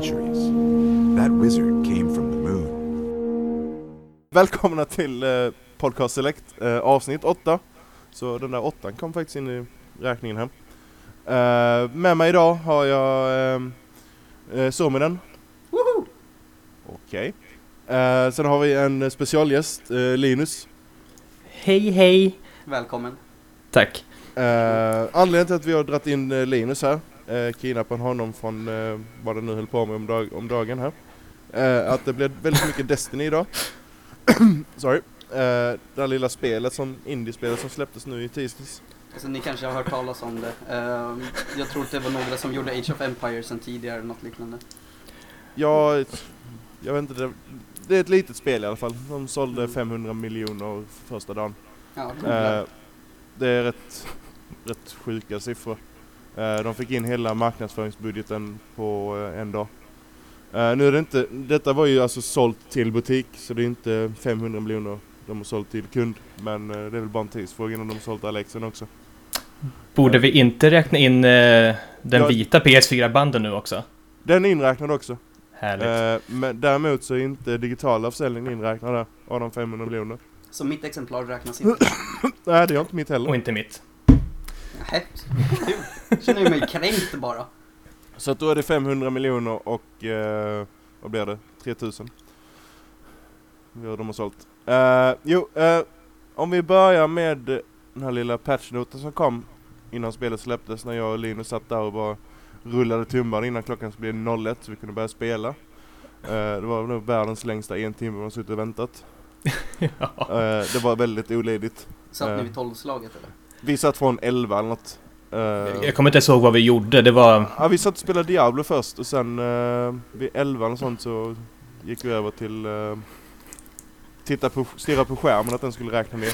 centuries. That wizard came from the moon. Välkomna till eh, Podcast Select, eh, avsnitt 8. Så den där åttan kom faktiskt in i räkningen här. Eh, med mig idag har jag eh, eh, Suominen. Okej. Eh, sen har vi en specialgäst, eh, Linus. Hej hej! Välkommen. Tack. Eh, anledningen till att vi har dragit in eh, Linus här, eh, kidnappat honom från eh, vad det nu höll på med om, dag, om dagen här. Eh, att det blev väldigt mycket Destiny idag. Sorry. Eh, det där lilla spelet som, indiespelet som släpptes nu i tisdags. Alltså, ni kanske har hört talas om det. Ehm, jag tror att det var några som gjorde Age of Empires sen tidigare, eller något liknande. Ja, jag vet inte, det, det är ett litet spel i alla fall. De sålde Mm. 500 miljoner första dagen. Ja, Eh, det är rätt, rätt sjuka siffror. Eh, de fick in hela marknadsföringsbudgeten på eh, en dag. Eh, nu är det inte, detta var ju alltså sålt till butik så det är inte 500 miljoner de har sålt till kund. Men det är väl bara en tidsfråga innan de har sålt Alexen också. Borde vi inte räkna in den Ja. vita PS4-banden nu också? Den är inräknad också. Härligt. Men däremot så är inte digitala försäljningen inräknad där av de 500 miljoner. Så mitt exemplar räknas inte. Nej det är inte mitt heller. Och inte mitt. Nähä, kul. Känner ju mig kränkt bara. Så att då är det 500 miljoner och eh, vad blir det? 3000. Vad de har sålt. Eh, jo, eh, om vi börjar med den här lilla patchnoten som kom innan spelet släpptes när jag och Linus satt där och bara rullade tumbar innan klockan skulle bli 01 så vi kunde börja spela. Eh, det var nog världens längsta en timme man suttit och väntat. ja. Eh, det var väldigt olidligt. Satt Eh. ni vid tolvslaget eller? Vi satt från 11 eller något. Eh, Jag kommer inte ens ihåg vad vi gjorde. Det var... Ja, vi satt och spelade Diablo först och sen eh, vid 11 och sånt så gick vi över till eh, titta på, stirra på skärmen att den skulle räkna ner.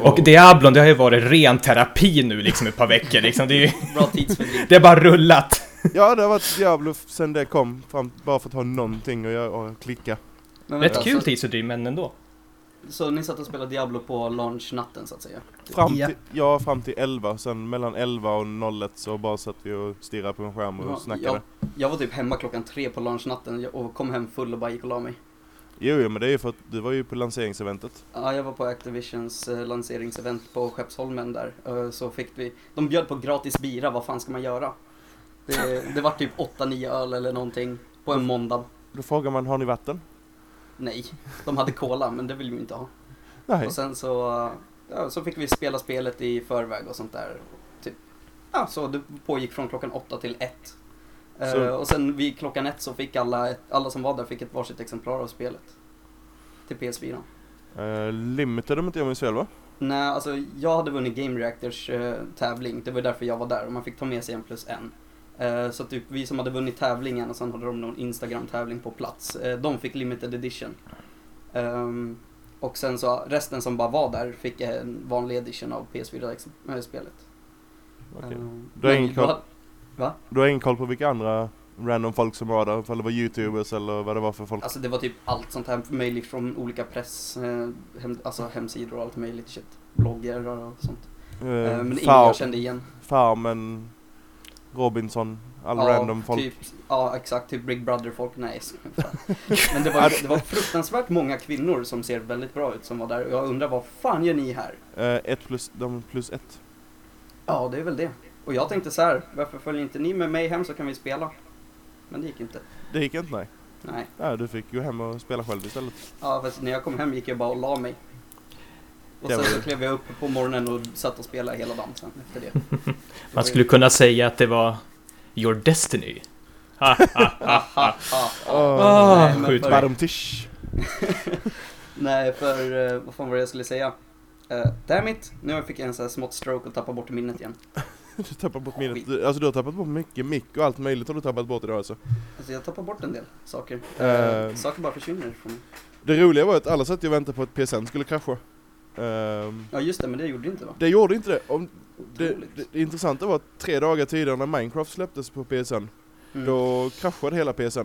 Och Diablon, det har ju varit ren terapi nu liksom ett par veckor liksom. Det, är, ju- Bra tidsfördriv. det har bara rullat. Ja, det har varit Diablo sen det kom, fram, bara för att ha någonting att göra och klicka. Men Rätt kul så, tidsfördriv, men ändå. Så ni satt och spelade Diablo på launchnatten så att säga? Fram Ja. till, ja, fram till 11, sen mellan 11 och 01 så bara satt vi och stirrade på en skärm och Ja, snackade. jag, jag var typ hemma klockan tre på launchnatten och kom hem full och bara gick och la mig. Jo, jo, men det är ju för att du var ju på lanseringseventet. Ja, jag var på Activisions eh, lanseringsevent på Skeppsholmen där. Eh, så fick vi, de bjöd på gratis bira, vad fan ska man göra? Det, det var typ 8-9 öl eller någonting på en måndag. Då frågar man, har ni vatten? Nej, de hade cola men det vill vi inte ha. Nej. Och sen så, eh, ja, så fick vi spela spelet i förväg och sånt där. Typ. Ja, så det pågick från klockan 8 till 1. Eh, Så- och sen vid klockan 1 så fick alla, ett, alla som var där fick ett varsitt exemplar av spelet. Till PS4. Uh, limited om inte jag minns fel va? Nej, alltså jag hade vunnit Game Reactors eh, tävling. Det var därför jag var där och man fick ta med sig en plus en. Eh, så typ vi som hade vunnit tävlingen och sen hade de någon Instagram-tävling på plats. Eh, de fick limited edition. Ehm, och sen så resten som bara var där fick en vanlig edition av PS4-spelet. Okej. Ehm, Du har ingen koll? ha- Du har ingen koll på vilka andra random folk som var där? Ifall det var youtubers eller vad det var för folk? Alltså det var typ allt sånt här möjligt från olika press, eh, hem, alltså hemsidor och allt möjligt shit. Bloggar och sånt. Eh, Eh, men ingen jag kände igen. Farmen, Robinson, all ja, random folk. Typ, ja, exakt. Typ Big Brother-folk. Nej. Men det var, det var fruktansvärt många kvinnor som ser väldigt bra ut som var där. Jag undrar vad fan gör ni här? Eh, ett plus, de plus ett. Ja, det är väl det. Och jag tänkte så här, varför följer inte ni med mig hem så kan vi spela? Men det gick inte. Det gick inte nej. Nej. Nej, du fick gå hem och spela själv istället. Ja, fast när jag kom hem gick jag bara och la mig. Och Det sen så blev jag upp på morgonen och satt och spelade hela dagen sen efter det. Man ju- skulle kunna säga att det var Your Destiny. Ha, ha, ha, Åh, nej, för-. Nej, för uh, vad fan var det jag skulle säga? Uh, damn it, nu fick jag en sån här smått stroke och tappade bort minnet igen. Du tappar bort minnet. Du, alltså du har tappat bort mycket mick och allt möjligt har du tappat bort idag alltså. Alltså jag tappar bort en del saker. Eh. Uh, saker bara försvinner ifrån mig. Det roliga var att alla satt och väntade på att PSN skulle krascha. Ehm, Ja just det, men det gjorde det inte va? det gjorde inte det. Om, det, det, det intressanta var att tre dagar tidigare när Minecraft släpptes på PSN, Mm. då kraschade hela PSN.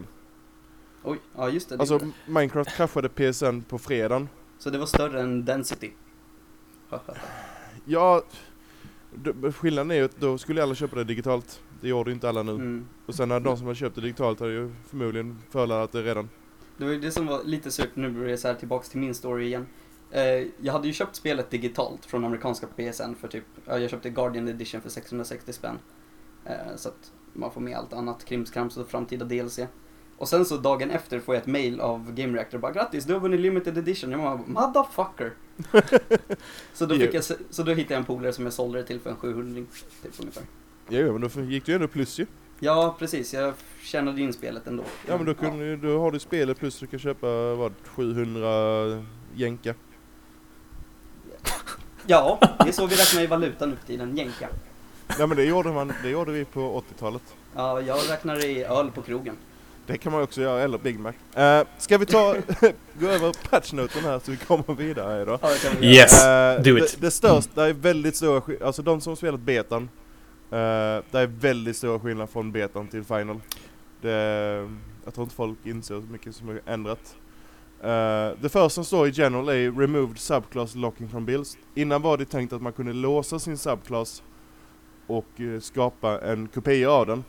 Oj, ja just det. det Alltså. Minecraft kraschade PSN på fredagen. Så det var större än Density? Ja, skillnaden är ju att då skulle alla köpa det digitalt. Det gjorde inte alla nu. Mm. Och sen hade de som hade köpt det digitalt hade ju förmodligen förladdat det redan. Det var ju det som var lite surt, nu blir det så här tillbaks till min story igen. Eh, jag hade ju köpt spelet digitalt från amerikanska PSN för typ, ja, jag köpte Guardian Edition för 660 spänn. Eh, så att man får med allt annat, krimskrams och framtida DLC. Och sen så dagen efter får jag ett mail av Game Reactor bara grattis, du har vunnit limited edition. Jag bara motherfucker. så, då fick jag, så då hittade jag en polare som jag sålde det till för en 700 typ ungefär. Ja, men då gick det ju ändå plus ju. Ja, precis. Jag tjänade in spelet ändå. Ja men då, kunde, ju- då har du spelet plus du kan köpa vad, 700 jänka. Ja, det är så vi räknar i valuta nu för tiden, jänka. Ja men det gjorde, man, det gjorde vi på 80-talet. Ja, jag räknar i öl på krogen. Det kan man också göra, eller Big Mac. Uh, ska vi ta, gå över patchnoten här så vi kommer vidare idag? Ja, det vi. Yes. Eh, do det, it. det största är väldigt stora alltså de som spelat betan, uh, det är väldigt stora skillnader från betan till final. Det, jag tror inte folk inser hur mycket som har ändrat. Uh, det första som står i general är removed subclass locking from builds. Innan var det tänkt att man kunde låsa sin subclass och eh, skapa en kopia av den.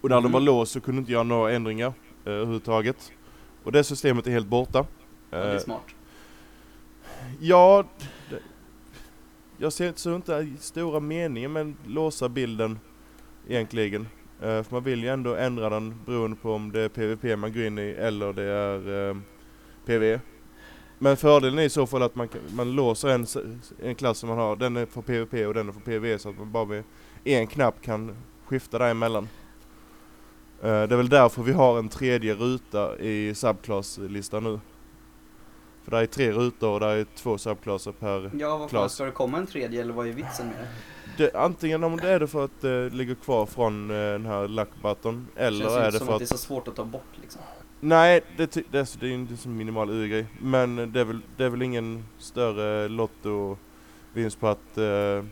Och när den Mhm. var låst så kunde inte göra några ändringar uh, överhuvudtaget. Och det systemet är helt borta. Ja, det är Eh, smart. Ja, jag ser inte så inte stora meningen med att låsa bilden egentligen. Eh, för man vill ju ändå ändra den beroende på om det är PVP man går in i eller det är uh, PV. Men fördelen är i så fall att man, kan- man låser en, en klass som man har, den är för PVP och den är för PV så att man bara med en knapp kan skifta däremellan. Uh, det är väl därför vi har en tredje ruta i subclass-listan nu. För det är tre rutor och det är två subklasser per... Ja, vad fan, Klas. ska det komma en tredje eller vad är vitsen med det? Det, antingen om det är det för att det ligger kvar från eh, den här luck button eller Känns är inte det som för att att... det är så svårt att ta bort liksom. Nej, det, det, är så- det är inte en minimal UI-grej. Men det är, väl, det är väl ingen större lotto-vinst på att eh,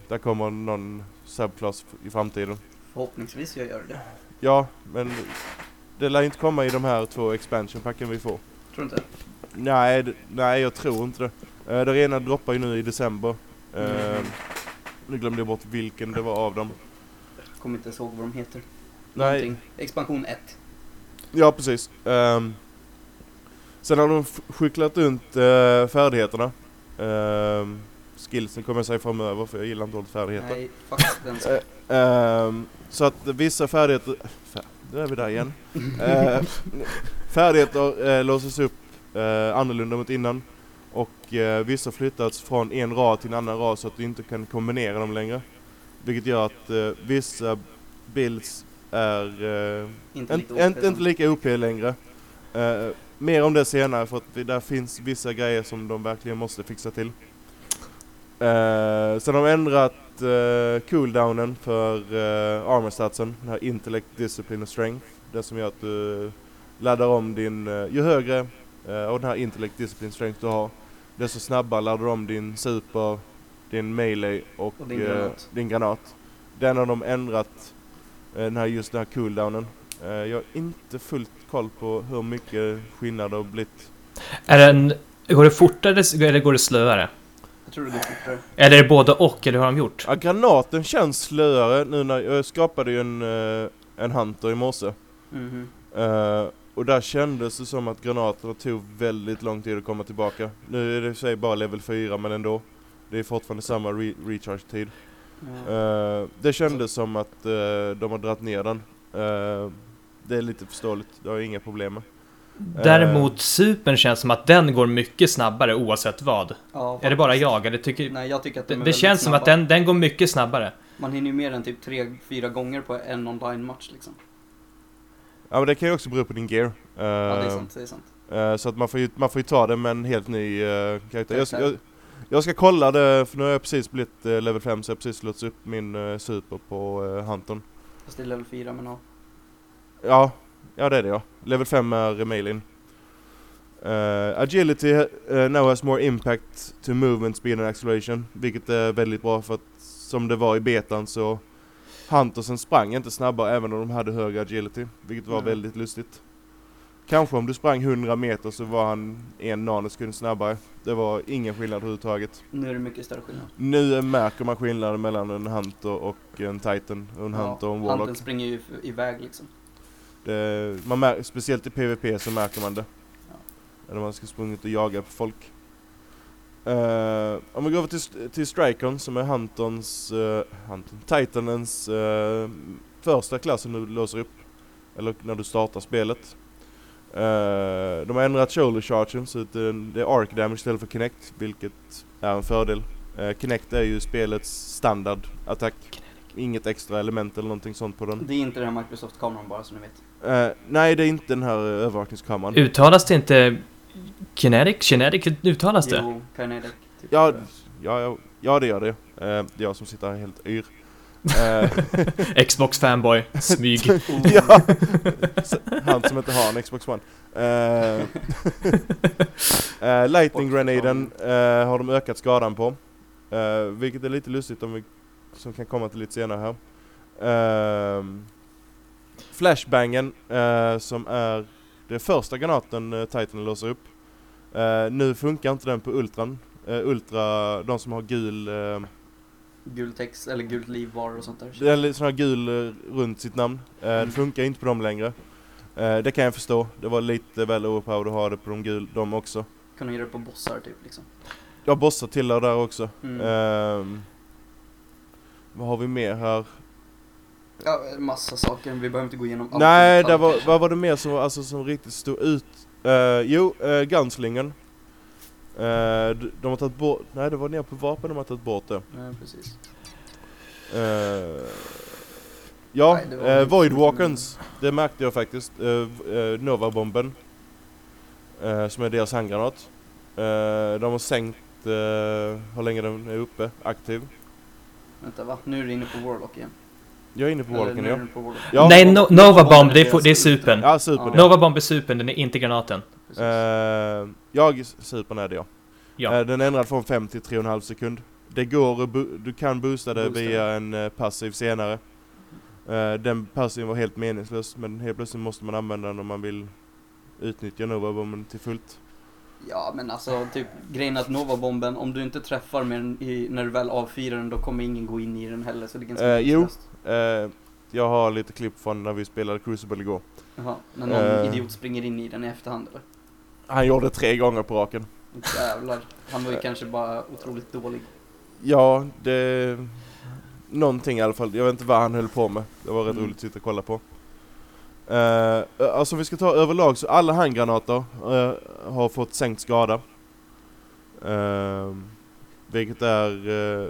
där kommer någon subklass f- i framtiden. Förhoppningsvis jag gör det. Ja, men det lär inte komma i de här två expansion packen vi får. Tror du inte? Nej, det, nej jag tror inte det. Eh, det rena droppar ju nu i december. Eh, Mm. Nu glömde jag bort vilken det var av dem. Kommer inte ens ihåg vad de heter. Nej, Någonting. Expansion 1. Ja precis. Ehm, sen har de skicklat runt uh, färdigheterna. Um, skillsen kommer jag säga framöver för jag gillar inte ordet färdigheter. Nej, den. Ehm, så att vissa färdigheter... Fär, nu är vi där igen. Eh, färdigheter uh, låses upp uh, annorlunda mot innan. Och eh, vissa flyttats från en rad till en annan rad så att du inte kan kombinera dem längre. Vilket gör att eh, vissa builds är eh, Inte en, lite inte, lika OP längre. Eh, mer om det senare för att vi, där finns vissa grejer som de verkligen måste fixa till. Uh, sen har de ändrat uh, cooldownen för uh, armor statsen, den här intellect, discipline och strength. Det som gör att du laddar om din, uh, ju högre uh, av den här intellect, discipline, strength du har, desto snabbare laddar du om din super, din melee och, Och din granat. din granat. Den har de ändrat, den här, just den här cooldownen. Eh, jag har inte fullt koll på hur mycket skillnad det har blivit. Är den, går det fortare eller går det slöare? Jag tror det går fortare. Eller är det både och, eller hur har de gjort? Ja, granaten känns slöare nu när jag skapade ju en, eh, en hunter i morse. Mhm. Eh, och där kändes det som att granaterna tog väldigt lång tid att komma tillbaka. Nu är det i sig bara level 4 men ändå. Det är fortfarande samma re recharge-tid. Eh, det kändes som att eh, de har dragit ner den. Eh, det är lite förståeligt, det har jag inga problem med. Däremot Supern känns som att den går mycket snabbare oavsett vad. Ja, Är det bara jag eller tycker... Nej, jag tycker att de Det, känns som att snabba. den, den går mycket snabbare. Man hinner ju mer än typ tre, fyra gånger på en online-match liksom. Ja men det kan ju också bero på din gear. Ja, det är sant, det är sant. Så att man får, ju, man får ju ta det med en helt ny uh, karaktär. Jag, jag, jag ska kolla det, för nu har jag precis blivit eh, level 5 så jag har precis låst upp min uh, super på uh, Hunton. Fast det är level 4, men ja. Ja, ja det är det ja. Level 5 är mailin. Uh, agility uh, now has more impact to movement, speed and acceleration. Vilket är väldigt bra för att som det var i betan så Huntersen sprang inte snabbare även om de hade hög agility. Vilket var Mm. väldigt lustigt. Kanske om du sprang 100 meter så var han en nanosekund snabbare. Det var ingen skillnad överhuvudtaget. Nu är det mycket större skillnad. Nu märker man skillnaden mellan en Hunter och en Titan. En Hunter och en Warlock. Handeln springer ju iväg liksom. Det, man mär, speciellt i PVP så märker man det. Eller man ska springa ut och jaga på folk. Eh, om vi går över till, till Strikon som är Hunterns, uh, Hunter, Titanens eh, första klass som du låser upp. Eller när du startar spelet. Eh, de har ändrat shoulder chargen så att det, det är arc damage istället för Kinect, vilket är en fördel. Uh, Kinect är ju spelets standard attack. Inget extra element eller någonting sånt på den. Det är inte den här Microsoft-kameran bara så ni vet. Eh, nej, det är inte den här uh, övervakningskameran. Uttalas det inte Kinetic? Kinetic uttalas det? Jo, Kinetic. Typ. Ja, ja, ja, ja, det gör det. Eh, det är jag som sitter här helt yr. Eh, Xbox fanboy, smyg. ja, han som inte har en Xbox One. Eh, eh, lightning grenaden eh, har de ökat skadan på. Vilket är lite lustigt om vi som kan komma till lite senare här. Ehm, flashbangen som är det första granaten uh, Titan låser upp. Nu funkar inte den på Ultran. Ultra, de som har gul Gul text eller gult liv var och sånt där. det är lite sån här gul eh, runt sitt namn. Eh, Mm. Det funkar inte på dem längre. Eh, det kan jag förstå. Det var lite väl overpowered att ha det på de gul, dem också. Kunna göra det på bossar typ liksom. Ja, bossar tillhör där också. Mm. Ehm, vad har vi mer här? Ja, massa saker. Vi behöver inte gå igenom allt. Nej, var, vad var det mer som, alltså, som riktigt stod ut? Uh, jo, uh, Gunslingen. Eh, de har tagit bort, nej det var ner på vapen de har tagit bort det. Nej, precis. Eh, ja, Nej, det var uh, inte Void så Walkers. Det märkte jag faktiskt. Uh, Nova-bomben. eh, som är deras handgranat. Eh, de har sänkt uh, hur länge den är uppe, aktiv. Vänta va? Nu är du inne på Warlock igen. Jag är inne på är ja. du på Warlock. Ja. Nej, no Nova Bomb det är, det är supern. Ja, super Ja. ja. Nova Bomb är supern, den är inte granaten. Eh, jag supern är det ja. Eh, den ändrad från 5 till 3,5 sekund. Det går, du kan boosta det Boosta via en eh, passiv senare. Den passiven var helt meningslös men helt plötsligt måste man använda den om man vill utnyttja Nova-bomben till fullt. Ja men alltså typ grejen att Nova-bomben, om du inte träffar med den i, när du väl avfyrar den då kommer ingen gå in i den heller så det är ganska Eh, jo. Eh, jag har lite klipp från när vi spelade Crucible igår. Jaha, när någon Eh. idiot springer in i den i efterhand eller? Han gjorde tre gånger på raken. Jävlar, han var ju kanske bara otroligt dålig. Ja, det... Någonting i alla fall. Jag vet inte vad han höll på med. Det var rätt Mm. roligt att sitta och kolla på. Uh, alltså vi ska ta överlag så alla handgranater eh, har fått sänkt skada. Uh, vilket är eh,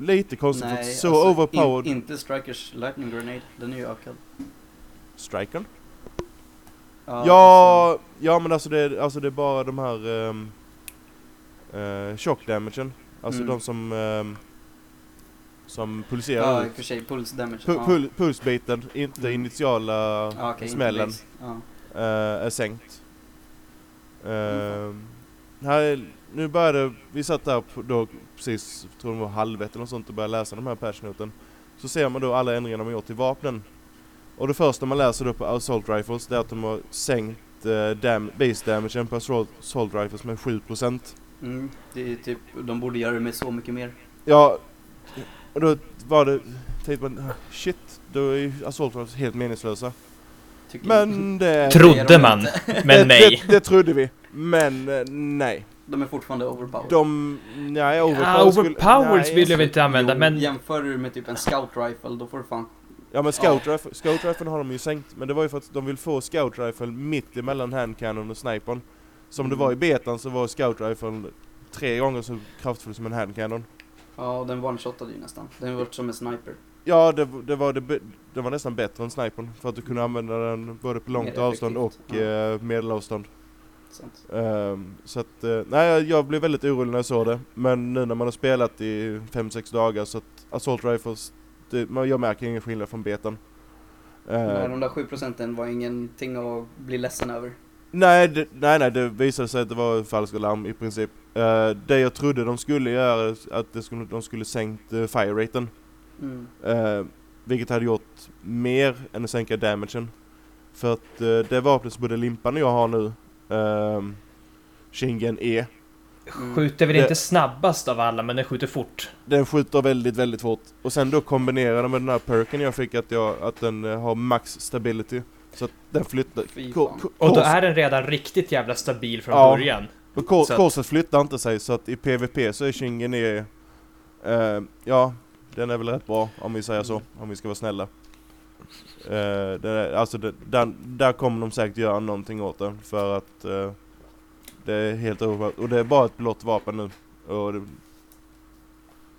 lite konstigt att så alltså, overpowered... In, inte Strikers Lightning Grenade, den är ju ökad. Strikern? Ja, Ja, ja men alltså det, alltså det är bara de här um, uh, shock damagen. Alltså Mm. de som um, som pulserar ja, i och för sig, puls damage. Pu- ja. pul- pulsbiten, inte Mm. initiala ja, okej, inte smällen. Ja. eh, är sänkt. Mm. Ehm, här, är- nu började, vi satt där på, då precis, tror det var halv ett eller något sånt och började läsa de här patchnoten. Så ser man då alla ändringar de har gjort i vapnen. Och det första man läser då på Assault Rifles det är att de har sänkt eh, dam- base damagen på Assault, Rifles med 7%. Mm, det är typ, de borde göra det med så mycket mer. Ja, och då var det, tänkte man, shit, då är ju Assault Rifles helt meningslösa. Tycker Men det... Trodde de man, inte. men det, nej. Det, det trodde vi. Men eh, nej. De är fortfarande overpowered. De... Nej, Ja, overpowered skulle- overpowered nej, vill jag inte använda, Jo, men... Jämför du med typ en scout rifle, då får du fan... Ja men scout rifle, scout rifle har de ju sänkt. Men det var ju för att de vill få scout rifle mitt emellan handcannon och snipern. Som det Mm. var i betan så var scout rifle tre gånger så kraftfull som en handcannon. Ja, och den one-shotade ju nästan. Den var som en sniper. Ja, det, det, var det, det var nästan bättre än snipern. För att du kunde använda den både på långt avstånd och ja. eh, medelavstånd. Ehm, så att, eh, nej jag- jag blev väldigt orolig när jag såg det. Men nu när man har spelat i 5-6 dagar så att Assault Rifles, det, man, jag märker ingen skillnad från betan. Nej, de där 7 procenten var ingenting att bli ledsen över. nej, det, nej, nej, det visade sig att det var falska larm i princip. Eh, det jag trodde de skulle göra, att det skulle, de skulle sänkt uh, fire raten. Mm. Eh, vilket hade gjort mer än att sänka damagen. För att eh, det vapnet som både Limpan och jag har nu, ehm, Shingen E. Skjuter väl Det- inte snabbast av alla, men den skjuter fort. den skjuter väldigt, väldigt fort. Och sen då kombinera den med den här perken jag fick att, jag, att den eh, har max stability. Så att den flyttar... Och då är den redan riktigt jävla stabil från Ja. början. och kor- så att- korset flyttar inte sig så att i PVP så är Shingen E... eh, ja, den är väl rätt bra om vi säger så, om vi ska vara snälla. Eh, den är, alltså där, där kommer de säkert göra någonting åt den för att eh, det är helt över och det är bara ett blått vapen nu. Och det,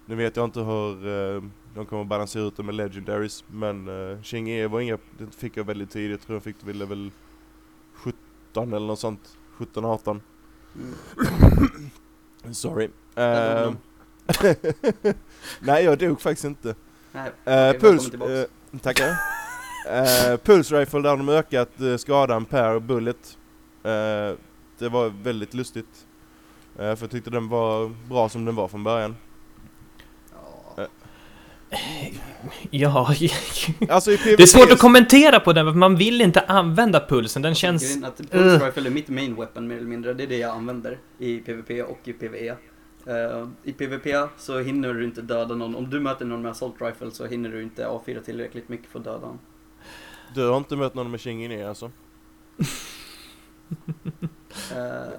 nu vet jag inte hur eh, de kommer balansera ut det med legendaries men uh, Shing E var inga, det fick jag väldigt tidigt, jag tror jag fick det vid level 17 eller något sånt. 17-18. Mm. Sorry. Eh, dog Nej jag dog faktiskt inte. Nej, Uh, okej, puls, välkommen tillbaks. eh, tackar. Uh, Pulse Rifle där de ökat uh, skadan per bullet. Eh, det var väldigt lustigt. Eh, för jag tyckte den var bra som den var från början. Ja. Ja, Alltså i PvP... det är svårt att kommentera på den, för man vill inte använda pulsen. Den känns... Att Pulse Rifle är mitt main weapon mer eller mindre. Det är det jag använder i PVP och i PVE. Eh, I PVP så hinner du inte döda någon. Om du möter någon med Assault Rifle så hinner du inte A4 tillräckligt mycket för att döda honom. Du har inte mött någon med Shingen E alltså? Uh,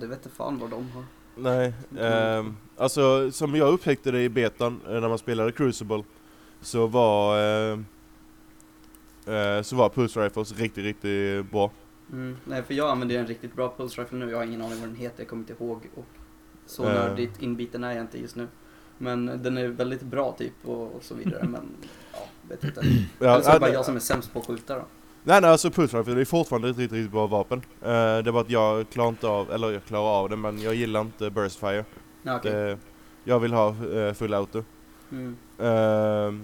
det vet inte fan vad de har. Nej, ehm, alltså som jag upptäckte det i betan eh, när man spelade Crucible så var eh, eh, så var Pulse Rifles riktigt, riktigt bra. Mm. Nej, för jag använder ju en riktigt bra Pulse Rifle nu. Jag har ingen aning vad den heter, jag kommer inte ihåg. Och så Eh. nördigt inbiten är jag inte just nu. Men den är väldigt bra typ och, och så vidare. Men ja, vet inte. Ja, Eller så är det bara jag som är sämst på att skjuta då. Nej nej alltså Pulse Rifle det är fortfarande ett riktigt, riktigt bra vapen. Eh, det är bara att jag klarar inte av, eller jag klarar av det men jag gillar inte Burst Fire. Ja, okej. Det, jag vill ha eh, full auto. Mm. Uh,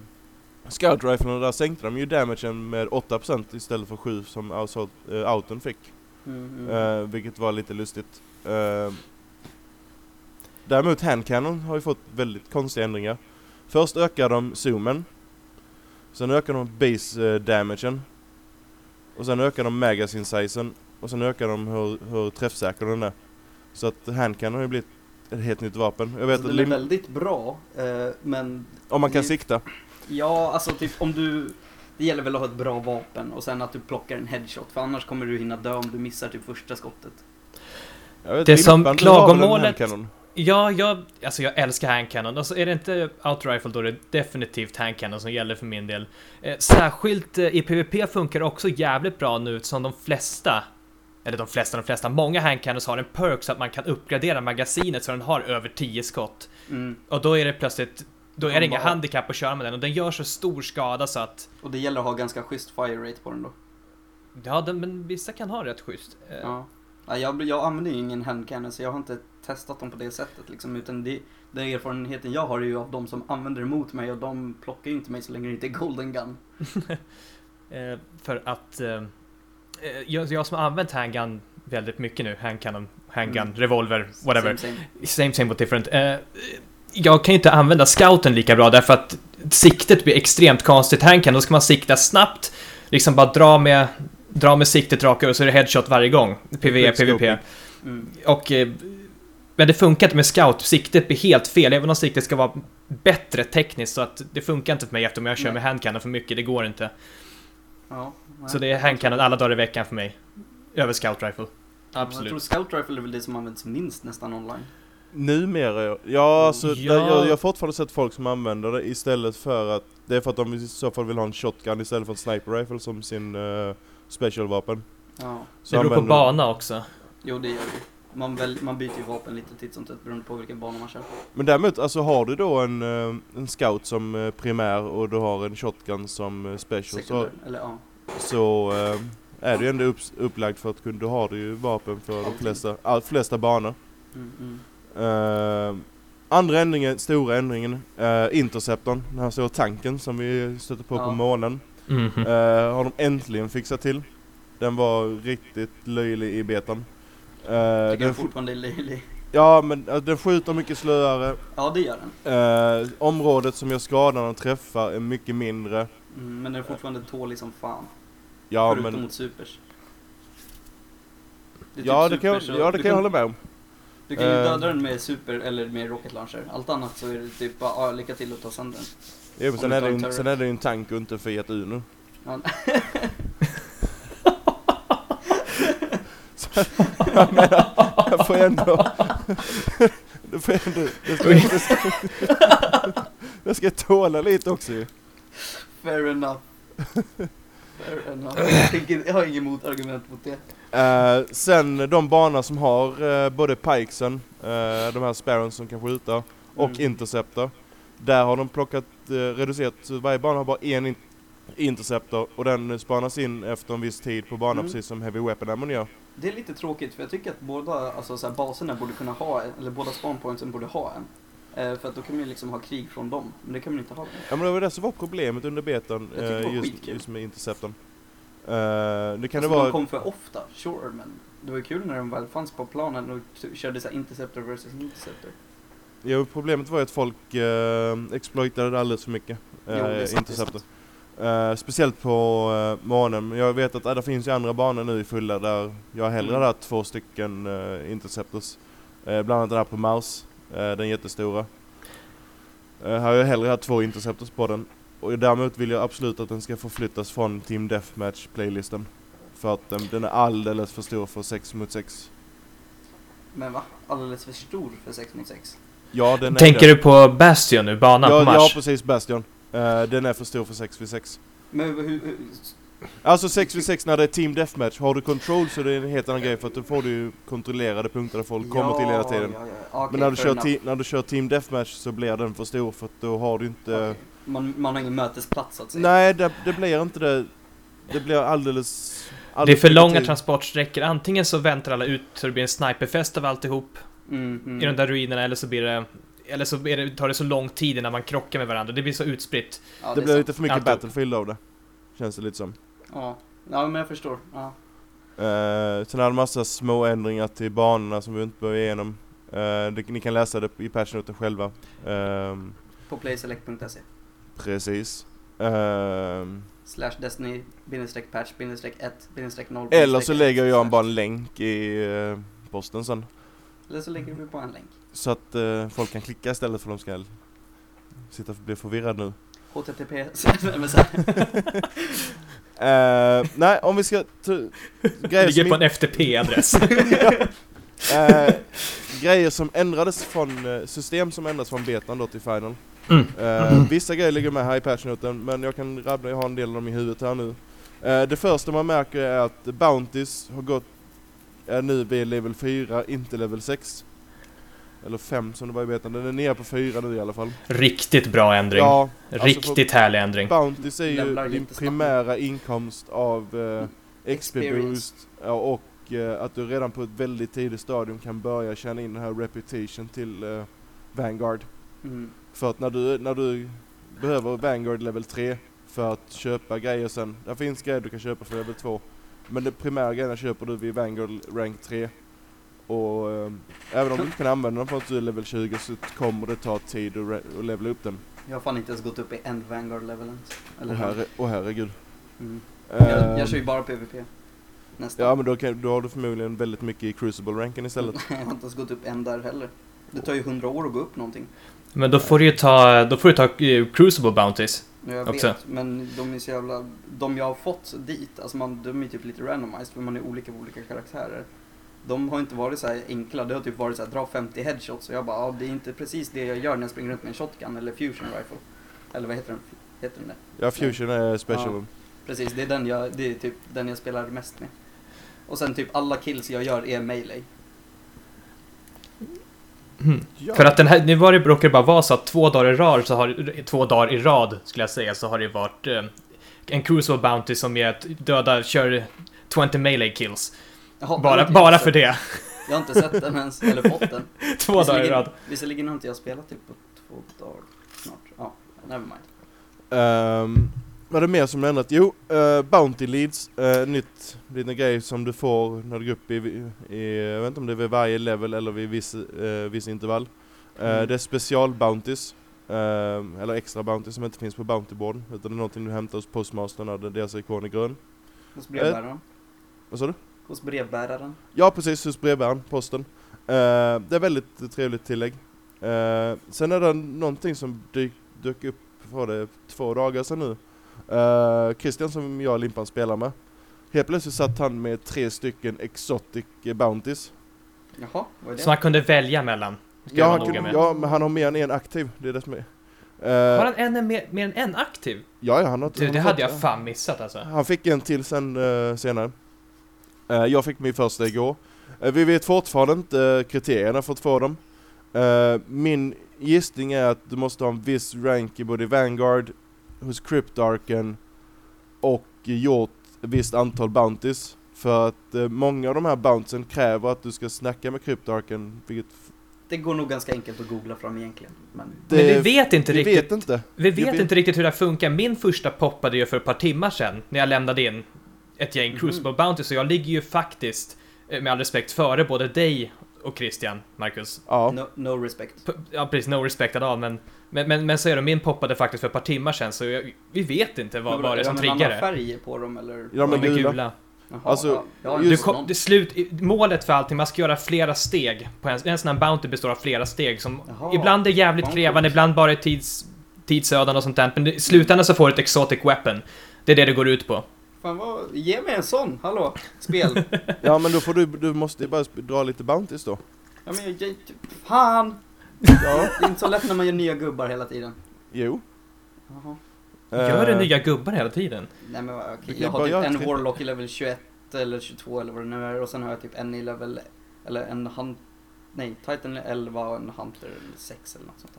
Scout Riflen där sänkte de ju damagen med 8% istället för 7 som Assault, uh, Auton fick. Mm, mm. Vilket var lite lustigt. Uh, däremot Hand Cannon har ju fått väldigt konstiga ändringar. Först ökar de zoomen. Sen ökar de base uh, damagen. Och sen ökar de magazine sizen. Och sen ökar de hur, hur träffsäker den är. Så att Hand Cannon har ju blivit ett helt nytt vapen. Jag vet Alltså, att den är väldigt bra, eh, men om man kan det- sikta. ja, alltså typ om du... Det gäller väl att ha ett bra vapen och sen att du plockar en headshot, för annars kommer du hinna dö om du missar typ första skottet. Jag vet, Det som klagomålet-? Ja, jag, alltså jag älskar handcannon. Alltså är det inte outrifle då är det definitivt handcannon som gäller för min del. Eh, särskilt eh, i PVP funkar det också jävligt bra nu som de flesta, eller de flesta, de flesta, många handcannons har en perk så att man kan uppgradera magasinet så den har över 10 skott. Mm. Och då är det plötsligt, då är det inga bara- handikapp att köra med den och den gör så stor skada så att, Och det gäller att ha ganska schysst fire rate på den då. ja den, men vissa kan ha rätt schysst. Eh, Ja. Ja, jag, jag använder ju ingen handcannon så jag har inte testat dem på det sättet liksom, utan det, den erfarenheten jag har är ju av de som använder det mot mig och de plockar ju inte mig så länge det inte är golden gun. Eh, för att eh, eh, jag, jag som har använt handgun väldigt mycket nu, handcannon, handgun, Mm. revolver, whatever. Same, same. Same same but different. Eh, jag kan ju inte använda scouten lika bra därför att siktet blir extremt konstigt. Handgun, då ska man sikta snabbt, liksom bara dra med, dra med siktet rakt över så är det headshot varje gång. PVE. PVP. Mm. Och eh, men det funkar inte med scout, siktet blir helt fel, även om siktet ska vara bättre tekniskt så att det funkar inte för mig eftersom jag kör Nej. med handcannon för mycket, det går inte. Ja. Så det är handcannon alla dagar i veckan för mig. Över scout rifle. Jag Absolut. tror scout rifle är väl det som används minst nästan online. Numera, ja. ja alltså, Ja. Jag, jag har fortfarande sett folk som använder det istället för att Det är för att de i så fall vill ha en shotgun istället för en sniper rifle som sin uh, specialvapen. Ja, Så Det beror på bana också. jo det gör det. Man, väl, man byter ju vapen lite titt som tätt beroende på vilken bana man kör. Men däremot, alltså har du då en, eh, en scout som eh, primär och du har en shotgun som eh, special så, eller ja. så eh, är du ju ändå upp, upplagd för att kunna, du har du ju vapen för de Allting. flesta, all, flesta banor. Mm, mm. Uh, andra ändringen, stora ändringen, uh, Interceptorn, den här stora tanken som vi stötte på på Ja. månen. Mhm. Uh, har de äntligen fixat till. Den var riktigt löjlig i betan. Uh, Tycker den, fortfarande är löjlig. ja men uh, den skjuter mycket slöare. Ja, det gör den. Uh, området som gör skadan och träffar är mycket mindre. Mm, men den är fortfarande tålig som fan. Ja förutom men, mot supers. typ ja det kan jag, ja, det kan jag hålla med om. Du kan ju Eh. döda den med super eller med rocket launcher. Allt annat så är det typ bara, ah, lycka till att ta sönder den. Jo, men sen är, det en sen är det ju en tank och inte Fiat Uno. Ja, Jag menar, jag får ändå... Det får ändå... Det ska, det ska, det ska tåla lite också ju. fair enough. Fair enough. Jag, tänker, jag har inget motargument mot det. Eh, sen de banor som har eh, både pikesen, uh, de här sparrows som kan skjuta, och Mm. interceptor. Där har de plockat, uh, reducerat, så varje bana har bara en in interceptor och den spanas in efter en viss tid på banan Mm. precis som Heavy Weapon Ammo gör. Det är lite tråkigt för jag tycker att båda alltså, så här, baserna borde kunna ha en, eller båda spawnpointsen borde ha en. Eh, för att då kan man ju liksom ha krig från dem, men det kan man inte ha. Ja men det var det som var problemet under betan, eh, just, just med interceptorn. Uh, det kan alltså, det vara... De kom för ofta, sure, men det var ju kul när de väl fanns på planen och körde så här interceptor versus interceptor. Jo, problemet var ju att folk exploitade det alldeles för mycket. Jo, det är Uh. Eh, speciellt på uh, månen. Men Jag vet att uh, det finns ju andra banor nu i fulla där jag hellre Mm. hade haft två stycken uh, interceptors. Uh, bland annat den här på Mars, uh, den jättestora. Uh, här har jag hellre haft två interceptors på den. Och däremot vill jag absolut att den ska förflyttas från Team Deathmatch-playlisten. För att den, den är alldeles för stor för 6 mot 6. Men va? Alldeles för stor för 6 mot 6. Ja, den är Tänker det. du på Bastion nu, banan på Ja, ja Mars? precis Bastion. Eh, den är för stor för 6v6. Men hur, hur, Alltså 6v6 när det är team deathmatch, har du control så är det en helt annan grej för att då får du ju kontrollerade punkter där folk kommer till hela tiden. Ja, ja. Okej, Men när du, kör enough. när du kör team deathmatch så blir den för stor för att då har du inte... Okej. Man, man har ingen mötesplats så att säga. Nej, det, det blir inte det. Det blir alldeles... Det är alldeles för långa tid. transportsträckor. Antingen så väntar alla ut så det blir en sniperfest av alltihop Mm, mm. i de där ruinerna, eller så blir det... Eller så blir det, tar det så lång tid innan man krockar med varandra. Det blir så utspritt. ja, Det är blir sant. lite för mycket Allt. Battlefield av det. Känns det lite som. Ja. ja, men jag förstår. Ja. Uh, sen hade massa små ändringar till banorna som vi inte behöver igenom. Uh, det, ni kan läsa det i patchnoten själva. Ehm, På playselect.se. precis. Ehm, Slash Destiny, bindestreck patch, bindestreck 1, bindestreck 0. eller så lägger 1, jag bara en länk i uh, posten sen. Eller så lägger vi på en länk. Så att eh, folk kan klicka istället för att de ska sitta och bli förvirrade nu. HTTP. Här. Eh, nej, om vi ska... grejer, ligger som på en FTP-adress. eh, grejer som ändrades från... eh, system som ändrades från betan då till final. Mm. Eh, vissa grejer ligger med här i patchnoten, men jag kan rabbla, jag har en del av dem i huvudet här nu. Det första man märker är att Bounties har gått, är nu vid level 4, inte level 6. Eller 5 som det var i betan, den är nere på 4 nu i alla fall. Riktigt bra ändring. Ja, alltså Riktigt härlig ändring. Bounties är ju din primära inkomst av eh, XP Experience. boost ja, och eh, att du redan på ett väldigt tidigt stadium kan börja tjäna in den här reputation till eh, Vanguard. Mm. För att när du, när du behöver Vanguard level 3 för att köpa grejer sen, där finns grejer du kan köpa för level 2. Men de primära grejerna köper du vid Vanguard rank 3. Och eh, även om du inte kan använda dem för att du är level 20 så kommer det ta tid att, re- att levela upp den. Jag har fan inte ens gått upp i en Vanguard level ens. Åh herre, oh, herregud. mm. jag, Eh, jag kör ju bara PVP. Nästan. Ja men då, kan, då har du förmodligen väldigt mycket i Crucible-ranken istället. jag har inte ens gått upp en där heller. Det tar ju hundra år att gå upp någonting. Men då får du ju ta, då får du ta eh, Crucible Bounties. Jag Också. vet, men de är så jävla... De jag har fått dit, alltså man, de är typ lite randomized för man är olika på olika karaktärer. De har inte varit så här enkla, det har typ varit så här dra 50 headshots och jag bara, ja det är inte precis det jag gör när jag springer runt med en shotgun eller fusion rifle. Eller vad heter den? Heter den det? Ja, Fusion är special. Precis, det är den jag, det är typ den jag spelar mest med. Och sen typ alla kills jag gör är melee. Mm. Ja. För att den här, nu var det, råkar det bara vara så att två dagar i rad, så har, två dagar i rad skulle jag säga, så har det varit eh, en Crucible Bounty som är att döda, kör 20 melee kills. Jaha, Bara, bara för det. Jag har inte sett den ens, eller fått den. Två dagar i rad. Visserligen har inte jag spelat typ på två dagar snart. Ja, never mind. Um, vad är det mer som har ändrat? Jo, eh, Bounty Leads, uh, nytt liten grej som du får när du går upp i, i, jag vet inte om det är vid varje level eller vid viss, uh, viss intervall. Mm. Det är special Bounties, ehm, eller extra Bounties som inte finns på Bountyboarden, utan det är någonting du hämtar hos Postmaster när det- deras ikon är grön. Hos brevbäraren. Vad sa du? Hos brevbäraren. Ja precis, hos brevbäraren, posten. Eh, det är väldigt trevligt tillägg. Eh, sen är det någonting som dyk, dök upp för det två dagar sedan nu. Eh, Christian som jag och Limpan spelar med. Helt plötsligt satt han med tre stycken exotic bounties. Jaha, vad är det? Som man kunde välja mellan. Ska Ja, han kunde, ja, men han har mer än en aktiv, det är det som är. Har Eh, han en, mer, mer än en aktiv? ja, ja, han har Du, han det hade jag fan missat alltså. Han fick en till sen eh, senare. Eh, jag fick min första igår. Eh, vi vet fortfarande inte eh, kriterierna för att få dem. Min gissning är att du måste ha en viss rank i både Vanguard, hos Cryptarken och gjort ett visst antal bounties. För att många av de här bountsen kräver att du ska snacka med Cryptarken, vilket Det går nog ganska enkelt att googla fram egentligen. Men Men vi vet inte vi riktigt. vet inte. Vi vet vet- inte riktigt hur det här funkar. Min första poppade ju för ett par timmar sedan när jag lämnade in ett gäng Mhm. Crucible Bounty, så jag ligger ju faktiskt, eh, med all respekt, före både dig och Christian, Marcus. Ja. no, no respect. P- Ja precis, no respect at all, men, men, men, men så är det, min poppade faktiskt för ett par timmar sedan, så jag, vi vet inte vad, Men vad det är som triggar det. färger på dem eller? Ja, De är gula. gula. Jaha, Alltså, ja, Du kom, det slut, målet för allting, man ska göra flera steg. På en, en sån här bounty består av flera steg som Jaha. ibland är jävligt Fan, krävande, ibland bara är tids, tidsödande och sånt där. Men i slutändan så får du ett exotic weapon. Det är det det går ut på. Fan vad, ge mig en sån, hallå, spel. ja men då får du, du måste ju bara dra lite bounties då. ja men jag, jag, fan! Ja. Det är inte så lätt när man gör nya gubbar hela tiden. Jo. Jaha. Gör du Eh, nya gubbar hela tiden? Nej men okej, kan jag har typ en tre- Warlock i level 21 eller 22 eller vad det nu är och sen har jag typ en i level, eller en hunt, nej, Titan 11 och en Hunter 6 eller något sånt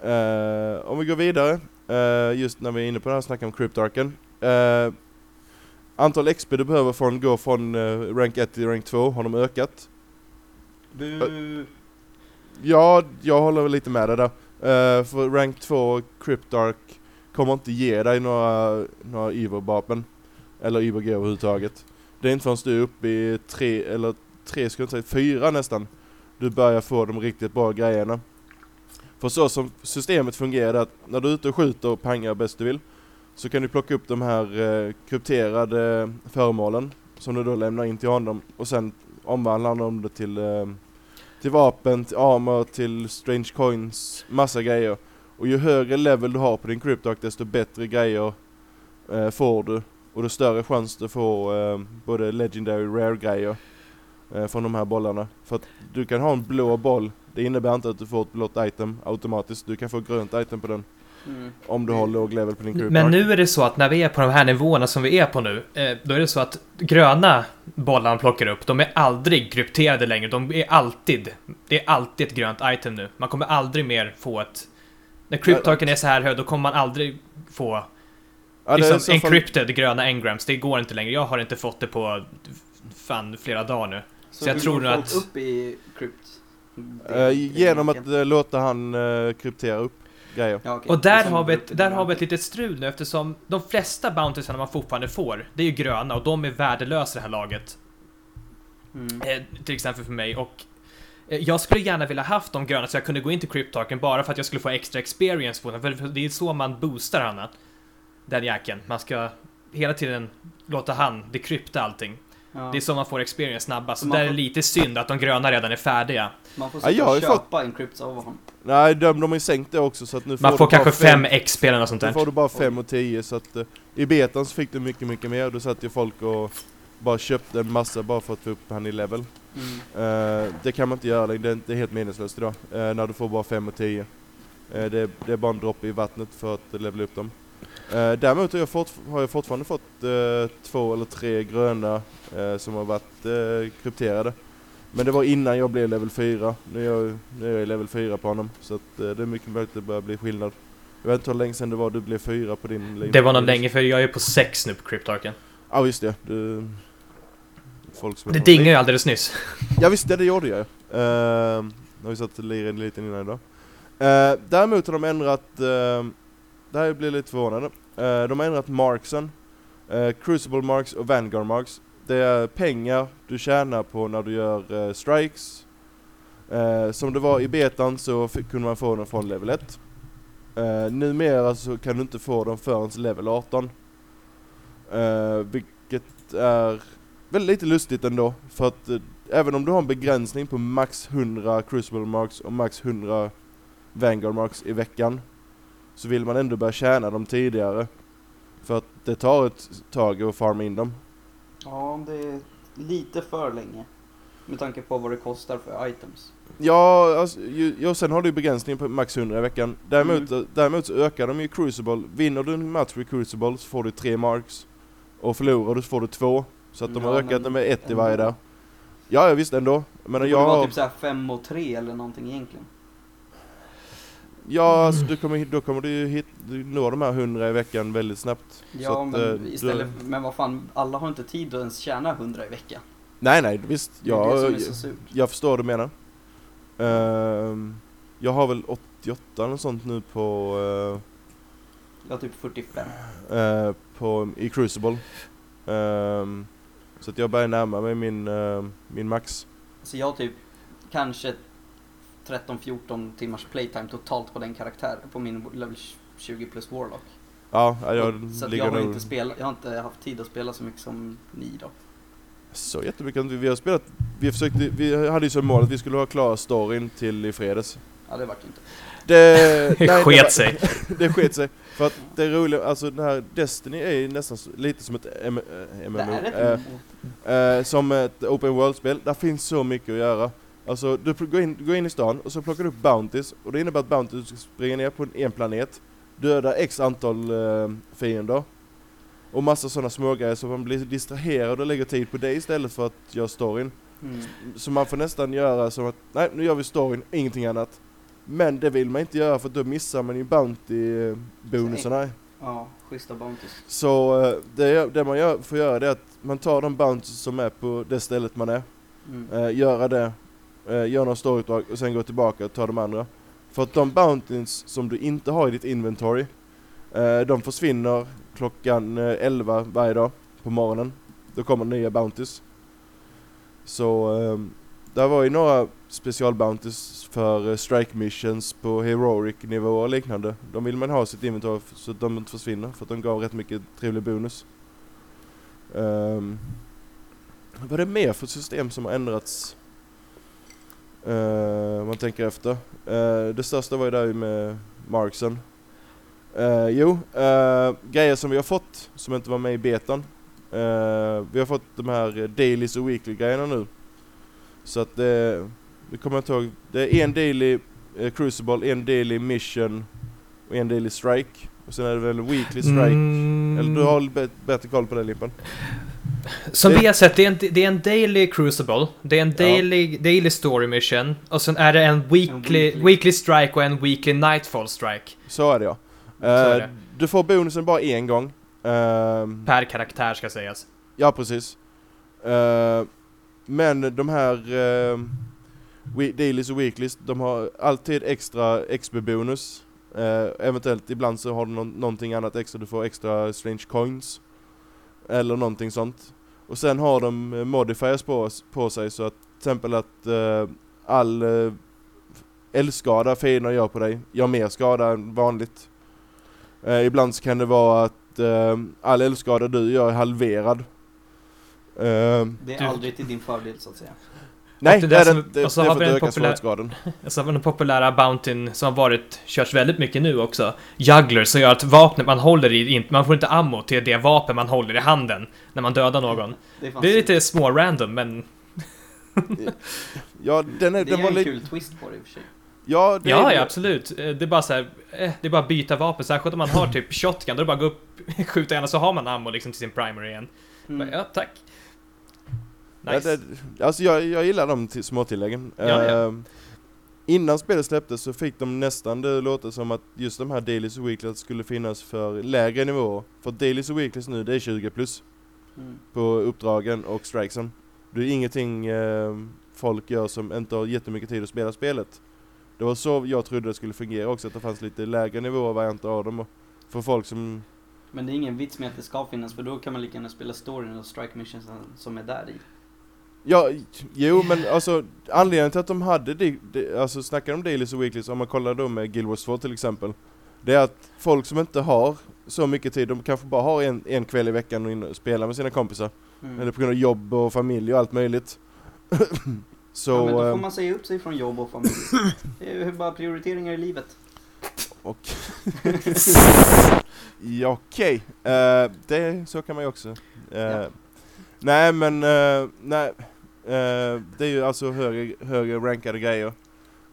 där. Eh, om vi går vidare, eh, just när vi är inne på det här snacket om Cryptarken. Uh, antal XP du behöver från gå från eh, rank 1 till rank 2 har de ökat. Bu. Ja, jag håller väl lite med dig där. För rank 2 Cryptark kommer inte ge dig några, några Evo-vapen. Eller Evo-G överhuvudtaget. Det är inte förrän du är uppe i tre, eller tre skulle jag inte säga, fyra nästan. Du börjar få de riktigt bra grejerna. För så som systemet fungerar är att när du är ute och skjuter och pangar bäst du vill så kan du plocka upp de här eh, krypterade eh, föremålen som du då lämnar in till honom och sen omvandlar han det till, eh, till vapen, till armor, till strange coins, massa grejer. Och ju högre level du har på din cryptark desto bättre grejer eh, får du. Och desto större chans du får eh, både legendary rare grejer från de här bollarna. För att du kan ha en blå boll, det innebär inte att du får ett blått item automatiskt. Du kan få ett grönt item på den Mm. om du har låg level på din cryptark. Men nu är det så att när vi är på de här nivåerna som vi är på nu, eh, då är det så att gröna bollar man plockar upp, de är aldrig krypterade längre. De är alltid, det är alltid ett grönt item nu. Man kommer aldrig mer få ett... När cryptarken är så här hög, då kommer man aldrig få ja, liksom, encrypted gröna engrams. Det går inte längre. Jag har inte fått det på fan flera dagar nu. Så jag hur tror nog att- upp i krypt? eh, genom att eh, låta han eh, kryptera upp grejer. Ja, okej. Och där har, vi ett, där har vi ett litet strul nu eftersom de flesta bountiesarna man fortfarande får, det är ju gröna och de är värdelösa i det här laget. Mm. Eh, till exempel för mig och eh, jag skulle gärna vilja haft de gröna så jag kunde gå in till Cryptarken bara för att jag skulle få extra experience på den. För det är så man boostar han. Den jäkeln. Man ska hela tiden låta han dekrypta allting. Ja. Det är så man får experience snabbast. Så Man där är får- det lite synd att de gröna redan är färdiga. Man får Ja, och köpa encrypts av honom. Nej, de, de har ju sänkt det också så att nu får Man får bara kanske fem 5 XP eller något sånt Nu där. får du bara 5 och 10 så att eh, i betan så fick du mycket, mycket mer. Då satt ju folk och bara köpte en massa bara för att få upp han i level. Mm. Eh, det kan man inte göra längre, det, är- det är helt meningslöst idag. eh, när du får bara 5 och 10. Eh, det, det är bara en droppe i vattnet för att levela upp dem. Uh, däremot har jag, fort, har jag fortfarande fått eh, två eller tre gröna eh, som har varit uh, krypterade. Men det var innan jag blev level 4. Nu är jag, nu är jag level 4 på honom. Så att, eh, det är mycket möjligt att det börjar bli skillnad. Jag vet inte hur länge sedan det var du blev 4 på din linje. Det var nog länge för jag är på 6 nu på Cryptarken. Ja just det. Du, folk som Det dingade ju alldeles nyss. Ja visst, det, det gjorde jag. Uh, har vi satt liren lite innan idag. Uh, däremot har de ändrat, uh, det här blir lite förvånande. Uh, de har ändrat marksen. Uh, Crucible marks och Vanguard marks. Det är pengar du tjänar på när du gör uh, strikes. Uh, som det var i betan så kunde man få dem från level 1. Uh, numera så kan du inte få dem förrän level 18. Vilket är väldigt lite lustigt ändå. För att även om du har en begränsning på max 100 Crucible Marks och max 100 Vanguard Marks i veckan. Så vill man ändå börja tjäna dem tidigare. För att det tar ett tag att farma in dem. Ja, det är lite för länge. Med tanke på vad det kostar för items. Ja, alltså, ju, ja, sen har du ju begränsning på max 100 i veckan. Däremot, Mm. däremot så ökar de ju Crucible. Vinner du en match med Crucible så får du tre marks. Och förlorar du så får du två. Så att de har Ja, ökat men det med ett i varje där. Ja, ja visst ändå. Men det jag vara har... typ såhär 5 och 3 eller någonting egentligen. Ja, alltså, du kommer, då kommer du hit, du når de här 100 i veckan väldigt snabbt. Ja, så att, men eh, istället, du- men vad fan, alla har inte tid att ens tjäna 100 i veckan. Nej, nej, visst. Det är det som är jag, jag förstår vad du menar. Ehm, jag har väl 88 eller sånt nu på... eh, Jag har typ 45. eh, på, i Crucible. Ehm, så att jag börjar närma mig min, min max. Så jag har typ kanske 13-14 timmars playtime totalt på den karaktären, på min level 20 plus Warlock. Ja, jag så att ligger jag har, inte spela, jag har inte haft tid att spela så mycket som ni då. så jättemycket. Vi vi har spelat, vi försökte, vi hade ju som mål att vi skulle ha klara storyn till i fredags. Ja, det vart inte. Det, nej, det Sket var- sig. det sket sig. För att det roliga, alltså den här Destiny är ju nästan så- lite som ett eh, MMO. Det är eh, ett Eh, som ett open world-spel. Där finns så mycket att göra. Alltså, du går in, går in i stan och så plockar du upp bounties. Och det innebär att bounties ska springa ner på en, en planet. Döda x antal eh, fiender. Och massa sådana smågrejer så man blir distraherad och lägger tid på det istället för att göra storyn. Mm. Så man får nästan göra som att, nej nu gör vi storyn, ingenting annat. Men det vill man inte göra för då missar man ju bounty-bonusarna. Ja, schyssta bounties. Så eh, det, det man gör, får göra det är att man tar de bounties som är på det stället man är. Mm. Eh, göra det, eh, gör några storyuppdrag och sen går tillbaka och tar de andra. För att de bounties som du inte har i ditt inventory, eh, de försvinner klockan eh, 11 varje dag på morgonen. Då kommer nya bounties. Så eh, där var ju några specialbounties för eh, strike missions på heroic nivå och liknande. De vill man ha i sitt inventory så att de inte försvinner för att de gav rätt mycket trevlig bonus. Um, vad är det mer för system som har ändrats? Uh, man tänker efter. Eh, det största var ju där med Marksen. Eh, jo, uh, grejer som vi har fått som inte var med i betan. Vi har fått de här dailies och weekly grejerna nu. Så att det, det kommer jag inte ihåg. Det är en daily crucible, en daily mission och en daily strike. Och sen är det väl weekly strike. Mm. Eller du har bättre koll på det Limpan? Som Det- vi har sett, det är, en, det är en daily crucible, det är en Ja. daily, daily story mission, och sen är det en weekly, weekly. weekly. strike och en weekly nightfall strike. Så är det ja. Så är Eh, det. Du får bonusen bara en gång. Ehm, Per karaktär ska sägas. Ja, precis. Eh, men de här uh, we- dailies och weeklies, de har alltid extra XP-bonus. Eh, eventuellt ibland så har de någon, någonting annat extra, du får extra strange coins. Eller någonting sånt. Och sen har de eh, modifiers på, på sig så att till exempel att eh, all uh, eldskada fiender gör på dig gör mer skada än vanligt. Eh, ibland så kan det vara att eh, all eldskada du gör är halverad. Eh, Det är aldrig till din fördel så att säga. Nej, det det, är som- det, det, det och så är har vi att en öka populär- svårighetsgraden. Alltså den populära bountyn som har varit, körs väldigt mycket nu också. Juggler, som gör att vapnet man håller i, inte- man får inte ammo till det vapen man håller i handen när man dödar någon. Det Det är lite små random, men Ja, den, är, det den är var en lite... kul twist på det i och för sig. Ja, det ja, är, ja absolut. Eh, Det är bara så här, eh, det är bara att byta vapen. Särskilt om man har typ shotgun, då är det bara att gå upp, skjuta och så har man ammo liksom till sin primary igen. Mm. Bara, Ja, tack. Ja, Nice. det, alltså jag, jag gillar de till småtilläggen. Ja, ja. Ehm, innan spelet släpptes så fick de nästan det låta som att just de här Dailies och Weeklies skulle finnas för lägre nivåer. För Dailies och Weeklies nu, det är 20 plus Mm. på uppdragen och strikesen. Det är ingenting ehm, folk gör som inte har jättemycket tid att spela spelet. Det var så jag trodde det skulle fungera också, att det fanns lite lägre nivåer varianter av dem. och För folk som Men det är ingen vits med att det ska finnas för då kan man lika gärna spela storyn och strike missions som är där i. Ja, jo men alltså anledningen till att de hade det, det alltså snackar om dailies och weeklies, om man kollar då med Guild Wars 2 till exempel. Det är att folk som inte har så mycket tid. De kanske bara har en, en kväll i veckan och in och spela med sina kompisar. Mm. Eller på grund av jobb och familj och allt möjligt. så, ja, men då eh, får man säga upp sig från jobb och familj. Det är ju bara prioriteringar i livet. och... ja, okej. Eh, det, så kan man ju också. Eh, Ja. Nej men, eh, nej. Eh, det är ju alltså högre, högre rankade grejer.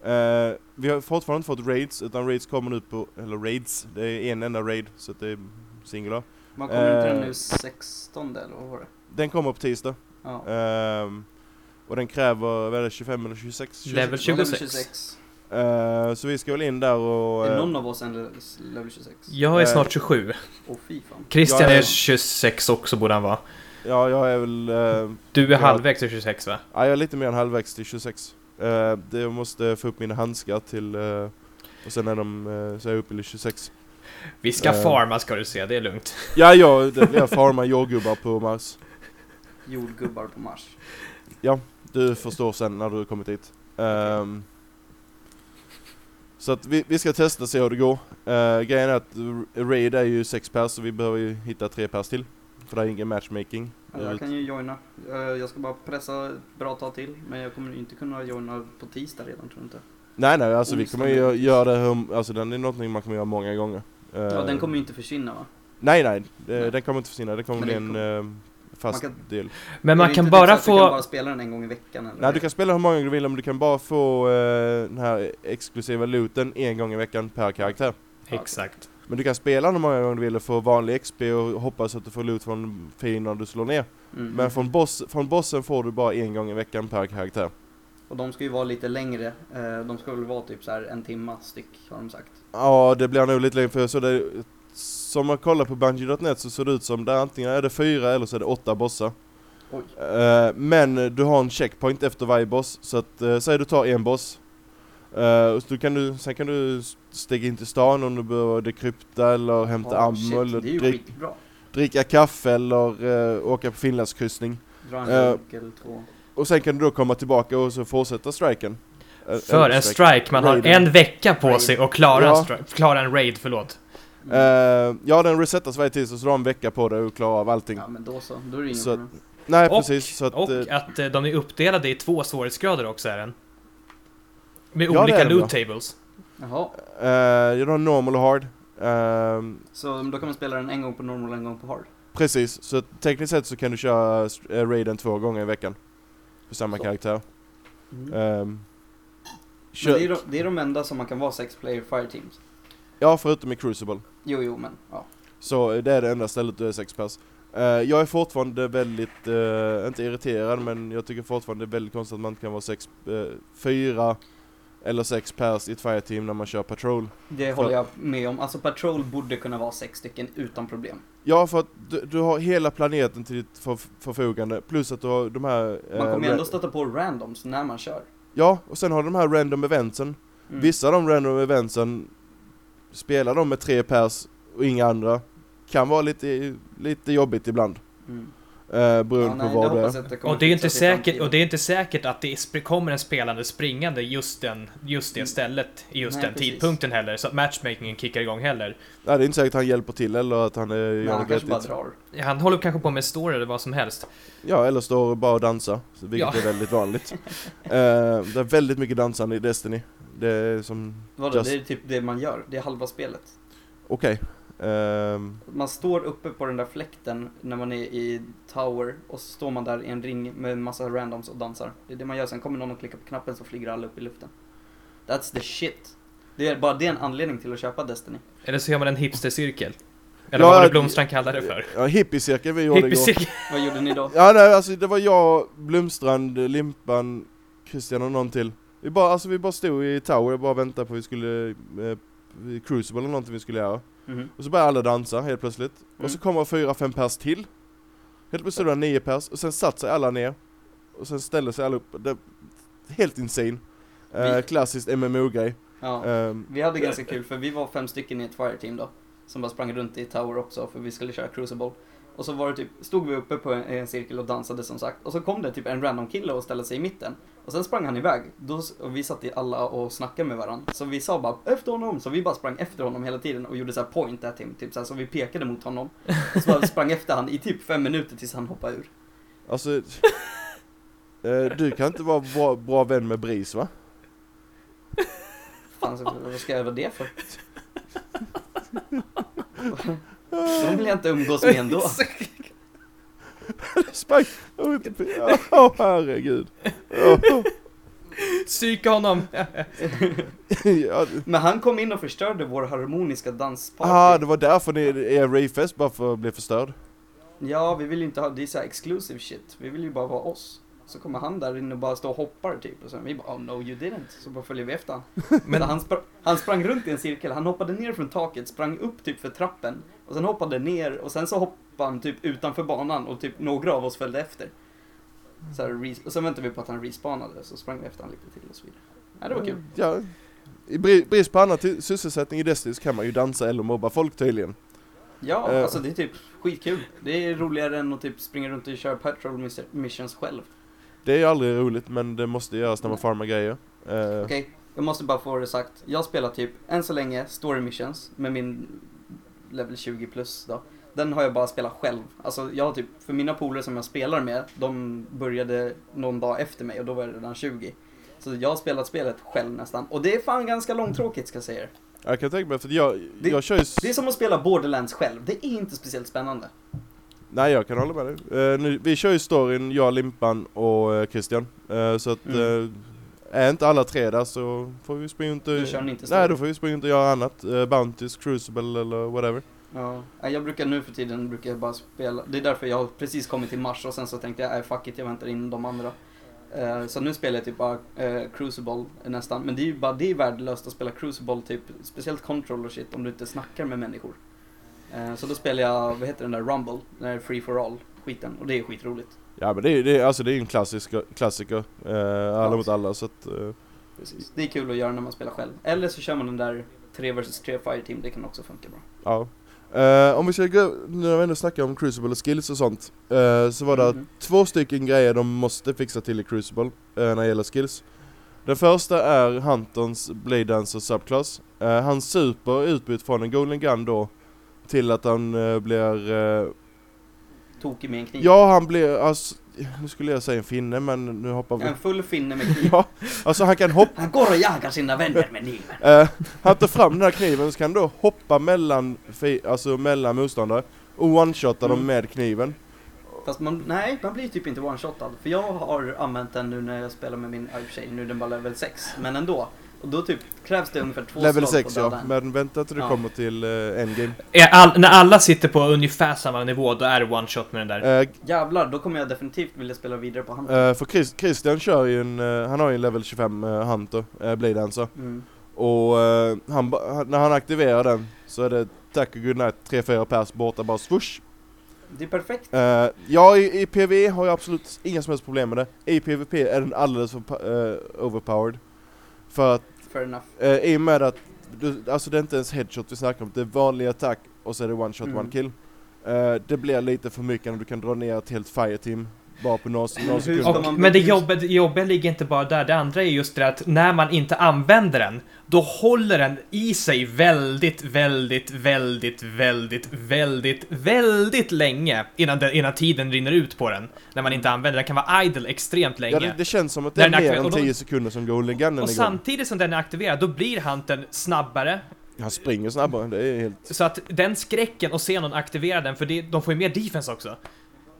Eh, vi har fortfarande inte fått raids, utan raids kommer nu på, eller raids, det är en enda raid, så att det är singular. Man kommer inte den nu 16 eller vad var det? Den kommer på tisdag. Ja. Ehm, och den kräver, vad är det, 25 eller 26? 26. Level Ja, level 26. 26. Eh, så vi ska väl in där och... Är eh, någon av oss en le- level 26? Jag är snart 27. Åh fy fan. Christian är- är 26 också borde han vara. Ja, jag är väl... eh, Du är Ja. halvvägs till 26 va? ja, jag är lite mer än halvvägs till 26. Uh, det, jag måste få upp mina handskar till... eh, och sen är de, uh, så är jag uppe i 26. Vi ska Eh. farma ska du se, det är lugnt. Ja, ja, det blir farma jordgubbar på Mars. Jordgubbar på Mars. Du förstår sen när du har kommit dit. Ehm, så att vi, vi ska testa se hur det går. Uh, grejen är att Raid är ju sex pers så vi behöver ju hitta tre pers till. För det är ingen matchmaking. Ja, jag kan ju joina. Eh, Jag ska bara pressa ett bra tag till. Men jag kommer inte kunna joina på tisdag redan tror jag inte. Nej nej, alltså vi kommer ju göra det, hur- alltså den är någonting man kommer göra många gånger. Ja, Eh, den kommer ju inte försvinna va? Nej nej, Nej. den kommer inte försvinna, det kommer Men bli det en kommer- eh, fast Man kan- del. Men man kan bara att Du kan få... bara spela den en gång i veckan eller? Nej du kan spela hur många gånger du vill men du kan bara få eh, den här exklusiva looten en gång i veckan per karaktär. Exakt. Men du kan spela hur många gånger du vill och få vanlig XP och hoppas att du får loot från fiender du slår ner. Mm. Men från, boss, från bossen får du bara en gång i veckan per karaktär. Och de ska ju vara lite längre. Eh, De ska väl vara typ så en timma styck har de sagt. Ja, det blir nog lite längre för så det Som man kollar på Bungie.net så ser det ut som där antingen är det fyra eller så är det åtta bossar. Oj. Eh, men du har en checkpoint efter varje boss, så att uh, säg du tar en boss. Och så du kan du, sen kan du stiga in till stan om du behöver dekrypta eller hämta Ja, ammo shit, eller det är ju drick, dricka kaffe eller eh, åka på finlandskryssning. Dra en lunk eller två. Och sen kan du då komma tillbaka och så fortsätta striken. För en strike, man har Raiden. en vecka på Raid. sig att klara, Ja. en, stri- klara en raid, förlåt. Mm. Eh, ja den resetas varje tisdag så du har en vecka på dig att klara av allting. Ja men då så, då är det inga Så- problem. Nej Och- precis, så att... Och att de är uppdelade i två svårighetsgrader också är den. Med Ja, olika loot ja. tables. Jaha, eh, du har normal och hard. Ehm, så då kan man spela den en gång på normal och en gång på hard? Precis, så tekniskt sett så kan du köra äh, raiden två gånger i veckan. På samma Så. karaktär. Mm. Ehm, Men det är, de, det är de enda som man kan vara sex player fireteams. Ja, förutom i Crucible. Jo, jo, men ja. Så eh, det är det enda stället du är sex pers. Eh, jag är fortfarande väldigt, eh, inte irriterad, men jag tycker fortfarande det är väldigt konstigt att man inte kan vara sex, eh, fyra eller sex pers i ett fireteam när man kör patrol. Det håller jag med om. Alltså Patrol borde kunna vara sex stycken utan problem. Ja, för att du, du har hela planeten till ditt förf- förfogande, plus att du har de här... eh, Man kommer ju ändå stöta på randoms när man kör. Ja, och sen har du de här random eventsen. Mm. Vissa av de random eventsen spelar de med tre pers och inga andra. Kan vara lite, lite jobbigt ibland. Mm. Eh, Ja, beroende nej, på vad det är. det Och det är inte säkert, och det är inte säkert att det kommer en spelande springande just, den, just det Mm. stället i just Nej, den precis. tidpunkten heller. Så att matchmakingen kickar igång heller. Nej, det är inte säkert att han hjälper till eller att han är, Nej, gör han något kanske bara vettigt. drar. Han håller kanske på med story eller vad som helst. Ja, eller står bara och dansar, vilket Ja. är väldigt vanligt. Eh, det är väldigt mycket dansande i Destiny. Det är som, Vadå, Just- det är typ det man gör. Det är halva spelet. okej. Ehm, Man står uppe på den där fläkten när man är i Tower och så står man där i en ring med en massa randoms och dansar. Det är det man gör, sen kommer någon och klickar på knappen så flyger alla upp i luften. That's the shit. Det är bara det är en anledning till att köpa Destiny. Eller så gör man en hipstercirkel. Eller Ja, vad var det Blomstrand kallade det för? ja, hippiecirkeln vi gjorde igår. Hippiecirkel. Vad gjorde ni då? Ja, nej, alltså det var jag, Blomstrand, Limpan, Christian och någon till. Vi bara, alltså vi bara stod i Tower och bara väntade på att vi skulle, eh, Crucible eller någonting vi skulle göra. Mhm. Och så började alla dansa helt plötsligt. Mm. Och så kommer fyra, fem pers till. Helt plötsligt var det nio pers, och sen satt sig alla ner. Och sen ställde sig alla upp. Det, helt insane. Eh, Vi- klassiskt MMO-grej. Ja. Ehm, Vi hade ganska kul för vi var fem stycken i ett fireteam då. Som bara sprang runt i Tower också för vi skulle köra Crucible. Och så var det typ, stod vi uppe på en, en cirkel och dansade som sagt. Och så kom det typ en random kille och ställde sig i mitten. Och sen sprang han iväg. Då, och vi satt i alla och snackade med varandra. Så vi sa bara efter honom. Så vi bara sprang efter honom hela tiden och gjorde så här point at him. Typ så, här, så vi pekade mot honom. Så bara sprang efter han i typ fem minuter tills han hoppade ur. Alltså... eh, du kan inte vara bra, bra vän med Bris va? Fan, så, vad ska jag göra det för? De vill jag inte umgås med ändå. Sprang... Åh oh, herregud. Psyka honom! ja, Men han kom in och förstörde vår harmoniska dansparty. ah, det var därför ni är rayfest bara för att bli förstörd. Ja, vi vill ju inte ha, det är så här exclusive shit. Vi vill ju bara vara oss. Så kommer han där inne och bara står och hoppar typ. Och sen vi bara, oh no you didn't. Så bara följer vi efter han. Men han, spr- han sprang runt i en cirkel, han hoppade ner från taket, sprang upp typ för trappen. Och sen hoppade ner och sen så hoppade han typ utanför banan och typ några av oss följde efter. Så här, och sen väntade vi på att han respawnade, så sprang vi efter han lite till och så vidare. Ja, det var kul. Ja. I bri- brist på annan sysselsättning i Destiny så kan man ju dansa eller mobba folk tydligen. Ja, Eh. alltså det är typ skitkul. Det är roligare än att typ springa runt och köra patrol miss- missions själv. Det är ju aldrig roligt men det måste göras när man farmar grejer. Eh, Okej, jag måste bara få det sagt. Jag spelar typ, än så länge, story missions med min level 20 plus då. Den har jag bara spelat själv. Alltså jag har typ, för mina polare som jag spelar med, de började någon dag efter mig och då var jag redan 20. Så jag har spelat spelet själv nästan. Och det är fan ganska långtråkigt ska jag säga er. Jag kan tänka mig för jag, Det- jag kör ju... Det är som att spela Borderlands själv. Det är inte speciellt spännande. Nej jag kan hålla med dig. Eh, nu, vi kör ju storyn, jag, Limpan och eh, Christian. Eh, så att Mm. är inte alla tre där så får vi springa och... Du kör inte story. Nej då får vi springa runt och göra annat. Uh, Bounties, Crucible eller whatever. Ja, jag brukar nu för tiden brukar jag bara spela, det är därför jag har precis kommit till mars och sen så tänkte jag, nej fuck it, jag väntar in de andra. Eh, så nu spelar jag typ bara eh, Crucible nästan, men det är ju bara, det är värdelöst att spela Crucible typ, speciellt Control och shit, om du inte snackar med människor. Eh, så då spelar jag, vad heter den där, Rumble, den där Free for All skiten, och det är skitroligt. Ja men det är, det är, alltså det är en klassisk, klassiker. Uh, alla mot alla så att... Precis. Det är kul att göra när man spelar själv. Eller så kör man den där 3 vs 3 Fireteam, det kan också funka bra. ja. Eh, om vi ska gå, nu när vi ändå snackar om Crucible och skills och sånt. eh, så var det Mhm. två stycken grejer de måste fixa till i Crucible eh, när det gäller skills. Den första är Huntons Blade Dancer subclass. Uh, han super utbytt från en Golden Gun då till att han blir... Tokig med en kniv. ja, han blir... Alltså, nu skulle jag säga en finne men nu hoppar vi... En full finne med kniv. Ja, alltså han kan hoppa... Han går och jagar sina vänner med kniven. Uh, han tar fram den här kniven så kan han då hoppa mellan, alltså mellan motståndare och one-shotta dem Mm. med kniven. Fast man, nej, man blir typ inte one-shotad. För jag har använt den nu när jag spelar med min, i nu är den bara level 6. Men ändå. Och då typ krävs det ungefär två Level slag 6 på ja, en. men vänta till du Ja. kommer till uh, endgame. all, när alla sitter på ungefär samma nivå, då är det one shot med den där. Uh, Jävlar, då kommer jag definitivt vilja spela vidare på han. uh, för Chris, Christian kör ju en, uh, han har ju en level 25 uh, Hunter, uh, Blade Dancer. Mm. Och uh, han, när han aktiverar den så är det tack och goodnight 3-4 pers borta bara swoosh. Det är perfekt. Uh, ja, i, i PvE har jag absolut inga som helst problem med det. I PvP är den alldeles för uh, overpowered. För att Fair enough. Uh, I och med att, du, alltså det är inte ens headshot vi snackar om, det är vanlig attack och så är det one shot, Mm. one kill. Eh, det blir lite för mycket när du kan dra ner ett helt fireteam bara på några, några sekunder. Och, men det jobbiga, det jobbiga ligger inte bara där, det andra är just det att när man inte använder den, då håller den i sig väldigt, väldigt, väldigt, väldigt, väldigt, väldigt länge innan, den, innan tiden rinner ut på den. När man inte använder den, den kan vara idle extremt länge. Ja, det, det känns som att det är mer än och då- 10 sekunder som Golden Gunnen och samtidigt som den är aktiverad, då blir hunten snabbare. Han springer snabbare, det är helt... Så att den skräcken och se någon aktivera den, för det, de får ju mer defense också.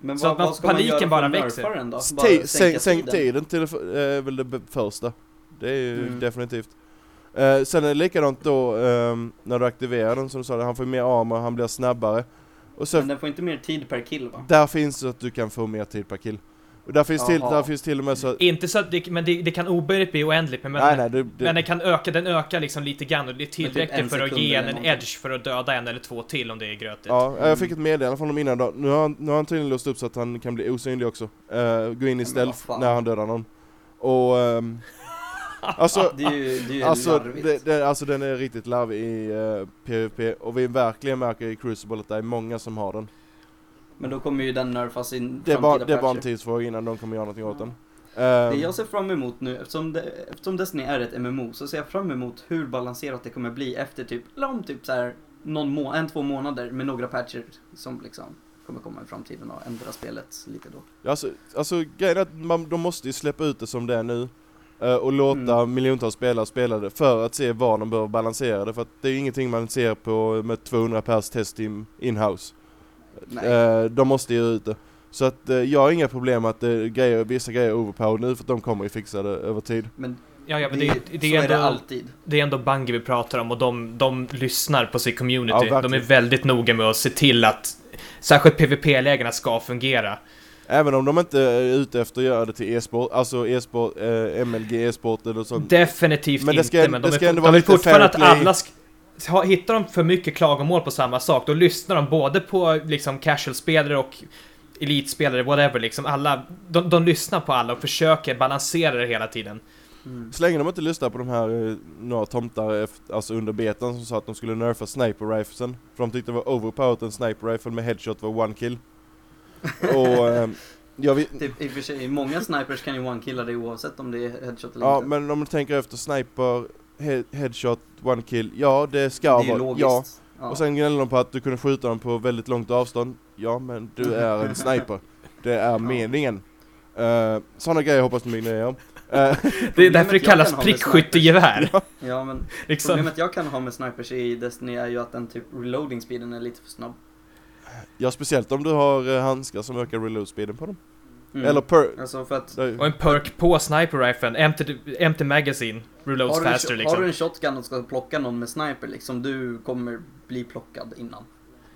Men Så vad, att man- vad ska man paniken göra för bara växer. den då? Bara Ti- sänka Sänk, sänk tiden? tiden till det är väl det första. Det är ju Mm. definitivt. Eh, sen är det likadant då ehm, när du aktiverar den som du sa, han får mer armor, han blir snabbare. Och så Men den får inte mer tid per kill va? Där finns det att du kan få mer tid per kill. Och där finns, till, där finns till och med så... Inte så att det, men det, det kan obehörigt bli oändligt, men, nej nej, det, det, men den kan öka, den ökar liksom lite grann och det är tillräckligt för att ge en en edge för att döda en eller två till om det är grötigt. ja, jag fick ett meddelande från dem innan då. Nu har, han, nu har han tydligen låst upp så att han kan bli osynlig också. Uh, gå in i stealth när han dödar någon. Och... ehm, alltså, Det är ju, det är ju alltså, det, det, alltså den är riktigt larvig i uh, PVP och vi verkligen märker i Crucible att det är många som har den. Men då kommer ju den nerfas i Det framtida det bara en tidsfråga innan de kommer göra någonting åt den. Det Ehm, jag ser fram emot nu, eftersom, det, eftersom Destiny är ett MMO, så ser jag fram emot hur balanserat det kommer bli efter typ, eller om typ så här någon må, en, två månader med några patcher som liksom kommer komma i framtiden och ändra spelet lite då. Alltså, alltså grejen är att man, de måste ju släppa ut det som det är nu. eh, och låta Mm. miljontals spelare spela det för att se var de behöver balansera det. För att det är ingenting man ser på med 200 pers testing in-house. Nej. Eh, de måste ge ut det. Så att eh, jag har inga problem med att eh, grejer, vissa grejer är overpowered nu för att de kommer ju fixa det över tid. Men, Ja, ja, men det, det, det, så är är det ändå, alltid. det är ändå Bungie vi pratar om och de, de lyssnar på sin Ja, community. verkligen. de är väldigt noga med att se till att särskilt PVP-lägena ska fungera. Även om de inte är ute efter att göra det till e-sport, alltså e-sport, eh, MLG e-sport eller sånt. Definitivt Men det ska- inte, men det de, ska är, ändå de vara vill lite fortfarande att alla sk- ha- Hittar de för mycket klagomål på samma sak, då lyssnar de både på liksom casual-spelare och elitspelare, whatever liksom. Alla, de, de lyssnar på alla och försöker balansera det hela tiden. Mm. Så länge de inte lyssnar på de här eh, några tomtar efter, alltså under betan som sa att de skulle nerfa sniper riflesen. För de tyckte det var overpowered en sniper rifle med headshot var one kill. Och eh, jag vet, Typ, I och för sig, många snipers kan ju one-killa dig oavsett om det är headshot eller ja inte. men om du tänker efter sniper, he, headshot, one kill, ja det det ska ju vara, ja. Ja. Och sen gnäller de på att du kunde skjuta dem på väldigt långt avstånd. Ja men du är en sniper. Det är meningen. Uh, Sådana grejer hoppas de ignorerar. Uh, Det är därför det kallas prickskyttegevär. ja, men liksom. problemet jag kan ha med snipers i Destiny är ju att den typ reloading speeden är lite för snabb. ja speciellt om du har eh, handskar som ökar reload speeden på dem. Mm. Eller per... Alltså för att Och en perk på sniper riflen, empty, empty magazine, reloads har du, en, faster har liksom. du en shotgun och ska plocka någon med sniper liksom, du kommer bli plockad innan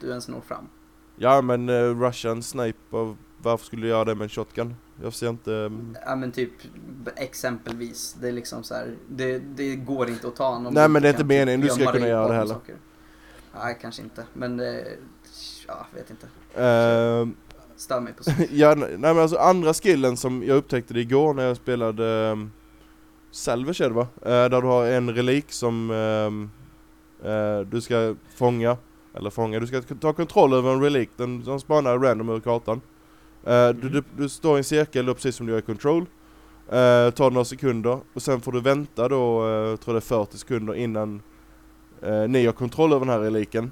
du ens når fram. Ja men uh, Russian sniper, varför skulle du göra det med en shotgun? Jag ser inte... mm, Ja men typ exempelvis, det är liksom så här, det, det går inte att ta honom. Nej, men det är inte kan meningen, du ska kunna göra det heller. saker. Nej, kanske inte, men eh, ja, vet inte. eh, Stör mig på så. ja, nej men alltså andra skillen som jag upptäckte det igår när jag spelade um, Salvage är det va? Eh, där du har en relik som ehm, eh, du ska fånga, eller fånga, du ska ta kontroll över en relik, den, den spanar random ur kartan. Eh, du, du, du står i en cirkel då, precis som du gör i Control. Uh, tar några sekunder och sen får du vänta då, uh, tror det är 40 sekunder innan eh, ni har kontroll över den här reliken.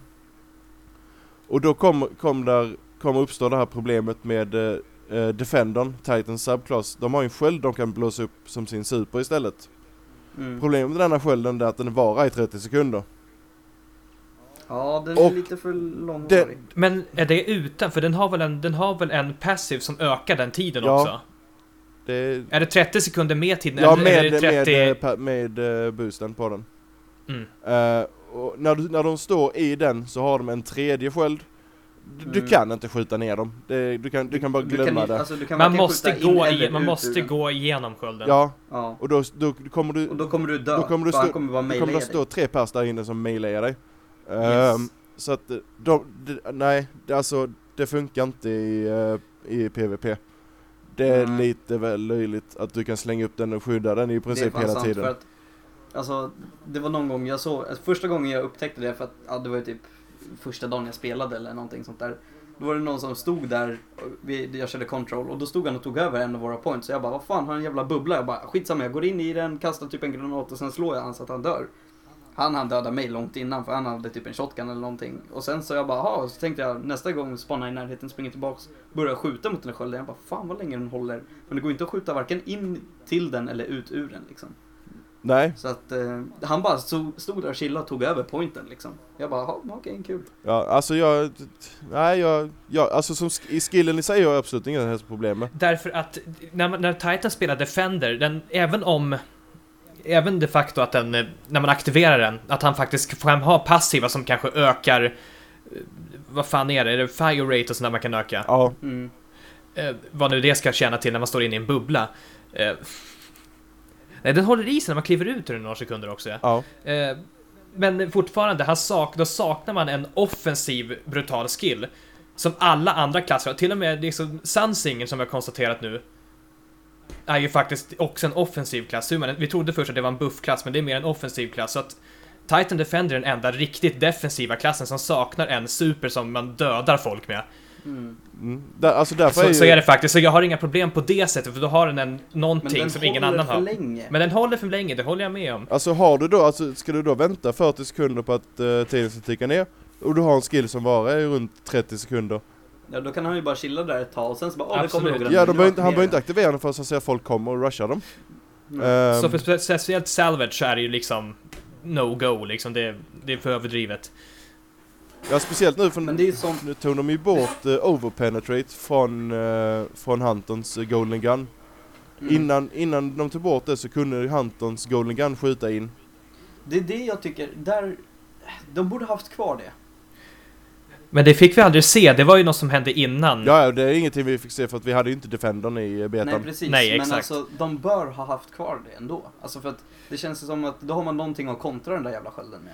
Och då kommer kom där, kommer uppstå det här problemet med uh, uh, Defendern, Titan Subclass. De har ju en sköld de kan blåsa upp som sin super istället. Mm. Problemet med denna skölden är att den varar i 30 sekunder. Ja, den Och är lite för långvarig. det- Men är det utan? För den har väl en, den har väl en passiv som ökar den tiden Ja. också? Det, Är det 30 sekunder med tiden? ja, eller med, är det 30... med, eh, med eh, boosten på den. Mm. Eh, och när, du, när de står i den så har de en tredje sköld. Du, du Mm. kan inte skjuta ner dem. Det, du, kan, du kan bara Du glömma ju- det. alltså, du kan Man måste, gå, i, man ut måste gå igenom skölden. Ja, Ja, och då, då kommer du... och då kommer du dö. Då kommer du stå- kommer bara Då kommer det stå tre pers där inne som mailar dig. Yes. Ehm, så att de, de, nej, det, alltså det funkar inte i, eh, i PVP. Det är Nej. lite väl löjligt att du kan slänga upp den och skydda den i princip hela sant, tiden. För att, alltså, det var någon gång jag såg, alltså, första gången jag upptäckte det för att, ja, det var ju typ första dagen jag spelade eller någonting sånt där. Då var det någon som stod där, vi, jag körde control och då stod han och tog över en av våra points. Så jag bara, vad fan har en jävla bubbla? Jag bara, skitsamma jag går in i den, kastar typ en granat och sen slår jag han så att han dör. Han han döda mig långt innan för han hade typ en shotgun eller någonting. Och sen så jag bara, ha, så tänkte jag nästa gång spana i närheten, springer tillbaks, börjar skjuta mot den där skölden. Jag bara, fan vad länge den håller. Men det går inte att skjuta varken in till den eller ut ur den liksom. Nej, Så att eh, han bara stod, stod där och chillade och tog över pointen liksom. Jag bara, "Ja, okej, kul. ja, alltså jag, nej jag, jag alltså som sk- i skillen i sig har jag absolut inga helst problem med. Därför att när, man- när Titan spelar Defender, den, även om... Även de facto att den, när man aktiverar den, att han faktiskt kan ha passiva som kanske ökar... eh, Vad fan är det? Är det fire rate och sånt där man kan öka? Ja, Mm. Eh, vad nu det ska tjäna till när man står inne i en bubbla. Eh, nej, den håller i sig när man kliver ut ur den några sekunder också. Ja. Eh, men fortfarande, han sak, då saknar man en offensiv brutal skill. Som alla andra klasser har. Till och med liksom Sunsingen som jag konstaterat nu. Är ju faktiskt också en offensiv klass. Vi trodde först att det var en buffklass, men det är mer en offensiv klass. Så att Titan Defender är den enda riktigt defensiva klassen som saknar en super som man dödar folk med. Mm. Där, alltså därför Så, är ju... så är det faktiskt, så jag har inga problem på det sättet för då har den en, någonting den som ingen annan har. länge. Men den håller för länge, det håller jag med om. Alltså har du då, alltså ska du då vänta 40 sekunder på att uh, tiden ska ticka ner och du har en skill som varar i runt 30 sekunder. Ja, då kan han ju bara chilla där ett tag och sen så bara, åh, det kommer några Ja, de behöver inte, han behöver inte aktivera. den förrän han ser folk kommer och rushar dem. Mm. Ehm, Så för spe- speciellt salvage så är det ju liksom no-go liksom, det, det är för överdrivet. Ja, speciellt nu för Men det är ju som, nu tog de ju bort uh, overpenetrate från, uh, från Huntons uh, Golden Gun. mm. Innan, innan de tog bort det så kunde Huntons Golden Gun skjuta in. det är det jag tycker, där, de borde haft kvar det. Men det fick vi aldrig se, det var ju något som hände innan. Ja, det är ingenting vi fick se för att vi hade ju inte Defendern i uh, Nej betan. precis, Nej, men exakt. alltså de bör ha haft kvar det ändå. Alltså för att det känns som att då har man någonting att kontra den där jävla skölden med.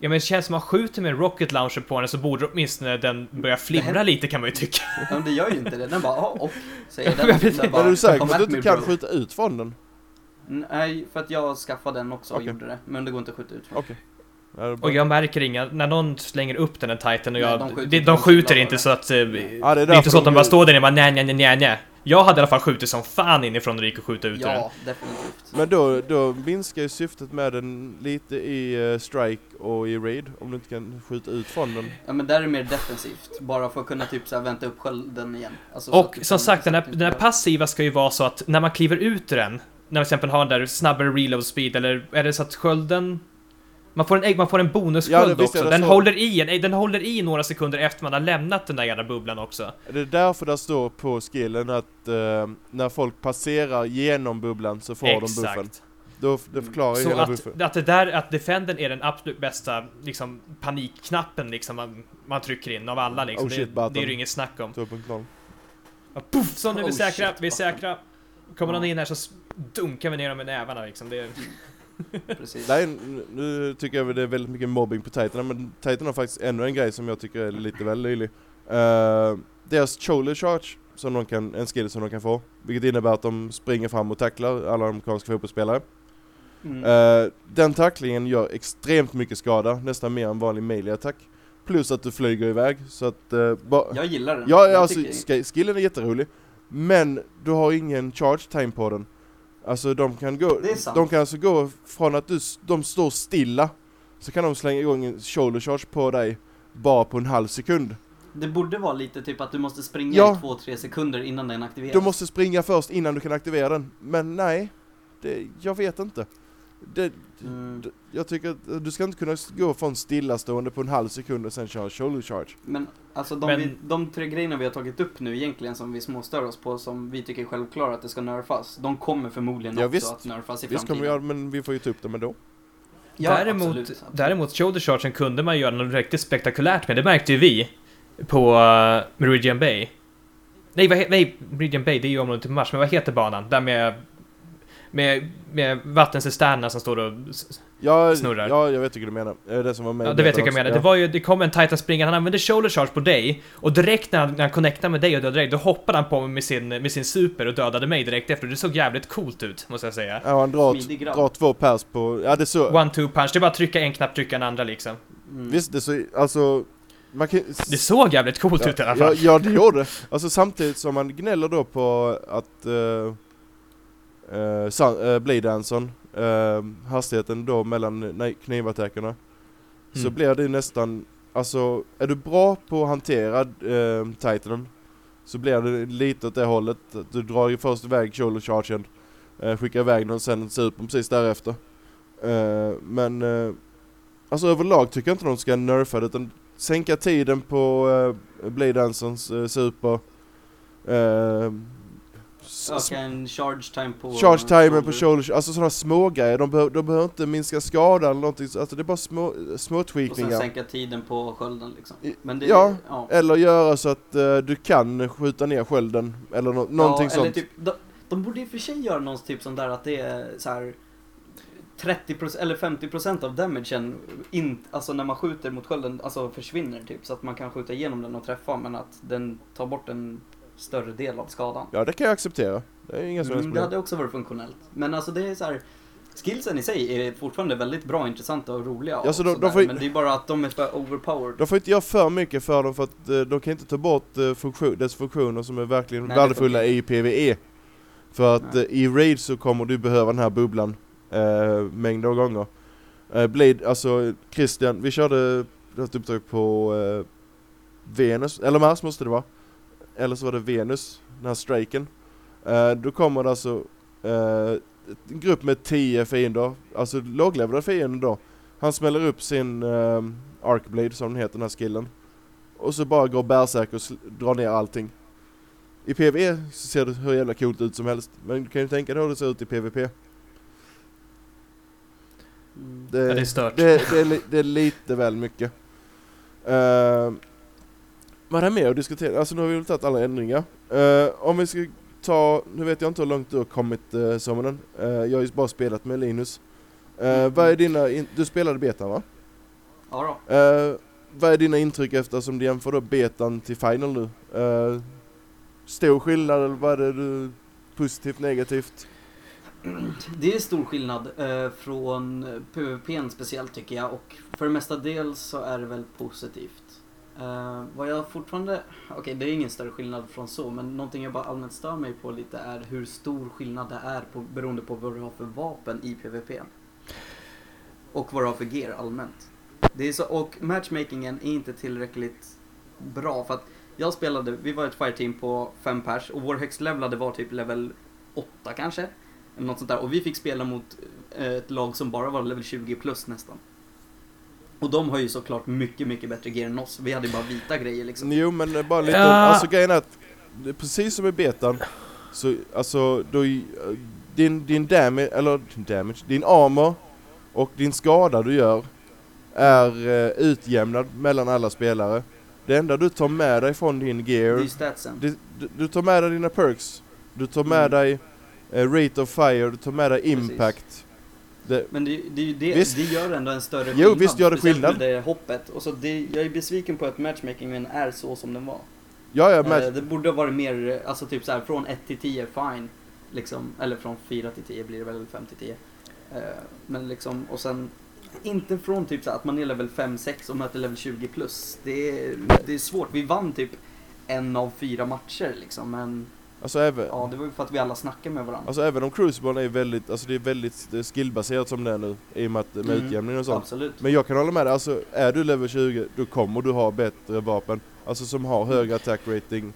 Ja men det känns som att man skjuter med en rocket launcher på den så borde åtminstone den börja flimra Det här- lite kan man ju tycka. Ja, men det gör ju inte det, den bara, ja och, säger den. bara, Men är du säker "Come på att at du inte kan bro." skjuta ut från den? Nej, för att jag skaffade den också och Okej. gjorde det. Men det går inte att skjuta ut. Det är bra. Och jag märker inga, när någon slänger upp den en titan och Nej, jag, de skjuter de, inte, de de skjuter inte så att... eh, Ja, det det är är därför inte så att de de- bara står där och bara nja, nja, nja, nja. Jag hade i alla fall skjutit som fan inifrån och gick och skjuta ut ur den. Ja, definitivt. Men då, då minskar ju syftet med den lite i eh, strike och i raid om du inte kan skjuta ut från den. Ja men där är det mer defensivt. Bara för att kunna typ så här vänta upp skölden igen. Alltså, så att Och som sagt, den här, att den här passiva ska ju vara så att när man kliver ut ur den, när man till exempel har den där snabbare reload speed, eller är det så att skölden... Man får en, ägg- man får en bonussköld Ja, också. Den så. håller, i en, den håller i några sekunder efter man har lämnat den där jävla bubblan också. Det är därför det står på skillen att eh, när folk passerar genom bubblan så får de buffen. Exakt. Då, det förklarar ju Så hela att, buffen. att det där, att Defenden är den absolut bästa liksom, panikknappen liksom man, man trycker in av alla liksom. Oh shit, det, button. det är ju inget snack om. 2.0. Ja, puff, så nu är vi Oh säkra, shit, vi är säkra. Kommer någon in här så dunkar vi ner dem med nävarna liksom. Det är, Precis. Nej, nu tycker jag det är väldigt mycket mobbing på Titan, men Titan har faktiskt ännu en grej som jag tycker är lite väl löjlig. Uh, deras shoulder charge, som de kan, en skill som de kan få, vilket innebär att de springer fram och tacklar alla amerikanska fotbollsspelare. Mm. Eh, den tacklingen gör extremt mycket skada, nästan mer än vanlig melee-attack. Plus att du flyger iväg, så att... Uh, jag gillar den. ja, Jag alltså tycker- skillen är jätterolig. Men du har ingen charge time på den. Alltså de kan gå... De kan alltså gå från att du, de står stilla, så kan de slänga igång en shoulder charge på dig bara på en halv sekund. Det borde vara lite typ att du måste springa Ja. i 2-3 sekunder innan den aktiveras. Du måste springa först innan du kan aktivera den. Men nej, det, jag vet inte. Det, Mm. jag tycker att du ska inte kunna gå från stillastående på en halv sekund och sen köra shoulder charge. Men alltså de, Men- vi, de tre grejerna vi har tagit upp nu egentligen som vi småstör oss på som vi tycker är självklara att det ska nerfas. De kommer förmodligen Ja, också visst. att nerfas i Visst framtiden. kommer vi göra men vi får ju ta upp dem ändå. Ja, däremot, absolut, absolut. däremot shoulder chargen kunde man göra något riktigt spektakulärt med. Det märkte ju vi på uh, Meridian Bay. Nej, vad he- nej, Meridian Bay, det är ju området till Mars, men vad heter banan? Där med, med, med vattencisternerna som står och... Ja, Snurrar. ja, jag vet vilket du menar. Det är det som var med Ja, det vet jag vad jag menar. Det var ju, det kom en titan springande, han använde shoulder charge på dig, och direkt när han, när han connectade med dig och dödade dig, då hoppade han på mig med sin, med sin super och dödade mig direkt efter. Det såg jävligt coolt ut, måste jag säga. Ja, han drar, drar två pers på... Ja, det så... One-two punch, det är bara att trycka en knapp, trycka en andra liksom. Mm. Visst, det är så... Alltså... Man kan, Det såg jävligt coolt ut i alla fall. Ja, ja, det gjorde det. Alltså samtidigt som man gnäller då på att uh, Sun, uh, Blade Danson, uh, hastigheten då mellan knivattackerna, så Mm. blir det nästan, alltså är du bra på att hantera uh, titlen så blir det lite åt det hållet. Du drar ju först iväg shoulder chargen, uh, skickar iväg den och sen super precis därefter. Uh, men uh, alltså överlag tycker jag inte de ska nerfa det utan sänka tiden på uh, Blade Dansons uh, super. Uh, Öka en charge time på... Charge timer på shoulder, alltså sådana små grejer. De, behöver, de behöver inte minska skadan eller någonting, så- alltså det är bara små, små Och sen tweakningar. sänka tiden på skölden liksom. Men det, ja, ja. Eller göra så att eh, du kan skjuta ner skölden, eller no någonting ja, eller sånt. Typ, de, de borde i och för sig göra någon typ sån där att det är så här 30% eller 50% av damagen, in, alltså när man skjuter mot skölden, alltså försvinner typ. Så att man kan skjuta igenom den och träffa men att den tar bort en större del av skadan. Ja det kan jag acceptera. Det är inga som Mm, det hade också varit funktionellt. Men alltså det är så här. Skillsen i sig är fortfarande väldigt bra, intressanta och roliga Ja, så de- de får Men det är bara att de är för overpowered. De får inte göra för mycket för dem för att eh, de kan inte ta bort eh, funktion, dess funktioner som är verkligen Nej, värdefulla i PVE. För att Nej. eh, i Raid så kommer du behöva den här bubblan eh, mängder av gånger. Eh, Blade, alltså Christian, vi körde ett uppdrag på eh, Venus, eller Mars måste det vara. Eller så var det Venus, den här strejken. Eh, då kommer det alltså eh, en grupp med 10 fiender, alltså låglevlade fiender då. Han smäller upp sin eh, Arcblade som den heter, den här skillen. Och så bara går bärsärk och drar ner allting. I PvE så ser det hur jävla coolt ut som helst. Men du kan ju tänka dig hur det ser ut i PvP. Mm. Det, Ja, det är stört. det, det, är, det är lite väl mycket. Uh, vad är mer att diskutera? Alltså nu har vi väl tagit alla ändringar. Eh, om vi ska ta, nu vet jag inte hur långt du har kommit uh, Summonen. Uh, jag har ju bara spelat med Linus. Uh, vad är dina, in- du spelade betan va? Ja då. Uh, vad är dina intryck efter som du jämför då betan till final nu? Uh, stor skillnad eller vad är det du, positivt, negativt? Det är stor skillnad eh, från PVP speciellt tycker jag och för det mesta del så är det väl positivt. Uh, vad jag fortfarande, okej det är ingen större skillnad från så men någonting jag bara allmänt stör mig på lite är hur stor skillnad det är på, beroende på vad du har för vapen i PVP. Och vad du har för gear allmänt. Det är så, och matchmakingen är inte tillräckligt bra för att jag spelade, vi var ett fireteam på fem pers och vår högstlevlade var typ level 8 kanske. Eller något sånt där. Och vi fick spela mot eh, ett lag som bara var level 20 plus nästan. Och de har ju såklart mycket, mycket bättre gear än oss. Vi hade ju bara vita grejer liksom. Jo men eh, bara lite, Ja. alltså grejen är att det är precis som i betan så alltså då i- din, din damage, eller damage, din armor och din skada du gör är eh, utjämnad mellan alla spelare. Det enda du tar med dig från din Det är gear, statsen. du, du, tar med dig dina perks, du tar med Mm. dig eh, rate of fire, du tar med dig Precis. Det, Men det, det, det, Visst. det gör ändå en större Jo, skillnad. visst gör det skillnad. det hoppet. Och så det, jag är besviken på att matchmakingen är så som den var. ja, ja, match, Eh, det borde ha varit mer, alltså typ så här från 1 till 10, fine. Liksom, eller från 4 till 10 blir det väl, 5 till 10. Eh, men liksom, och sen inte från typ så att man är level 5-6 och möter level 20 plus. Det är, det är svårt. Vi vann typ en av fyra matcher liksom, men alltså även, ja, det var ju för att vi alla snackade med varandra. Alltså även om Crucible är väldigt, alltså det är väldigt eh, skillbaserat som det är nu i och med, att, med Mm. utjämning och sånt. Absolut. Men jag kan hålla med dig, alltså är du level 20 då kommer du ha bättre vapen. Alltså som har högre attack rating,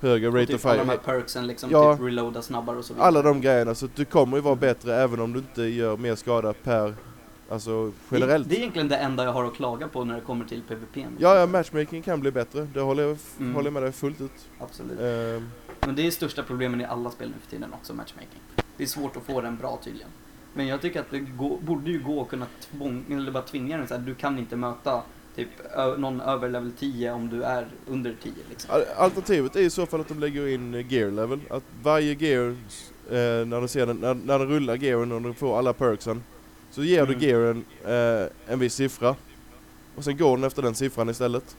högre och rate of typ alla de fire. här perksen liksom, Ja. typ reloada snabbare och så vidare. Alla de grejerna, så du kommer ju vara bättre även om du inte gör mer skada per, alltså generellt. Det, det är egentligen det enda jag har att klaga på när det kommer till PVP. Ja, ja, matchmaking kan bli bättre. Det håller jag, Mm. håller jag med dig fullt ut. Absolut. Ehm, Men det är största problemen i alla spel nu för tiden också, matchmaking. Det är svårt att få den bra tydligen. Men jag tycker att det gå, borde ju gå att kunna tvång, eller bara tvinga den så här, du kan inte möta typ någon över level 10 om du är under 10 liksom. al- alternativet är i så fall att de lägger in eh, gear level. Att varje gear, eh, när du ser den, när, när den rullar gearen och du får alla perksen, så ger Mm. du gearen eh, en viss siffra. Och sen går den efter den siffran istället.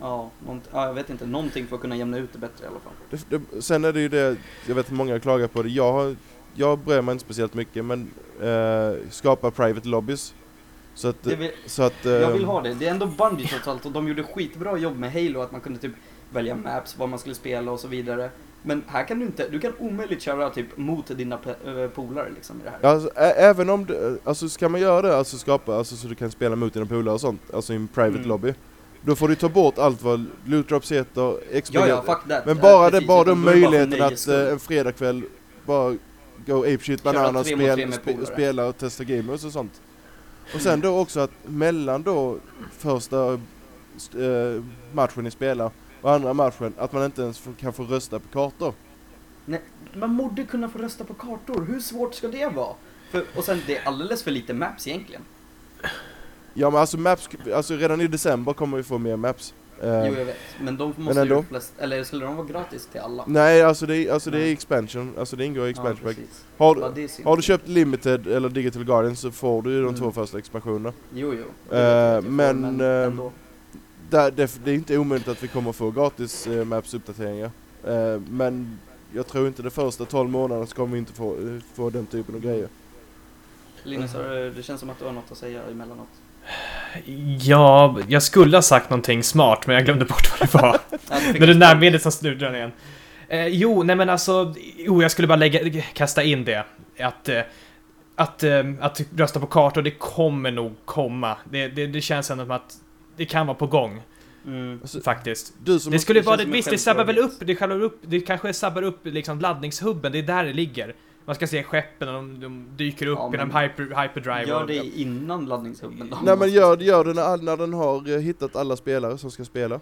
Ja, nånt, ja, jag vet inte, någonting för att kunna jämna ut det bättre i alla fall. Det, det, sen är det ju det, jag vet att många klagar på det, jag, har, jag bryr mig inte speciellt mycket men eh, skapa private lobbies. Så att, vill, så att eh, jag vill ha det. Det är ändå Bungie trots allt och de gjorde skitbra jobb med Halo, att man kunde typ välja maps, vad man skulle spela och så vidare. Men här kan du inte, du kan omöjligt köra typ mot dina äh, polare liksom i det här. Alltså, även om du, alltså ska man göra det, alltså skapa, alltså så du kan spela mot dina polare och sånt, alltså i en private Mm. lobby. Då får du ta bort allt vad loot drops heter, Ja, ja, fuck that. Men bara det, bara den möjligheten att eh, en fredagkväll bara go apeshit Köra banana, tre mot spel, tre med spe, polare. spela och testa gamers och sånt. Och sen då också att mellan då första eh, matchen ni spelar och andra matchen, att man inte ens kan få rösta på kartor. Nej, man borde kunna få rösta på kartor. Hur svårt ska det vara? För, och sen, det är alldeles för lite maps egentligen. Ja men alltså maps, alltså redan i december kommer vi få mer maps. Eh, Jo, jag vet. Men de måste ändå. ju flest, eller skulle de vara gratis till alla? Nej, alltså det, är- alltså det är expansion, alltså det ingår i expansion ja, pack. Har, Ja, har du köpt limited eller digital guardian så får du ju de Mm. två första expansionerna. Jo, jo. Får, men, ändå. Där, det, det är inte omöjligt att vi kommer få gratis maps uppdateringar. Men jag tror inte de första 12 månaderna så kommer vi inte få, få den typen av grejer. Linus, det känns som att du har något att säga emellanåt. Ja, jag skulle ha sagt någonting smart, men jag glömde bort vad det var. När du en närmade dig som snurrar igen. Eh, jo, nej men alltså, jo, jag skulle bara lägga, kasta in det. Att, eh, att, eh, att rösta på kartor, det kommer nog komma. Det, det, det känns ändå som att det kan vara på gång, Mm. Alltså, faktiskt. du som Det skulle det vara det, visst det sabbar väl upp, det upp, det kanske sabbar upp liksom laddningshubben, det är där det ligger. Man ska se skeppen och de, de dyker upp Ja, men hyper, hyperdrive. Gör och, det innan laddningshubben då. Nej men gör, gör det när, när den har eh, hittat alla spelare som ska spela.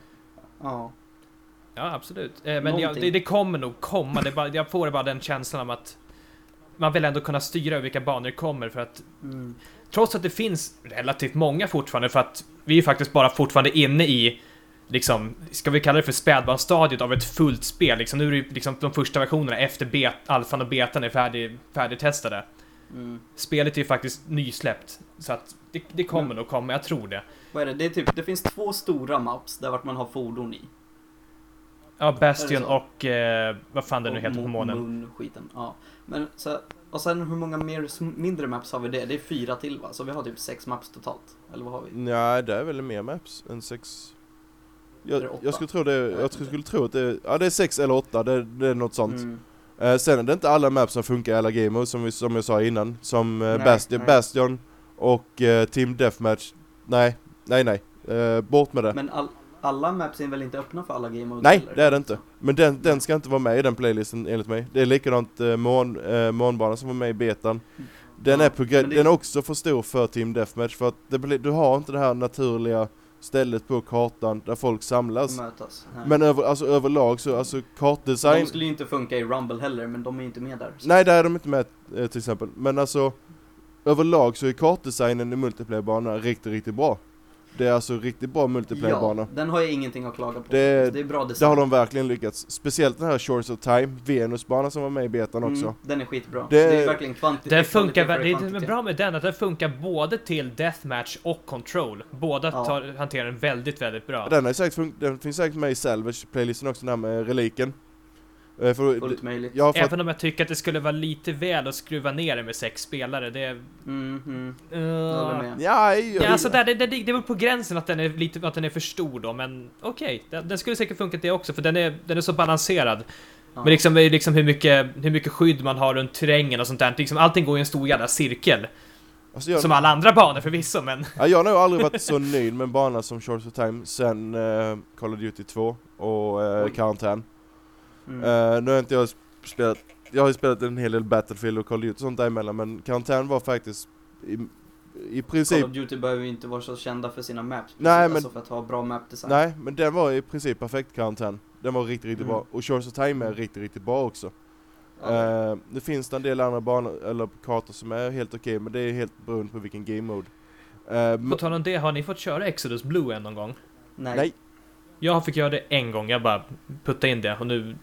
Ja. Ja, absolut. Eh, men jag, det, det kommer nog komma. Det bara, jag får bara den känslan av att man vill ändå kunna styra över vilka banor det kommer för att Mm. trots att det finns relativt många fortfarande för att vi är faktiskt bara fortfarande inne i liksom, ska vi kalla det för spädbarnsstadiet av ett fullt spel. Liksom, nu är det ju liksom de första versionerna efter bet, alfan och betan är färdig, färdigtestade. Mm. Spelet är ju faktiskt nysläppt. Så att det, det kommer nog komma, jag tror det. Vad är det? Det, är typ, det finns två stora maps där vart man har fordon i. Ja, Bastion och eh, vad fan det nu heter på månen. Moon-skiten. Ja. Men så, och sen hur många mer mindre maps har vi det? Det är fyra till va? Så vi har typ sex maps totalt. Eller vad har vi? Nej, det är väl mer maps än sex. Jag, jag skulle tro det, Jag skulle tro att det är, ja det är sex eller åtta, det, det är något sånt. Mm. Eh, sen är det inte alla maps som funkar i alla game modes som, vi, som jag sa innan. Som eh, Nej, Bastion, nej. Bastion och eh, Team Deathmatch. Nej, nej, nej. Eh, bort med det. Men all, alla maps är väl inte öppna för alla game modes nej, heller? det är det inte. Men den, den ska inte vara med i den playlisten enligt mig. Det är likadant eh, mån, eh, månbanan som var med i betan. Den, Ja, är, på, det- den är också för stor för Team Deathmatch för att det du har inte det här naturliga stället på kartan där folk samlas. Mötas. Men över, alltså, överlag så, alltså de kartdesign... skulle ju inte funka i Rumble heller, men de är inte med där. Så- Nej, där är de inte med eh, till exempel. Men alltså överlag så är kartdesignen i multiplayer-banorna riktigt, riktigt bra. Det är alltså riktigt bra multiplayer-bana. Ja, den har jag ingenting att klaga på. Det- det är bra Det design. har de verkligen lyckats. Speciellt den här Shores of Time, Venus-banan som var med i betan också. Mm, den är skitbra. Det- Det, är verkligen kvantitet. Den funkar, kvalitet det före är kvantitet. bra med den att den funkar både till Deathmatch och Control. Båda Ja. tar, hanterar den väldigt, väldigt bra. Den, är säkert den finns säkert med i Salvage-playlisten också, den här med reliken. Eh, för, Fullt möjligt. ja, för att, Även om jag tycker att det skulle vara lite väl att skruva ner det med sex spelare. Det är... Mm, mm. Uh, Jag håller med. ja, Ja, alltså där, det, det, det är väl på gränsen att den är lite att den är för stor då, men okej. den, den skulle säkert funka det också, för den är, den är så balanserad. Ja. Men liksom, liksom hur, mycket, hur mycket skydd man har runt terrängen och sånt där. Liksom, allting går i en stor jävla cirkel. alltså jag, Som alla andra banor förvisso, men... ja, jag har nog aldrig varit så nöjd med en bana som Shores of Time sen eh, Call of Duty 2 och eh, Oj. Karantän. Mm. Eh, nu har inte jag spelat, jag har ju spelat en hel del Battlefield och Call of Duty och sånt däremellan men Karantän var faktiskt i, i princip, Call of Duty behöver ju inte vara så kända för sina maps. Nej, precis, men- Alltså för att ha bra map design. nej men den var i princip perfekt Karantän. Den var riktigt, riktigt Mm. bra. Och Shores of Time är riktigt, riktigt bra också. Ja. Eh, det finns det en del andra banor, eller kartor som är helt okej men det är helt beroende på vilken game mode. Eh, På tal om det, har ni fått köra Exodus Blue än någon gång? nej. nej. Jag fick göra det en gång, jag bara puttade in det och nu...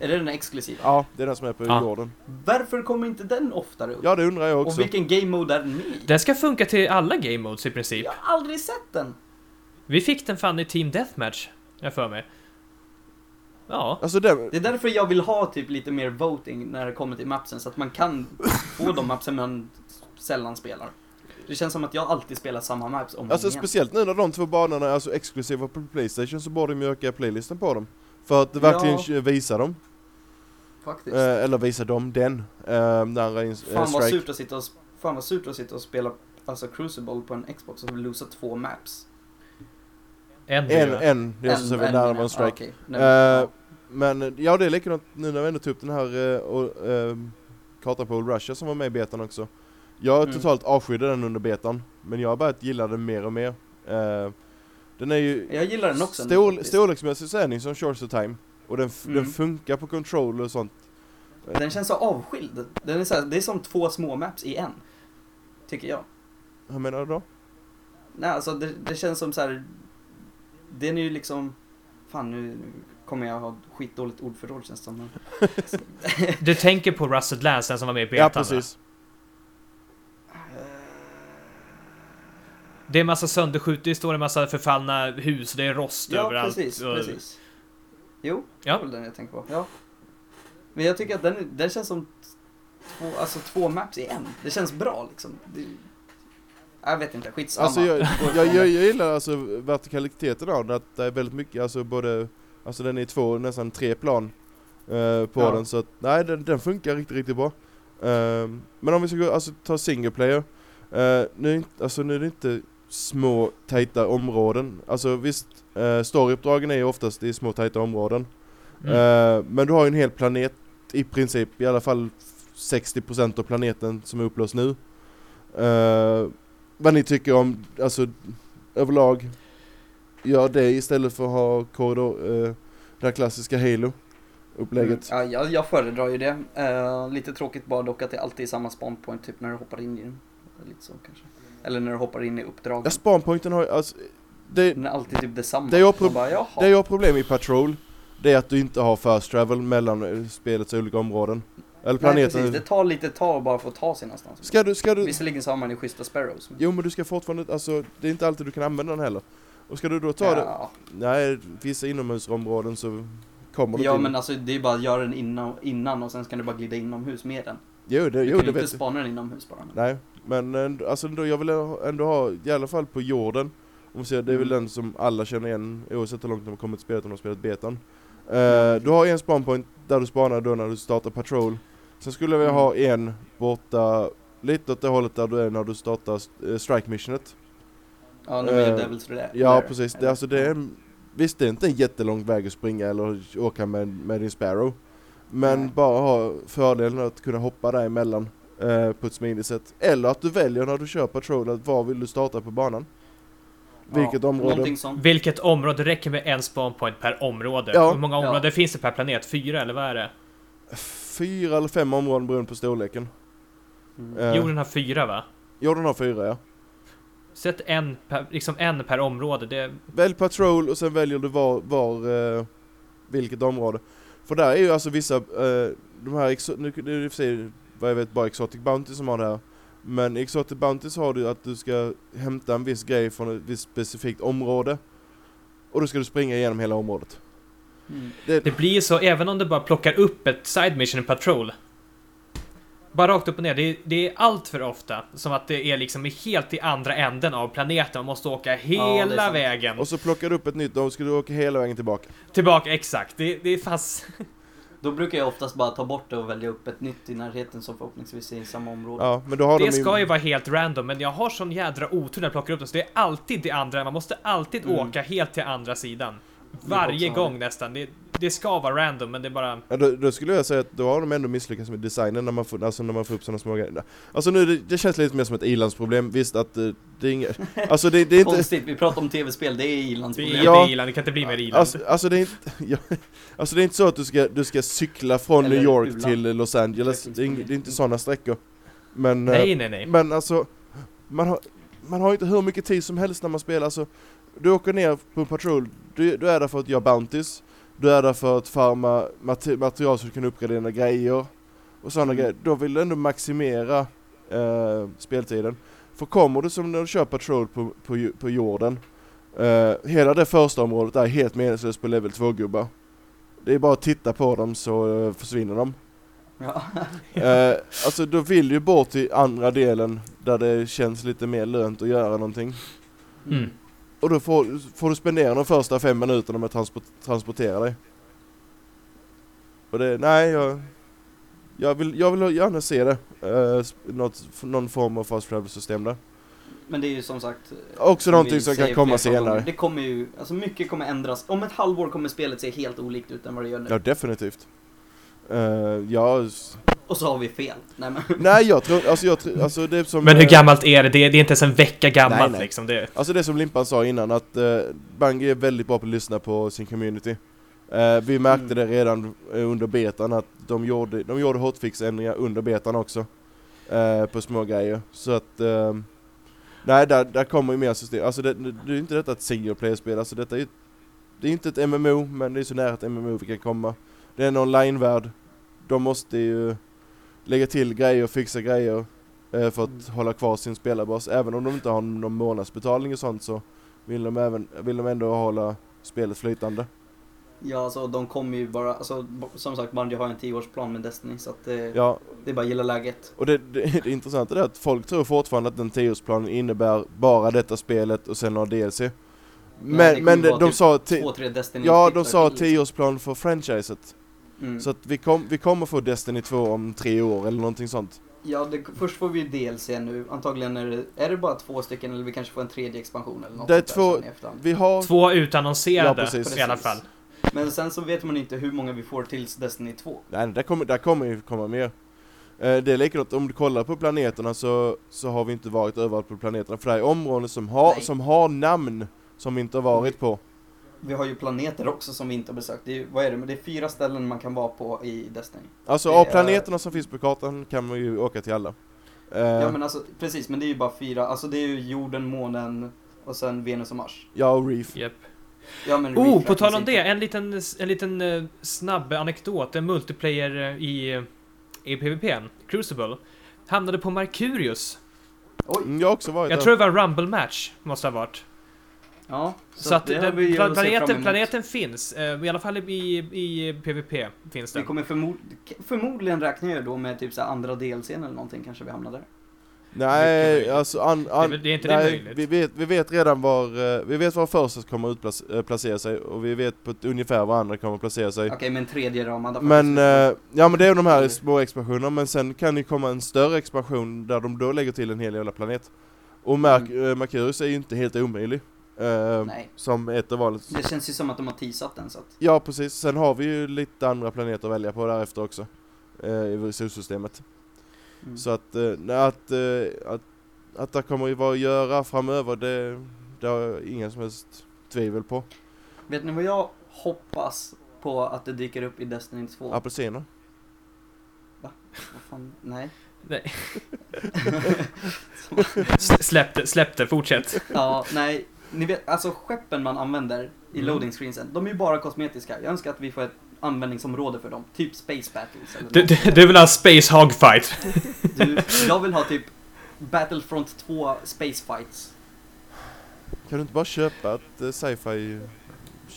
Är det den exklusiva? Ja, det är den som är på Ja. gården. Varför kommer inte den oftare upp? Ja det undrar jag Och också. vilken game mode är den med i? Den ska funka till alla game modes i princip. Jag har aldrig sett den. Vi fick den fan i Team Deathmatch, jag för mig. Ja. Alltså den, Det är därför jag vill ha typ lite mer voting när det kommer till mapsen, så att man kan få de mapsen man sällan spelar. Det känns som att jag alltid spelar samma maps om Alltså igen. speciellt nu när de två banorna är alltså exklusiva på Playstation så borde de ju öka playlisten på dem. För att verkligen Ja. visa dem. Faktiskt. Eh, eller visa dem den. Eh, när andra in, eh, fan, vad surt att sitta och, fan vad surt att sitta och spela alltså Crucible på en Xbox och losa två maps. En, En, en, det är så En- vi var en jag. strike. Ah, okej. Nej, Eh. Men ja det är likadant nu när vi ändå tog upp den här och, eh, kartan på Russia som var med i betan också. Jag Mm. totalt avskydde den under betan. Men jag har börjat gilla den mer och mer. Eh, den är ju Jag gillar den också. faktiskt. storleksmässigt så är den som Shores of Time. Och den, Mm. den funkar på control och sånt. Den känns så avskild. Den är så här, det är som två små maps i en. Tycker jag. Hur menar du då? Nej, alltså det, det känns som så här. Den är ju liksom... Fan, nu, nu kommer jag ha skitdåligt ordförråd känns det som. Du tänker på Rusted Lance, den som var med i betan Ja va? Det är en massa sönderskjut, det står en massa förfallna hus, det är rost Ja, överallt. precis, och- precis. Jo, det Ja. var väl den jag tänkte på. Ja. Men jag tycker att den, den känns som två, alltså två maps i en. Det känns bra liksom. Det, jag vet inte, skitsamma. Alltså jag, jag, jag, det. jag gillar alltså vertikaliteten av den, att det är väldigt mycket, alltså både, alltså den är två, nästan tre plan eh, på Ja. den så att, nej den, den funkar riktigt, riktigt bra. Ehm, men om vi ska gå, alltså ta single player, eh, nu, är inte- alltså, nu är det inte små tajta områden, alltså visst, uh, storyuppdragen är ju oftast i små tajta områden. Mm. Eh, men du har ju en hel planet i princip, i alla fall 60% av planeten som är upplöst nu. Eh, vad ni tycker om, alltså överlag, gör det istället för att ha korridor, uh, det här klassiska Halo-upplägget. Mm, ja, jag, jag föredrar ju det. Eh, lite tråkigt bara dock att det alltid är samma spawn point typ när du hoppar in i den. Lite så kanske. Eller när du hoppar in i uppdragen. Ja, spawnpointen har ju, alltså, det, Den är alltid typ detsamma. Det jag prob- bara, det jag har problem i Patrol, det är att du inte har fast travel mellan eh, spelets olika områden. Eller Nej, planeten. precis. Det tar lite tag bara för att ta sig någonstans. Ska du, ska du, Visserligen så har man ju schyssta sparrows. jo men du ska fortfarande, alltså det är inte alltid du kan använda den heller. Och ska du då ta det, ja. nej vissa inomhusområden så kommer du ja till. men alltså det är bara att göra den innan, innan och sen kan du bara glida inomhus med den. jo det, Du jo, kan det inte vet spana den inomhus bara. Nej, men ändå- alltså ändå, jag vill ändå ha, i alla fall på jorden, om vi säger, det är väl Mm. den som alla känner igen oavsett hur långt de har kommit spelet om de har spelat betan. Eh, Ja. du har en spawnpoint där du spanar då när du startar patrol. Sen skulle vilja Mm. ha en borta, lite åt det hållet där du är när du startar eh, strike missionet. Ja, nu är Eh, Devils Lair. Ja precis, det, alltså det är, visst det är inte en jättelång väg att springa eller åka med, med din sparrow. Men Nej. bara ha fördelen att kunna hoppa däremellan eh, på ett smidigt sätt. Eller att du väljer när du kör patrol att var vill du starta på banan. Vilket område? Någonting sånt. Vilket område? Räcker med en spawn point per område. Ja. Hur många Ja. områden finns det per planet? Fyra eller vad är det? Fyra eller fem områden beroende på storleken. Mm. Eh, Jorden har fyra va? Jorden har fyra ja. Sätt en per, liksom en per område. Det, Välj patrol och sen väljer du var, var eh, vilket område. För där är ju alltså vissa, eh, de här, exo- nu det och vad jag vet bara Exotic Bounty som har det här. Men i Exotic Bounties har du att du ska hämta en viss grej från ett visst specifikt område. Och då ska du springa igenom hela området. Mm. Det, det blir ju så även om du bara plockar upp ett side mission i patrol. Bara rakt upp och ner. Det är, det är allt för ofta som att det är liksom helt i andra änden av planeten. Man måste åka hela sant. vägen. och så plockar du upp ett nytt, då ska du åka hela vägen tillbaka. Tillbaka, exakt. Det, det är fast... Då brukar jag oftast bara ta bort det och välja upp ett nytt i närheten som förhoppningsvis är i samma område. Ja, men då har Det de ska ju vara helt random, men jag har sån jädra otur när jag plockar upp det, så det är alltid det andra. Man måste alltid Mm. åka helt till andra sidan. Varje gång det. nästan. Det, det ska vara random, men det är bara... Ja, då, då skulle jag säga att då har de ändå misslyckats med designen när man får, alltså när man får upp sådana små grejer. Alltså nu, det, det känns lite mer som ett ilandsproblem, visst att eh, det är inget, alltså det, det är inte, Konstigt, vi pratar om tv-spel, det är Det ilandsproblem. är Ja. inte iland, det kan inte bli mer iland. alltså, alltså det är inte, ja, alltså det är inte så att du ska, du ska cykla från Eller New York u-land. till Los Angeles, det är, det är inte sådana sträckor. Men, eh, nej, nej, nej. men alltså, man har, man har inte hur mycket tid som helst när man spelar, alltså, du åker ner på en patrull, du, du är där för att göra bounties, du är där för att farma mate- material så du kan uppgradera dina grejer och sådana Mm. grejer. Då vill du ändå maximera eh, speltiden. För kommer du som när du kör patrol på, på, ju- på jorden, eh, hela det första området är helt meningslöst på level 2-gubbar. Det är bara att titta på dem så eh, försvinner de. Ja. Eh, alltså då vill du bort till andra delen där det känns lite mer lönt att göra någonting. Mm. Och då får, får du spendera de första fem minuterna med att transport, transportera dig. Och det, nej jag... Jag vill, jag vill gärna se det. Uh, något, någon form av fast travel system där. Men det är ju som sagt... Också som någonting som kan komma senare. Det kommer ju, alltså mycket kommer ändras. Om ett halvår kommer spelet se helt olikt ut än vad det gör nu. Ja definitivt. Uh, ja, Och så har vi fel. Nej men. nej jag tror, alltså jag tror, alltså det är som... Men hur eh, gammalt är det? Det är, det är inte ens en vecka gammalt Nej, nej. liksom. Det, Alltså det som Limpan sa innan att uh, Bungie är väldigt bra på att lyssna på sin community. Eh, vi märkte Mm. det redan eh, under betan att de gjorde, de gjorde hotfix-ändringar under betan också. eh, på små grejer. Så att... eh, nej, där, där kommer ju mer system. Alltså det, det är inte detta ett single player-spel. Alltså detta är ju- Det är inte ett MMO, men det är så nära ett MMO vi kan komma. Det är en online-värld. De måste ju lägga till grejer och fixa grejer eh, för att Mm. hålla kvar sin spelarbas. Även om de inte har någon månadsbetalning och sånt så vill de, även, vill de ändå hålla spelet flytande. Ja, alltså de kommer ju bara, alltså som sagt Bungie har en 10-årsplan med Destiny så att det, Ja, det är bara att gilla läget. och det, det, det intressanta är att folk tror fortfarande att den 10-årsplanen innebär bara detta spelet och sen några DLC. Men, kommer men de, de typ sa... Två, tre Destiny Ja, titlar de sa till. 10-årsplan för franchiset. Mm. Så att vi, kom, vi kommer få Destiny 2 om tre år eller någonting sånt. Ja, det, först får vi ju DLC nu. Antagligen är det, är det bara två stycken eller vi kanske får en tredje expansion eller något Det är två-. Vi har... Två utannonserade Ja, precis. i alla fall. Men sen så vet man inte hur många vi får tills Destiny 2. Nej, där kommer, där kommer ju komma mer. Eh, Det är likadant, om du kollar på planeterna så, så har vi inte varit överallt på planeterna. För det är områden som har, Nej. som har namn som vi inte har varit på. Vi har ju planeter också som vi inte har besökt. Det är, vad är det? Men det är fyra ställen man kan vara på i Destiny. Alltså av är- planeterna som finns på kartan kan man ju åka till alla. Eh, Ja men alltså, precis, men det är ju bara fyra. Alltså det är ju jorden, månen och sen Venus och Mars. ja, och Reef. Japp. Ja men Oh, på tal om det, en liten, en liten eh, snabb anekdot. En multiplayer eh, i, i PVP, Crucible, hamnade på Mercurius. Oj, Mm, Jag har också varit Jag där. tror det var Rumble Match, måste ha varit. Ja. Så, att det det, vi planeten, planeten finns, eh, i alla fall i, i PVP finns Vi den. kommer förmod, förmodligen räkna ju då med typ så andra delscen eller någonting kanske vi hamnar där. Nej, alltså an, an, Det det är inte det nej, möjligt? Vi vet, vi vet redan var, eh, vi vet var första kommer att eh, placera sig och vi vet på ett ungefär var andra kommer att placera sig. Okej, men tredje ramad. Men, eh, ja men det är de här små expansionerna, men sen kan det komma en större expansion där de då lägger till en hel jävla planet. Och Merc- eh, Mercurius är ju inte helt omöjlig. Nej. Som ett av valet. Det känns ju som att de har teasat den så att. Ja precis, sen har vi ju lite andra planeter att välja på därefter också. eh, I solsystemet. Mm. Så att, nej, att, att, att det kommer ju vara att göra framöver, det, det har jag inga som helst tvivel på. Vet ni vad jag hoppas på att det dyker upp i Destiny 2? Apelsiner. Vad fan, nej. Nej. Släpp det, släpp det, fortsätt. Ja, nej. Ni vet, alltså skeppen man använder i Mm. loading screensen, de är ju bara kosmetiska. Jag önskar att vi får ett användningsområde för dem. Typ Space Battles eller Du, något. du, du vill ha Space Hog Fight? Du, jag vill ha typ Battlefront 2 Space Fights. Kan du inte bara köpa ett eh, sci-fi?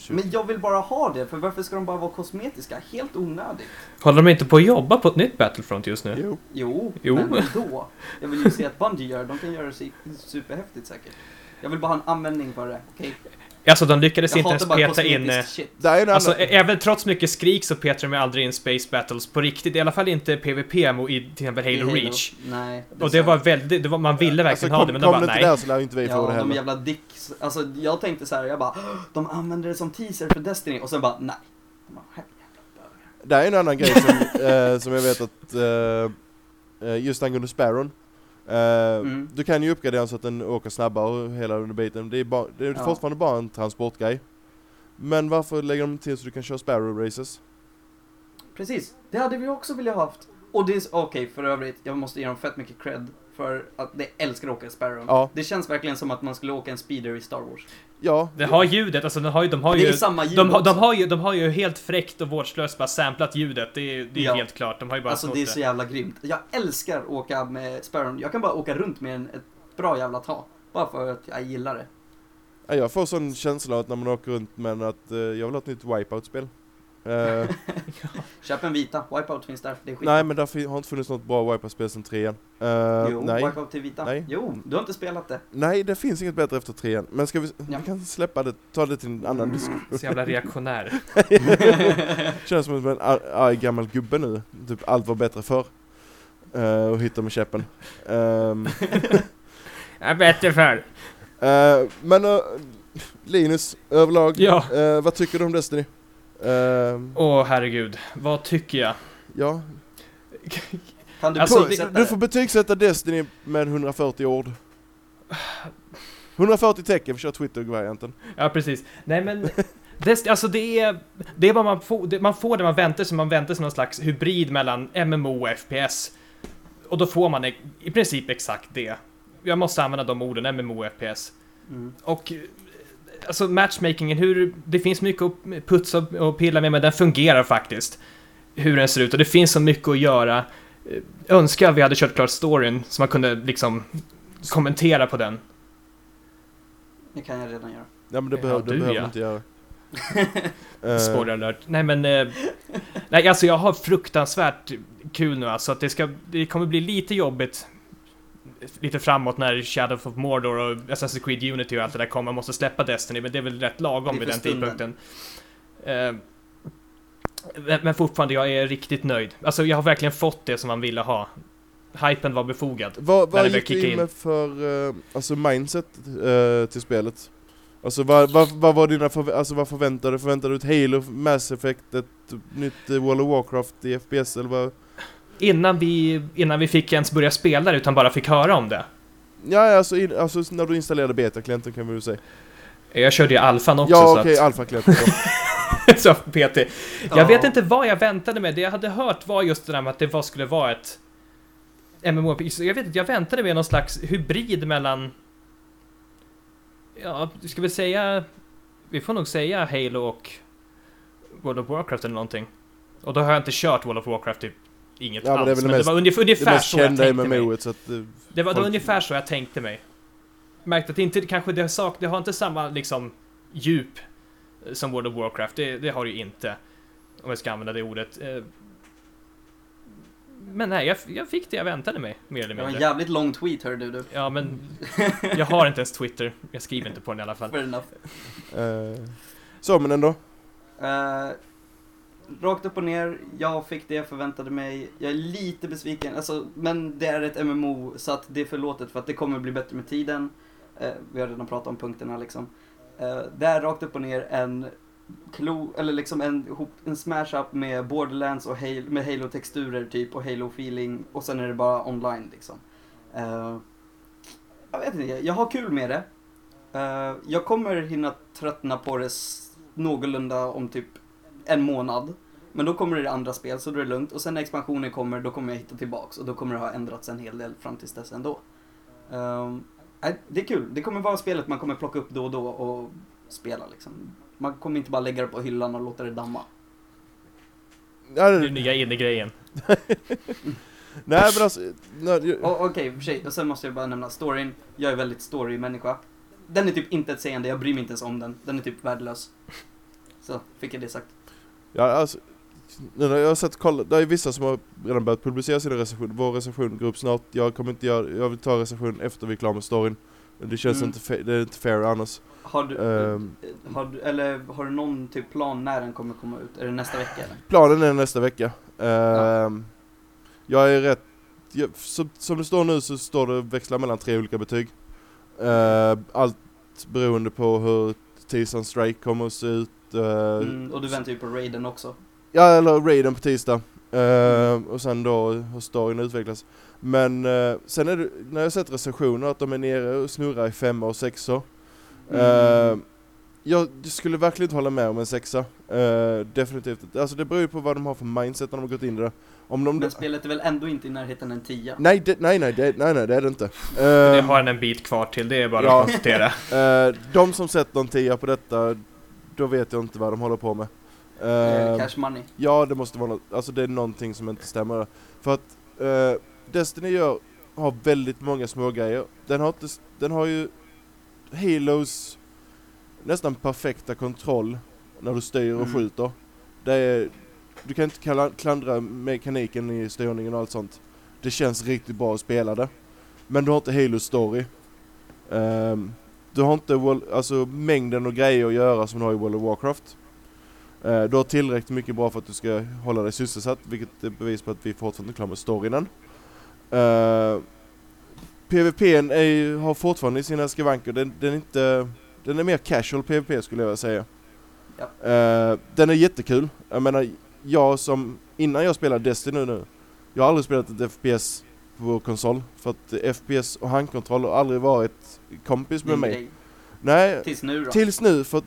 Men jag vill bara ha det, för varför ska de bara vara kosmetiska? Helt onödigt. Håller de inte på att jobba på ett nytt Battlefront just nu? Jo. Jo, Jo. men då? Jag vill ju se att Bungie gör de kan göra det superhäftigt säkert. Jag vill bara ha en användning för det, okej? Alltså de lyckades Jag inte ens peta in... eh, shit. Det är en Alltså annan... ä- även trots mycket skrik så petar de ju aldrig in Space Battles på riktigt. I alla fall inte PVP mo- i till exempel I Halo Reach. Nej. Och det var väldigt, det var, man ville verkligen alltså, ha det men de bara kom det inte nej. där så lär inte vi få Ja, det de heller. jävla dicks. Alltså jag tänkte så här, jag bara, de använder det som teaser för Destiny och sen bara, nej. Bara. Det är en annan grej som, eh, som jag vet att, eh, eh, just angående Sparron. Eh, Mm. Du kan ju uppgradera så att den åker snabbare och hela den biten. Det är, bara, det är Ja. fortfarande bara en transportgrej. Men varför lägger de till så du kan köra Sparrow races? Precis, det hade vi också velat haft. Och det är, okej för övrigt, jag måste ge dem fett mycket cred för att de älskar att åka Sparrow. Ja. Det känns verkligen som att man skulle åka en speeder i Star Wars. Ja, Det har ljudet, alltså de har ju, de har det ju... är samma ljud De, har- de, har ju, de har ju helt fräckt och vårdslöst bara samplat ljudet, det är, det är Ja. helt klart. De har ju bara Alltså det är så det. jävla grymt. Jag älskar att åka med Sparrow. Jag kan bara åka runt med en, ett bra jävla tag. Bara för att jag gillar det. Ja, jag får sån känsla att när man åker runt men att eh, jag vill ha ett nytt Wipeout-spel. Eh, Köp en vita, Wipeout finns där. Det är skit. nej men där har inte funnits något bra Wipeout-spel sen trean. Eh, Jo, nej. Wipeout till vita. Nej. Jo, du har inte spelat det. nej, det finns inget bättre efter trean. Men ska vi, Ja. vi kan släppa det, ta det till en annan diskussion. Så jävla reaktionär. Känns som en ar- arg gammal gubbe nu. Typ allt var bättre förr. Eh, och hittar med käppen. Ehm, Jag bättre för. eh, men Linus, överlag. Ja. vad tycker du om Destiny? Ehm, Åh herregud, vad tycker jag? ja, Kan du Alltså, betygsätta du det? får betygsätta Destiny med 140 ord. 140 tecken, vi kör Twitter-varianten. Ja, precis. Nej men, det, alltså det är, det är vad man får, det, man får det man väntar sig, man väntar sig någon slags hybrid mellan MMO och FPS. Och då får man i, princip exakt det. Jag måste använda de orden, MMO och FPS. Mm. Och alltså matchmakingen, hur, det finns mycket att putsa och pilla med, men den fungerar faktiskt. Hur den ser ut, och det finns så mycket att göra. Eh, Önskar vi hade kört klart storyn, så man kunde liksom kommentera på den. Det kan jag redan göra. Ja men det Ja, behöver, det du, behöver ja. inte göra. Eh, Spoiler alert. Nej men... Eh, nej alltså jag har fruktansvärt kul nu alltså. Att det, ska, det kommer bli lite jobbigt lite framåt när Shadow of Mordor och Assassin's Creed Unity och allt det där kommer. Man måste släppa Destiny, men det är väl rätt lagom vid den tidpunkten. Eh, men- fortfarande, jag är riktigt nöjd. Alltså jag har verkligen fått det som man ville ha. Hypen var befogad. Vad, vad det gick du in med för eh, alltså mindset eh, till spelet? Alltså vad, vad, vad var dina förvä- alltså vad förväntade du? Förväntade du ett Halo, Mass Effect, ett nytt eh, World of Warcraft i FPS eller vad? Innan vi, innan vi fick ens börja spela det, utan bara fick höra om det. Ja alltså, in, alltså när du installerade beta-klienten kan vi väl säga. Jag körde ju alfan också ja okej, att... alfa-klienten så PT. Jag Ja. vet inte vad jag väntade mig. Det jag hade hört var just det där med att det var, skulle vara ett MMO. Så Jag vet inte, jag väntade mig någon slags hybrid mellan... Ja, ska vi säga... Vi får nog säga Halo och World of Warcraft eller någonting. Och då har jag inte kört World of Warcraft typ inget Ja, men det alls. Men det var ungefär, Det ungefär mest så jag tänkte mig. Att... eh, Det var, det var folk- ungefär så jag tänkte mig. Märkte att det inte kanske det, sak, det har inte samma liksom djup eh, som World of Warcraft. Det, det har det ju inte. Om jag ska använda det ordet. Eh, Men nej, jag, jag fick det jag väntade mig, mer eller Det var en mindre. jävligt lång tweet hörde du. Ja, men jag har inte ens Twitter. Jag skriver inte på den i alla fall. Fair enough. eh, så men ändå. Eh, rakt upp och ner, jag fick det jag förväntade mig. Jag är lite besviken, alltså, men det är ett MMO så att det är förlåtet för att det kommer bli bättre med tiden. Eh, vi har redan pratat om punkterna liksom. Eh, det är rakt upp och ner en klo, eller liksom en, en smash-up med Borderlands och Halo, med Halo-texturer typ och Halo-feeling och sen är det bara online liksom. Eh, jag vet inte, jag har kul med det. Eh, jag kommer hinna tröttna på det någorlunda om typ en månad. Men då kommer det andra spel så då är det lugnt. Och sen när expansionen kommer då kommer jag hitta tillbaks och då kommer det ha ändrats en hel del fram tills dess ändå. Um, det är kul. Det kommer vara spelet man kommer plocka upp då och då och spela liksom. Man kommer inte bara lägga det på hyllan och låta det damma. Det är nya inne-grejen. nej men alltså... Okej, för sig. Och sen måste jag bara nämna storyn. Jag är väldigt story-människa. Den är typ inte ett seende, jag bryr mig inte ens om den. Den är typ värdelös. Så, fick jag det sagt. Ja, alltså, nu när jag har sett, kolla, det är vissa som har redan börjat publicera sina recensioner. Vår recension går upp snart. Jag kommer inte göra, jag vill ta recension efter vi är klara med storyn. Det känns Mm. inte, fa- det är inte fair annars. Har du, eh, har du, eller har du någon typ plan när den kommer komma ut? Är det nästa vecka eller? Planen är nästa vecka. Ehm, Jag är rätt, jag, som, som det står nu så står det växla mellan tre olika betyg. Ehm, allt beroende på hur Tisdagen Strike kommer att se ut. Ehm, Mm, och du väntar ju på Raiden också. Ja, eller raiden på tisdag. Eh, och sen då hur storyn utvecklas. Men eh, sen är det, när jag sett recensioner att de är nere och snurrar i femma och sexor. Mm. Eh, jag skulle verkligen inte hålla med om en sexa. Eh, definitivt. Alltså det beror ju på vad de har för mindset när de har gått in i det. Om de... Men spelet är väl ändå inte i närheten en tia? Nej, det, nej, nej, det, nej, nej, det är det inte. Det Eh, har den en bit kvar till, det är bara Ja. att konstatera. eh, de som sätter en tia på detta, då vet jag inte vad de håller på med. Eh, Cash money. Ja, det måste vara något, alltså det är någonting som inte stämmer. För att eh, Destiny gör, har väldigt många små grejer. Den har, inte, den har ju Halos nästan perfekta kontroll när du styr och Mm. skjuter. Det är, du kan inte kalla, klandra mekaniken i styrningen och allt sånt. Det känns riktigt bra att spela det. Men du har inte Halos story. Ehm, du har inte World- alltså, mängden och grejer att göra som du har i World of Warcraft. Eh, Du har tillräckligt mycket bra för att du ska hålla dig sysselsatt, vilket är bevis på att vi fortfarande inte klara med storyn än. Uh, PVPn är, har fortfarande sina skavanker, den, den är inte... Den är mer casual PVP skulle jag vilja säga. Ja. Eh, den är jättekul. Jag menar, jag som... Innan jag spelade Destiny nu, jag har aldrig spelat ett FPS på konsol. För att FPS och handkontroll har aldrig varit kompis med mig. Nej, Tills nu då. Tills nu, för att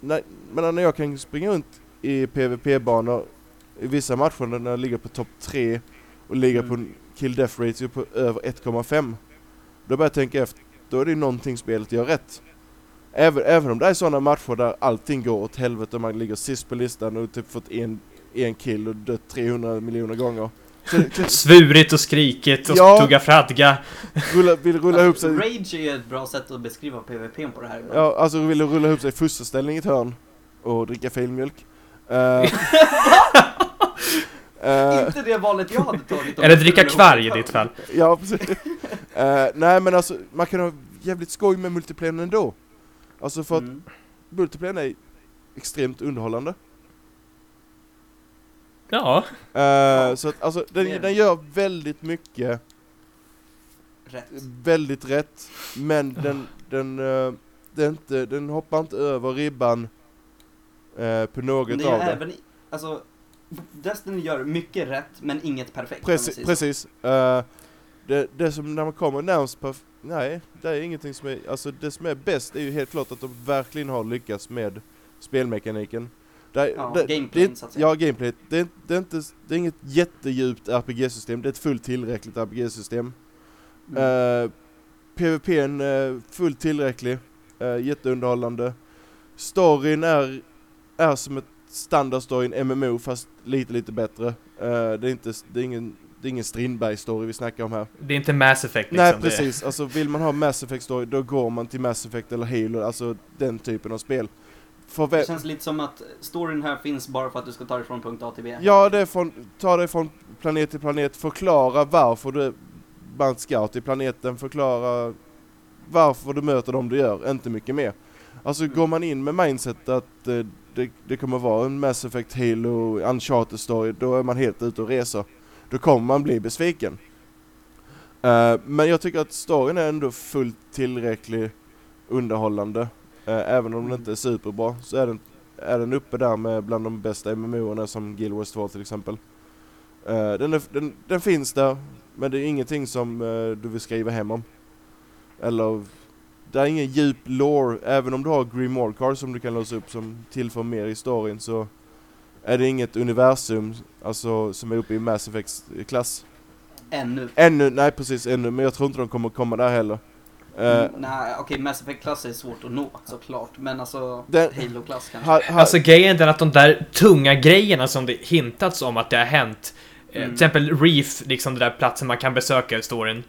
när, men när jag kan springa runt i PVP-banor i vissa matcher när jag ligger på topp 3 och ligger Mm. på en kill death ratio på över 1,5 Då börjar jag tänka efter, då är det någonting spelet gör rätt. Även, även om det är sådana matcher där allting går åt helvete och man ligger sist på listan och typ fått en, en kill och dött 300 miljoner gånger. Svurit och skrikit och Ja. tugga fradga. rulla, vill rulla ihop sig, Rage är ju ett bra sätt att beskriva PVP på det här. ibland. ja, alltså vill rulla ihop sig i fosterställning i ett hörn. och dricka filmjölk. Eh, Inte det valet jag hade tagit. om Eller dricka kvarg i ditt fall. ja, precis. Eh, nej men alltså, man kan ha jävligt skoj med multiplayer ändå. Alltså för att Mm. multiplayer är extremt underhållande. Ja, Eh, så att, alltså, det den, det. den gör väldigt mycket, Rätt. väldigt rätt, men den, den, eh, den, inte, den hoppar inte över ribban eh, på Men något det av är det. även, i- alltså, Destiny gör mycket rätt, men inget perfekt. man Precis, det, det som när man kommer närmast på, nej, det är ingenting som är, alltså det som är bäst är ju helt klart att de verkligen har lyckats med spelmekaniken. Det, Ja, det, gameplayen, det, så att säga. Ja, gameplay. Det, är- det, är inte, det är inget jättedjupt RPG-system, det är ett fullt tillräckligt RPG-system. Mm. Uh, PVP är fullt tillräcklig, uh, jätteunderhållande. Storyn är, är som ett standardstory i en MMO fast lite lite bättre. Uh, det, är inte, det är ingen, det är ingen Strindberg-story vi snackar om här. det är inte Mass Effect liksom. Nej precis, alltså vill man ha Mass Effect-story då går man till Mass Effect eller Halo, alltså den typen av spel. För Det känns lite som att storyn här finns bara för att du ska ta dig från punkt A till B. Ja, det är från, ta dig från planet till planet, förklara varför du band scout i planeten, förklara varför du möter dem du gör, inte mycket mer. Alltså går man in med mindset att eh, det, det kommer vara en Mass Effect, Halo, Uncharted story, då är man helt ute och reser. Då kommer man bli besviken. Eh, men jag tycker att storyn är ändå fullt tillräcklig underhållande. Eh, även om den inte är superbra så är den är den uppe där med bland de bästa MMO-erna som Guild Wars 2 till exempel. Eh, den, är, den, den finns där, men det är ingenting som eh, du vill skriva hem om. Eller, det är ingen djup lore, även om du har Grimoire Card som du kan låsa upp som tillför mer i storyn så är det inget universum, alltså som är uppe i Mass Effects klass. Ännu. Ännu, nej precis ännu, men jag tror inte de kommer komma där heller. Eh, Mm, nej, okej, Mass Effect-klass är svårt att nå såklart, men alltså Den- Halo-klass kanske. ha, ha, Alltså grejen är den att de där tunga grejerna som det hintats om att det har hänt eh, Mm. Till exempel Reef, liksom den där platsen man kan besöka i storyn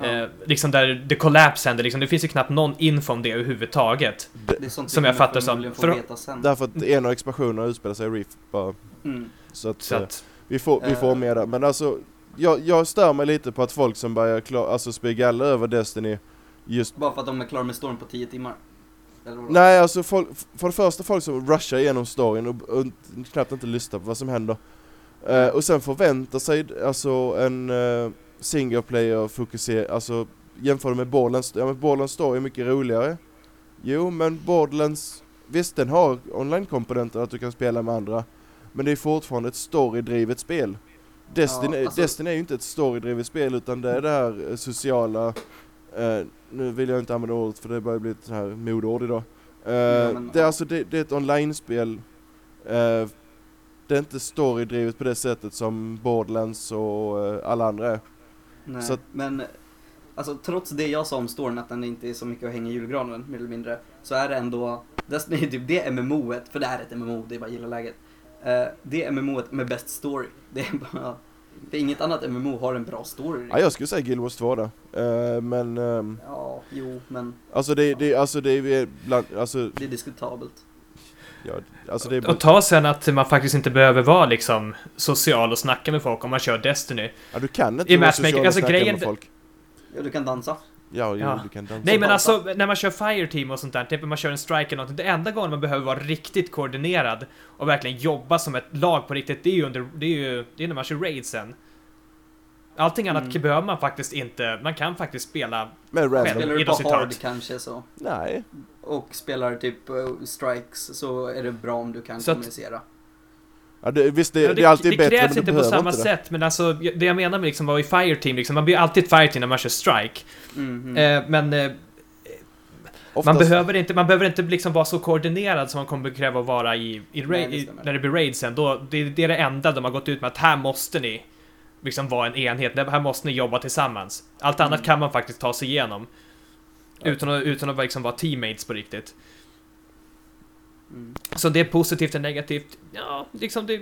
Ja. eh, Liksom där The Collapse händer, liksom, det finns ju knappt någon info om det överhuvudtaget det är sånt som jag fattar som- för- veta sen. därför att en av expansionerna utspelar sig i Reef bara. Mm. Så att, Så eh, att, Vi får, vi får Eh. med det, men alltså jag, jag stör mig lite på att folk som börjar klar, alltså spy över Destiny just Bara för att de är klara med storyn på 10 timmar. Nej alltså folk, för det första folk som rushar igenom storyn och, och knappt inte lyssnar på vad som händer. Eh, Och sen förväntar sig alltså en uh, single player fokuser, alltså jämför med Borderlands, ja men Borderlands story är mycket roligare. Jo men Borderlands, visst den har online-komponenter att du kan spela med andra Men det är fortfarande ett storydrivet spel. Destiny, Ja, alltså- Destiny är ju inte ett storydrivet spel utan det är det här eh, sociala eh, Nu vill jag inte använda ordet för det börjar bli ett så här modeord idag Eh, Ja, men- Det är alltså det, det är ett online-spel eh, Det är inte storydrivet på det sättet som Borderlands och alla andra är Nej, Så att- men alltså trots det jag sa om storyn, att den inte är så mycket att hänga i julgranen, mer eller mindre, så är det ändå, Destiny är typ det MMOet, för det är ett MMO, det är bara gilla läget. Det MMOet med bäst story. Det är bara, inget annat MMO har en bra story. Ja jag skulle säga Guild Wars 2 där Eh, Men ehm, Ja, jo, men Alltså det, det, alltså det är bland, alltså, det är diskutabelt. ja, alltså det är och ta sen att man faktiskt inte behöver vara liksom social och snacka med folk om man kör Destiny ja, du kan inte I vara social och alltså snacka grejen- med folk Ja, du kan dansa. Ja, jo, Ja. du kan dansa Nej men alltså, när man kör Fireteam och sånt där, typ man kör en strike eller något, det enda gången man behöver vara riktigt koordinerad och verkligen jobba som ett lag på riktigt, det är ju under, det är ju, det är när man kör raidsen. Allting annat Mm. behöver man faktiskt inte, man kan faktiskt spela, Med random Själv. Spelar du på citat. hard kanske så, Nej, och spelar typ eh, strikes, så är det bra om du kan Så att- kommunicera. Ja, det, visst det, Ja, det, är alltid det bättre krävs men inte på samma inte det sätt, men alltså det jag menar med liksom var i Fireteam liksom, man blir alltid ett Fireteam när man kör strike. Mhm. Eh, men eh, man behöver inte, man behöver inte liksom vara så koordinerad som man kommer kräva att vara i, i, Nej, det i när det blir raidsen. Då, det, det är det enda de har gått ut med att här måste ni liksom vara en enhet, Det- här måste ni jobba tillsammans. Allt annat Mm. kan man faktiskt ta sig igenom. Ja. Utan att, utan att liksom vara teammates på riktigt. Mm. Så det är positivt och negativt. Ja, liksom det,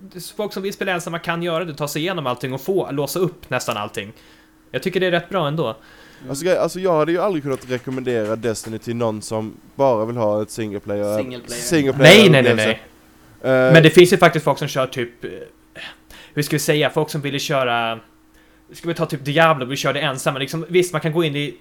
det folk som vill spela ensamma kan göra det, ta sig igenom allting och få låsa upp nästan allting. Jag tycker det är rätt bra ändå. Alltså, alltså jag hade ju aldrig kunnat rekommendera Destiny till någon som bara vill ha ett single player. Single player. single player Nej, nej, nej, nej. Eh, Men det finns ju faktiskt folk som kör typ... eh, Hur ska vi säga? Folk som ville köra... Ska vi ta typ Diablo, vi kör det ensamma. Liksom, visst, man kan gå in i...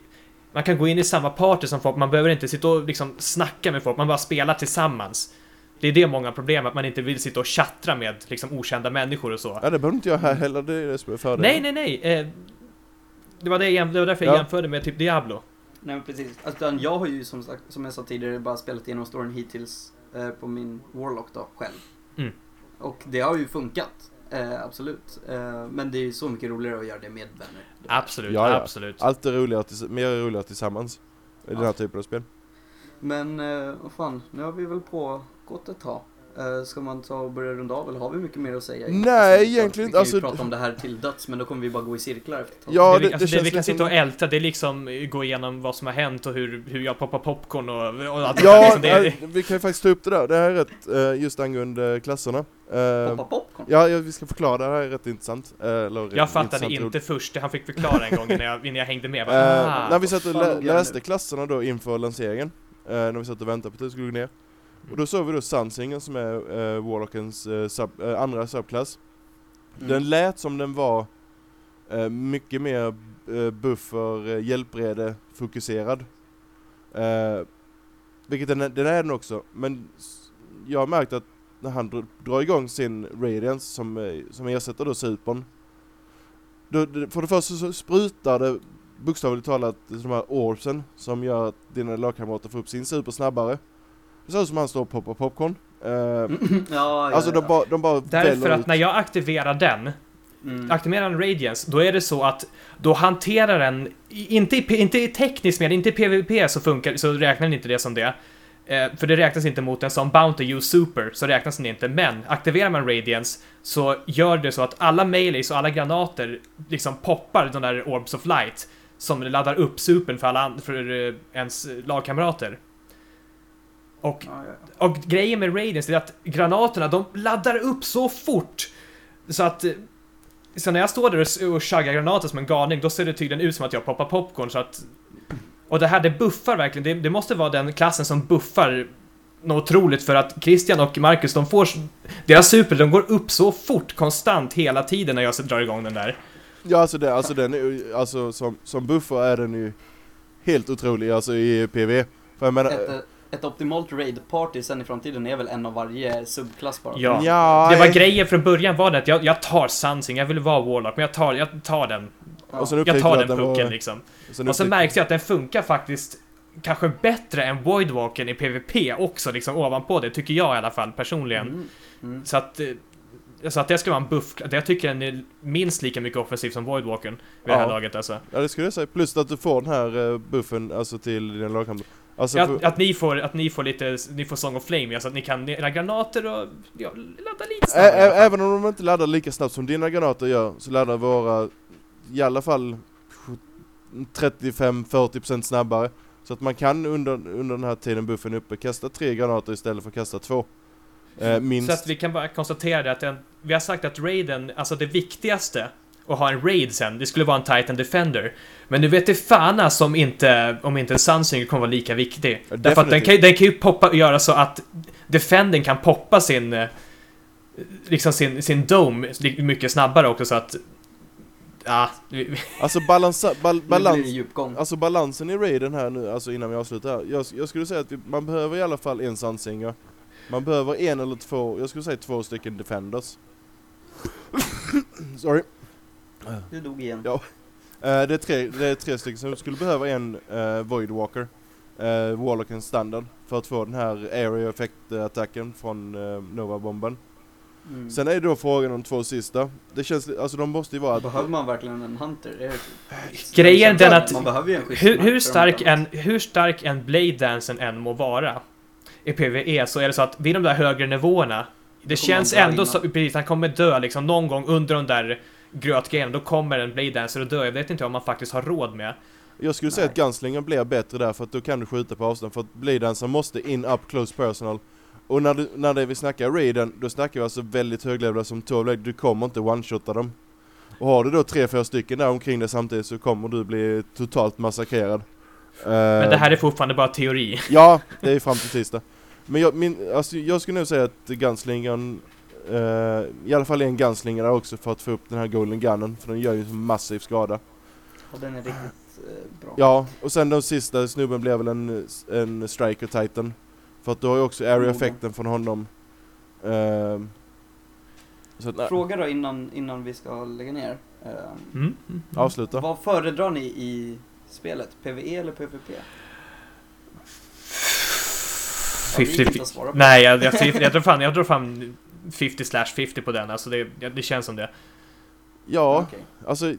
Man kan gå in i samma party som folk, man behöver inte sitta och liksom snacka med folk, man bara spelar tillsammans. Det är det många har problem att man inte vill sitta och chattra med liksom okända människor och så. Ja det behöver inte jag här heller, det är det som är fördelen. Nej, nej, nej! Eh, det, var det, jag, det var därför jag Ja. jämförde med typ Diablo. Nej men precis. Alltså, jag har ju som, sagt, som jag sa tidigare bara spelat igenom storyn hittills eh, på min Warlock då, själv. Mm. Och det har ju funkat. Eh, absolut. Eh, men det är ju så mycket roligare att göra det med vänner. Absolut, Ja, ja. absolut. Allt är roligare, tills- mer roligare tillsammans. I den här typen av spel. Men eh, vad fan, nu har vi väl pågått ett tag. Eh, ska man ta och börja runda av eller har vi mycket mer att säga? Nej, Alltså, egentligen Vi kan alltså- ju prata om det här till döds men då kommer vi bara gå i cirklar efter ett tag. Ja, det, vi, det- alltså, det det, känns vi kan lite sitta och älta, det är liksom gå igenom vad som har hänt och hur, hur jag poppar popcorn och, och allt det där, Ja, liksom, det, eh, vi kan ju faktiskt ta upp det där. Det här är rätt, eh, just angående klasserna. Poppa popcorn. Ja, ja, vi ska förklara det här är rätt intressant. Eller Jag fattade intressant inte först, han fick förklara en gång innan jag, innan jag hängde med. Jag bara, Eh, ah. när vi satt och lä- läste klasserna då inför lanseringen, när vi satt och väntade på att det skulle gå ner. Och då såg vi då Sunsingen som är eh, Warlockens eh, sub, eh, andra subklass. Mm. Den lät som den var eh, mycket mer eh, buffer, eh, hjälprede fokuserad. Eh, vilket den, är- den är den också, men jag har märkt att när han dr- drar igång sin Radiance som, som ersätter då Supern. Då, för det första så sprutar det bokstavligt talat de här orbsen som gör att dina lagkamrater får upp sin super snabbare. Det ser ut som han står och poppar popcorn. Eh, ja, ja, alltså ja. de bara, de bara Därför att ut. när jag aktiverar den, Mm. aktiverar en Radiance, då är det så att då hanterar den, inte i, inte i tekniskt med, inte i PVP så funkar så räknar den inte det som det. Eh, för det räknas inte mot en sån Bounty Use Super, så räknas den inte. Men aktiverar man Radiance så gör det så att alla melees och alla granater liksom poppar de där Orbs of Light som laddar upp supern för, alla, för eh, ens lagkamrater. Och Ja, ja, och grejen med Radiance är att granaterna, de laddar upp så fort. Så att... Så när jag står där och chuggar granater som en galning, då ser det tydligen ut som att jag poppar popcorn så att... Och det här, det buffar verkligen. Det, det måste vara den klassen som buffar något otroligt för att Christian och Marcus, de får... Deras super, de går upp så fort, konstant, hela tiden när jag drar igång den där. Ja alltså, det, alltså den är ju, alltså som, som buffer är den ju helt otrolig alltså i PV. För jag menar, Ett, ett optimalt raid-party sen i framtiden är väl en av varje subklass bara? Ja. ja, Det var eh, grejen från början var det att jag, jag tar Sansing, jag vill vara Warlock, men jag tar, jag tar den. Och sen Jag tar den pucken var, liksom. sen Och så upptäckte- märkte jag att den funkar faktiskt kanske bättre än Voidwalken i PVP också, liksom ovanpå det, tycker jag i alla fall personligen. Mm. Mm. Så att... eh, Så att det ska vara en buff, jag tycker den är minst lika mycket offensiv som Voidwalken vid det här Ja. laget alltså. Ja det skulle jag säga, plus att du får den här eh, buffen alltså till dina lagkamrater. Alltså, Att, för, att, ni får, att ni får lite, ni får Song of Flame, alltså att ni kan era granater och ja, ladda lite snabbare. ä, även om de inte laddar lika snabbt som dina granater gör, så laddar våra i alla fall 35-40% snabbare. Så att man kan under, under den här tiden buffen uppe kasta tre granater istället för att kasta två. Eh, minst. Så att vi kan bara konstatera det att den, vi har sagt att raiden, alltså det viktigaste att ha en raid sen, det skulle vara en Titan Defender. Men nu vet det fan alltså om inte, om inte en Sunsinger kommer vara lika viktig. Ja, Därför att den kan, ju- den kan ju poppa och göra så att Defending kan poppa sin, eh, liksom sin, sin dome mycket snabbare också så att, ja, Alltså balansa, bal, balans. Alltså balansen i raiden här nu, alltså innan vi avslutar. Jag, jag skulle säga att vi, man behöver i alla fall en Sunsinger. Man behöver en eller två, jag skulle säga två stycken Defenders. Sorry. Du dog igen. Ja. Eh, det, är tre, det är tre stycken, så du skulle behöva en uh, Voidwalker. Uh, Warlockens standard. För att få den här area effect-attacken från uh, Nova-bomben. Mm. Sen är det då frågan om två sista. Det känns, alltså de måste ju vara att... Behöver man verkligen en hunter? Det är Grejen den att- Man behöver ju en hur, hur, stark en, hur stark en Blade Dansen än må vara i PVE så är det så att vid de där högre nivåerna det känns ändå innan. så, precis, han kommer dö liksom någon gång under de där grötgrejerna, då kommer en Blade Dancer att dö. Jag vet inte om man faktiskt har råd med. Jag skulle säga Nej. att Gunslinger blir bättre där för att då kan du skjuta på avstånd för att Bleedancer måste in up close personal. Och när, du, när det vi snackar raiden, då snackar vi alltså väldigt höglevlade som 12 du kommer inte one-shotta dem. Och har du då tre, fyra stycken där omkring dig samtidigt så kommer du bli totalt massakrerad. Men det här är fortfarande bara teori. Ja, det är fram till tisdag. Men jag, min, alltså, jag skulle nog säga att Gunslingern, eh, i alla fall en Gunslinger också för att få upp den här Golden Gunnen, för den gör ju massiv skada. Och den är riktigt eh, bra. Ja, och sen den sista snubben blev väl en, en Striker Titan. För att du har ju också area Förmodligen. effekten från honom. Så att, Fråga då innan, innan vi ska lägga ner. Ehm, Mm. Mm. avsluta. Vad föredrar ni i spelet? PVE eller PVP? Ja, det gick 50, inte att svara på. Nej, jag, jag, jag, jag drar fan, jag drar fan 50 slash 50 på den. Alltså det, det känns som det. Ja, Okej. alltså...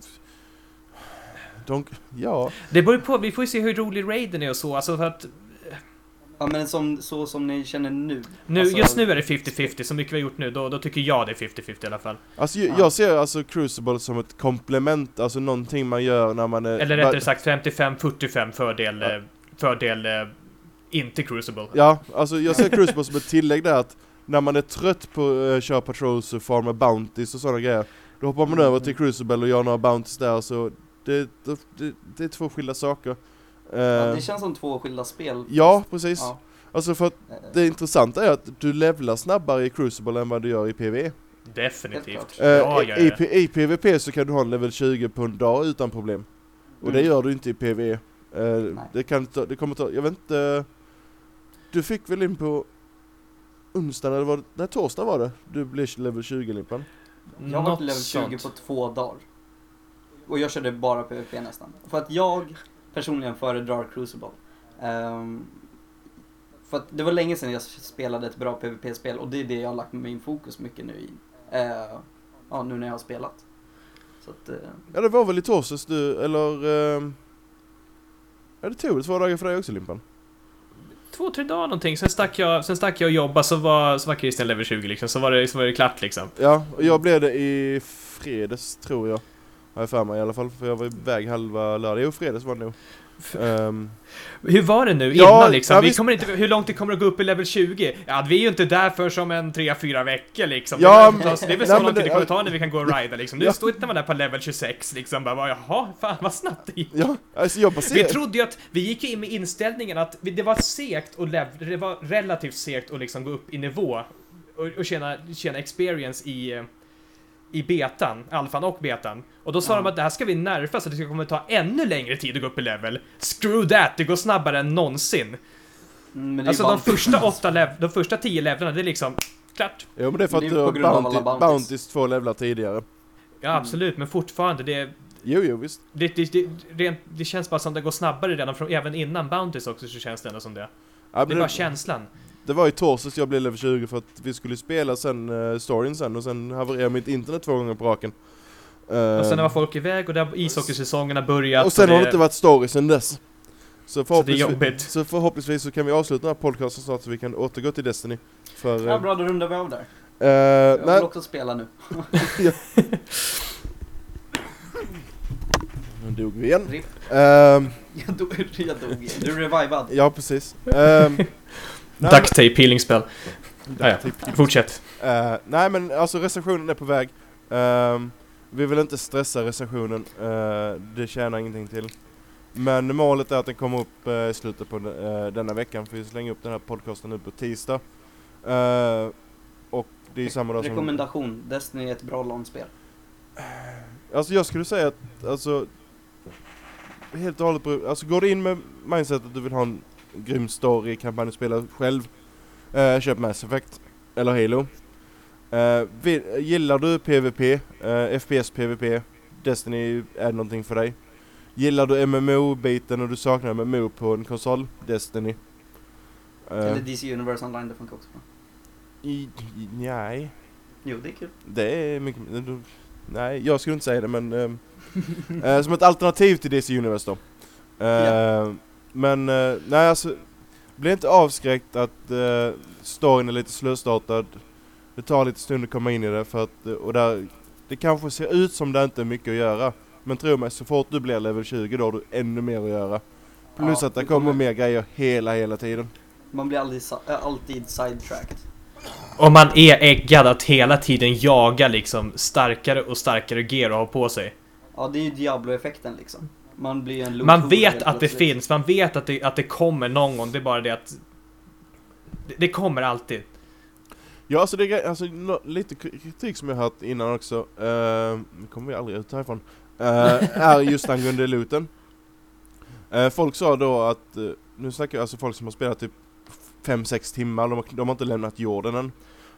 De, ja, Det beror på, vi får ju se hur rolig raiden är och så. Alltså för att Ja men som, så som ni känner nu. nu, Alltså- just nu är det 50-50, så mycket vi har gjort nu, då, då tycker jag det är 50-50 i alla fall. alltså jag, Ja. jag ser alltså Crucible som ett komplement, alltså någonting man gör när man är... Eller rättare sagt 55-45 fördel, Ja. fördel eh, inte Crucible. Ja, alltså jag ser Crucible som ett tillägg där att när man är trött på att uh, köra patrols och farma bounties och sådana grejer Då hoppar man Mm. över till Crucible och gör några bounties där så det, det, det, det är två skilda saker Ja, Eh, det känns som två skilda spel. Ja, precis. Ja. Alltså för att Eh, det intressanta är att du levlar snabbare i Crucible än vad du gör i PvE Definitivt. Eh, Ja, ja, i, ja. P- I PvP så kan du ha en level 20 på en dag utan problem Och det Mm. gör du inte i PvE Eh, det, kan ta, det kommer ta, jag vet inte Du fick väl in på onsdagen eller var det, nej torsdag var det Du blev level 20 Limpan Jag har varit level 20 sånt. på två dagar. Och jag körde bara PVP nästan. För att jag personligen föredrar Crucible. Ehm, för att det var länge sedan jag spelade ett bra PVP-spel och det är det jag har lagt min fokus mycket nu i. Eh, ja, nu när jag har spelat. Så att, eh, Ja det var väl i torsdags du, eller ehm, Ja det tog det två dagar för dig också Limpan Två, tre dagar någonting, sen stack jag, sen stack jag och jobbade så var, så var Christian level 20 liksom, så var det, så var det klart liksom. Ja, och jag blev det i fredags tror jag. Har jag för mig i alla fall, för jag var iväg halva lördag, jo fredags var det nog. Ehm, Hur var det nu Ja, innan liksom? ja, vi visst. kommer inte, hur långt det kommer att gå upp i level 20? Ja, vi är ju inte där för som en 3-4 veckor liksom. Ja, det, är det är väl så lång tid det- kommer ta när vi kan gå och rida liksom. Nu Ja. står inte man där på level 26 liksom, bara jaha, fan vad snabbt det gick. Ja, alltså jag bara Vi trodde ju att, vi gick ju in med inställningen att det var segt och lev, det var relativt segt att liksom gå upp i nivå och, och tjäna, tjäna experience i, eh, i betan, alfan och betan. Och då sa Ja. de att det här ska vi nerfa så det kommer ta ännu längre tid att gå upp i level. Screw that, det går snabbare än någonsin. mm, är Alltså de första åtta lev, de första tio levlarna, det är liksom klart. Jo men det är för att är du har på grund av bounty, bounties. två levlar tidigare Ja absolut, men fortfarande, det, Jo jo visst det, det, det, rent, det känns bara som det går snabbare redan från, även innan Bounties också så känns det ändå som det. ja, Det är bara det, känslan. Det var i torsdags jag blev level 20 för att vi skulle spela sen uh, storyn sen och sen havererade mitt internet två gånger på raken Eh, Och sen var folk iväg och där ishockeysäsongerna börjat. och sen har det det inte varit story sen dess Så Så förhoppningsvis, jobbigt. så förhoppningsvis så kan vi avsluta den här podcasten snart så vi kan återgå till Destiny För... Ja, eh, bra, då rundar vi av där. eh, Jag nej, vill också spela nu. nu dog vi igen. Ehm, Jag dog, jag dog igen. Du är revivad. Ja precis nej, Duct tape healing spell. men- Ja, ja. Fortsätt. Eh, nej men alltså recensionen är på väg. Ehm, vi vill inte stressa recensionen, eh, det tjänar ingenting till. Men målet är att den kommer upp eh, i slutet på uh, denna veckan, för vi slänger upp den här podcasten nu på tisdag. Och det är samma dag som... Rekommendation. Destiny är ett bra LAN-spel. Alltså jag skulle säga att, alltså... Helt och hållet beror- alltså går du in med mindset att du vill ha en grym story, kampanj och spela själv, eh, köp Mass Effect eller Halo. Eh, vill, gillar du PVP, eh, FPS PVP, Destiny är någonting för dig. Gillar du MMO-biten och du saknar MMO på en konsol, Destiny. Eh, Eller DC Universe Online, det funkar också bra. i, i, nej, Jo, det är kul. det är mycket... Nej, jag skulle inte säga det men... ehm, eh, som ett alternativ till DC Universe då. Eh, Ja. Men, eh, nej alltså... Bli inte avskräckt att uh, storyn är lite slöstartad. Det tar lite stund att komma in i det för att... eh, Och där, det kanske ser ut som det inte är mycket att göra. Men tro mig, så fort du blir level 20 då har du ännu mer att göra. Plus Ja, att det kommer kommer- mer grejer hela, hela tiden. Man blir aldrig, äh, alltid sidetracked. Och man är äggad att hela tiden jaga liksom starkare och starkare gear att ha på sig. Ja, det är ju Diablo-effekten liksom. Man blir en Man vet att det finns, man vet att det, att det kommer någon gång, det är bara det att... Det, det kommer alltid. Ja, alltså det är alltså, nå- lite kritik som jag hört innan också, uh, nu kommer vi aldrig ut härifrån, uh, är just angående looten. Eh, folk sa då att, eh, nu snackar jag alltså folk som har spelat typ 5-6 timmar, de har, de har inte lämnat jorden än.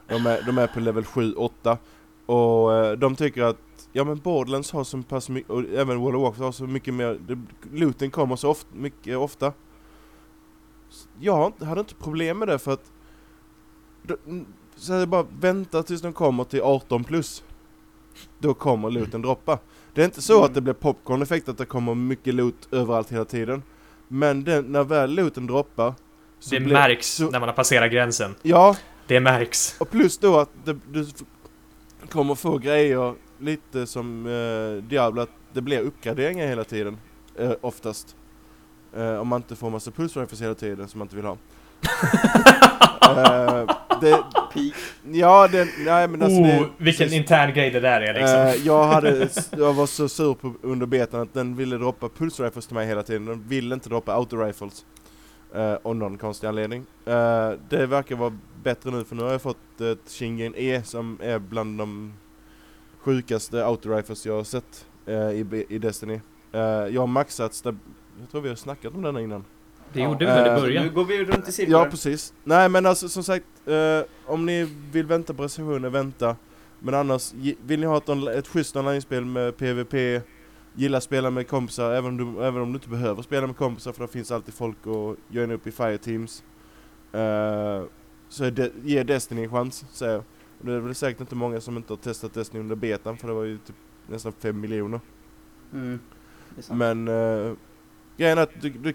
De är, de är på level 7-8. Och de tycker att, ja men Borderlands har så pass mycket, och även World of Warcraft har så mycket mer, det, looten kommer så ofta, mycket ofta. Jag hade inte problem med det för att så är det bara vänta tills de kommer till 18 plus. Då kommer looten droppa. Det är inte så Mm. att det blir popcorn-effekt att det kommer mycket loot överallt hela tiden. Men den, när väl looten droppar så Det blir- märks så- när man har passerat gränsen. Ja, Det märks. och plus då att det, du kommer få grejer lite som eh, Diablo, att det blir uppgraderingar hela tiden. Eh, oftast. Eh, om man inte får massa pulse rifles hela tiden som man inte vill ha. eh, det, Peak. ja, det, nej men alltså oh, det, vilken precis. intern grej det där är liksom. Eh, jag, hade, jag var så sur på, under betan att den ville droppa pulse rifles till mig hela tiden. Den ville inte droppa auto rifles. Uh, av någon konstig anledning. Eh, det verkar vara bättre nu för nu har jag fått ett Shingen E som är bland de sjukaste auto rifles jag har sett eh, i, i Destiny. Eh, jag har maxat jag tror vi har snackat om denna innan. det Ja. gjorde vi väl Eh, i Så början. nu går vi runt i cirklar. Ja precis. Nej men alltså som sagt, eh, om ni vill vänta på recensioner, vänta. Men annars, vill ni ha ett, ett schysst online-spel med PVP, gilla att spela med kompisar även om, du, även om du inte behöver spela med kompisar för det finns alltid folk att joina upp i fireteams. Uh, så är det, ge Destiny en chans, säger jag. Och Det är väl säkert inte många som inte har testat Destiny under betan för det var ju typ nästan 5 miljoner. Mm. Men uh, grejen är att du, du,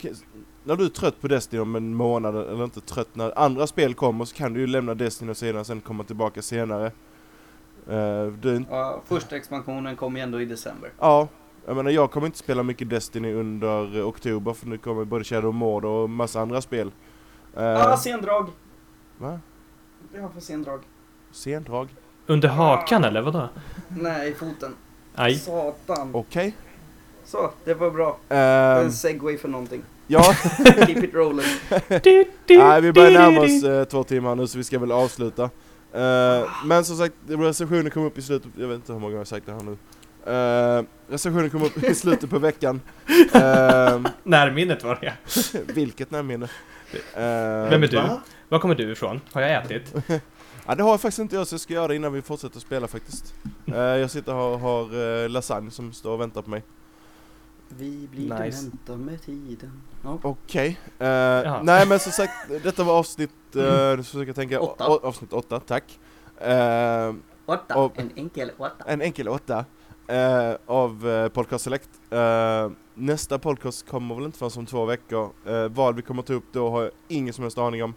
när du är trött på Destiny om en månad, eller inte trött, när andra spel kommer så kan du ju lämna Destiny och sedan sen komma tillbaka senare. Uh, du, Ja, första expansionen kommer ju ändå i december. ja, jag menar jag kommer inte spela mycket Destiny under eh, oktober för nu kommer både Shadow of Mordor och massa andra spel. Uh, ah, sendrag! va? Jag har för sendrag. Sendrag? Under hakan eller vadå? Nej, foten. Aj. Satan. Okej. Så, det var bra. Ehm, En segway för någonting. ja, Keep it rolling. nej vi börjar närma oss eh, två timmar nu så vi ska väl avsluta. Eh, men som sagt, recensionen kom upp i slutet, jag vet inte hur många jag har sagt det här nu. Uh, recensionen kom upp i slutet på veckan. Uh, Närminnet var det. vilket närminne. Uh, Vem är du? Va? Var kommer du ifrån? Har jag ätit? Ja, det har jag faktiskt inte jag så jag ska göra det innan vi fortsätter spela faktiskt. Eh, jag sitter och har, har eh, lasagne som står och väntar på mig. Vi blir Nice. dementa med tiden. Ja. Okej. Eh, nej men som sagt, detta var avsnitt, uh, nu försöker jag tänka, Åtta. avsnitt åtta, tack. Eh, Åtta. Och- En enkel åtta. en enkel åtta eh, av uh, Podcast Select. Nästa podcast kommer väl inte förrän om två veckor. Vad vi kommer ta upp då har jag ingen som helst aning om.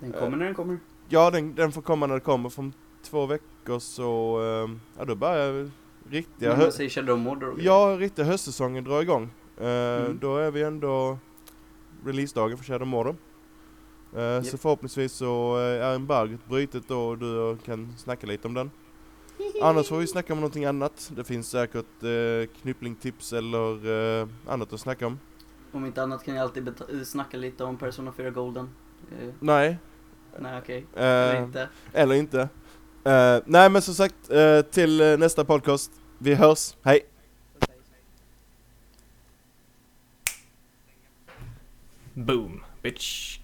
Den kommer när den kommer. Ja, den, den får komma när det kommer. Om två veckor så, eh, ja då börjar riktiga, men säger Shadow ja, riktiga höstsäsongen drar igång. Eh, Mm. Då är vi ändå releasedagen för Shadow Mordor. Eh, Så Japp. förhoppningsvis så eh, är embargot brutet då och du kan snacka lite om den. Annars får vi snacka om någonting annat. Det finns säkert eh, knypplingtips eller eh, annat att snacka om. Om inte annat kan jag alltid snacka lite om Persona 4 Golden. Eh, Nej, nej okej. eh, Eller inte. eller inte. Eh, nej men som sagt, eh, till nästa podcast. Vi hörs, hej! Boom, bitch.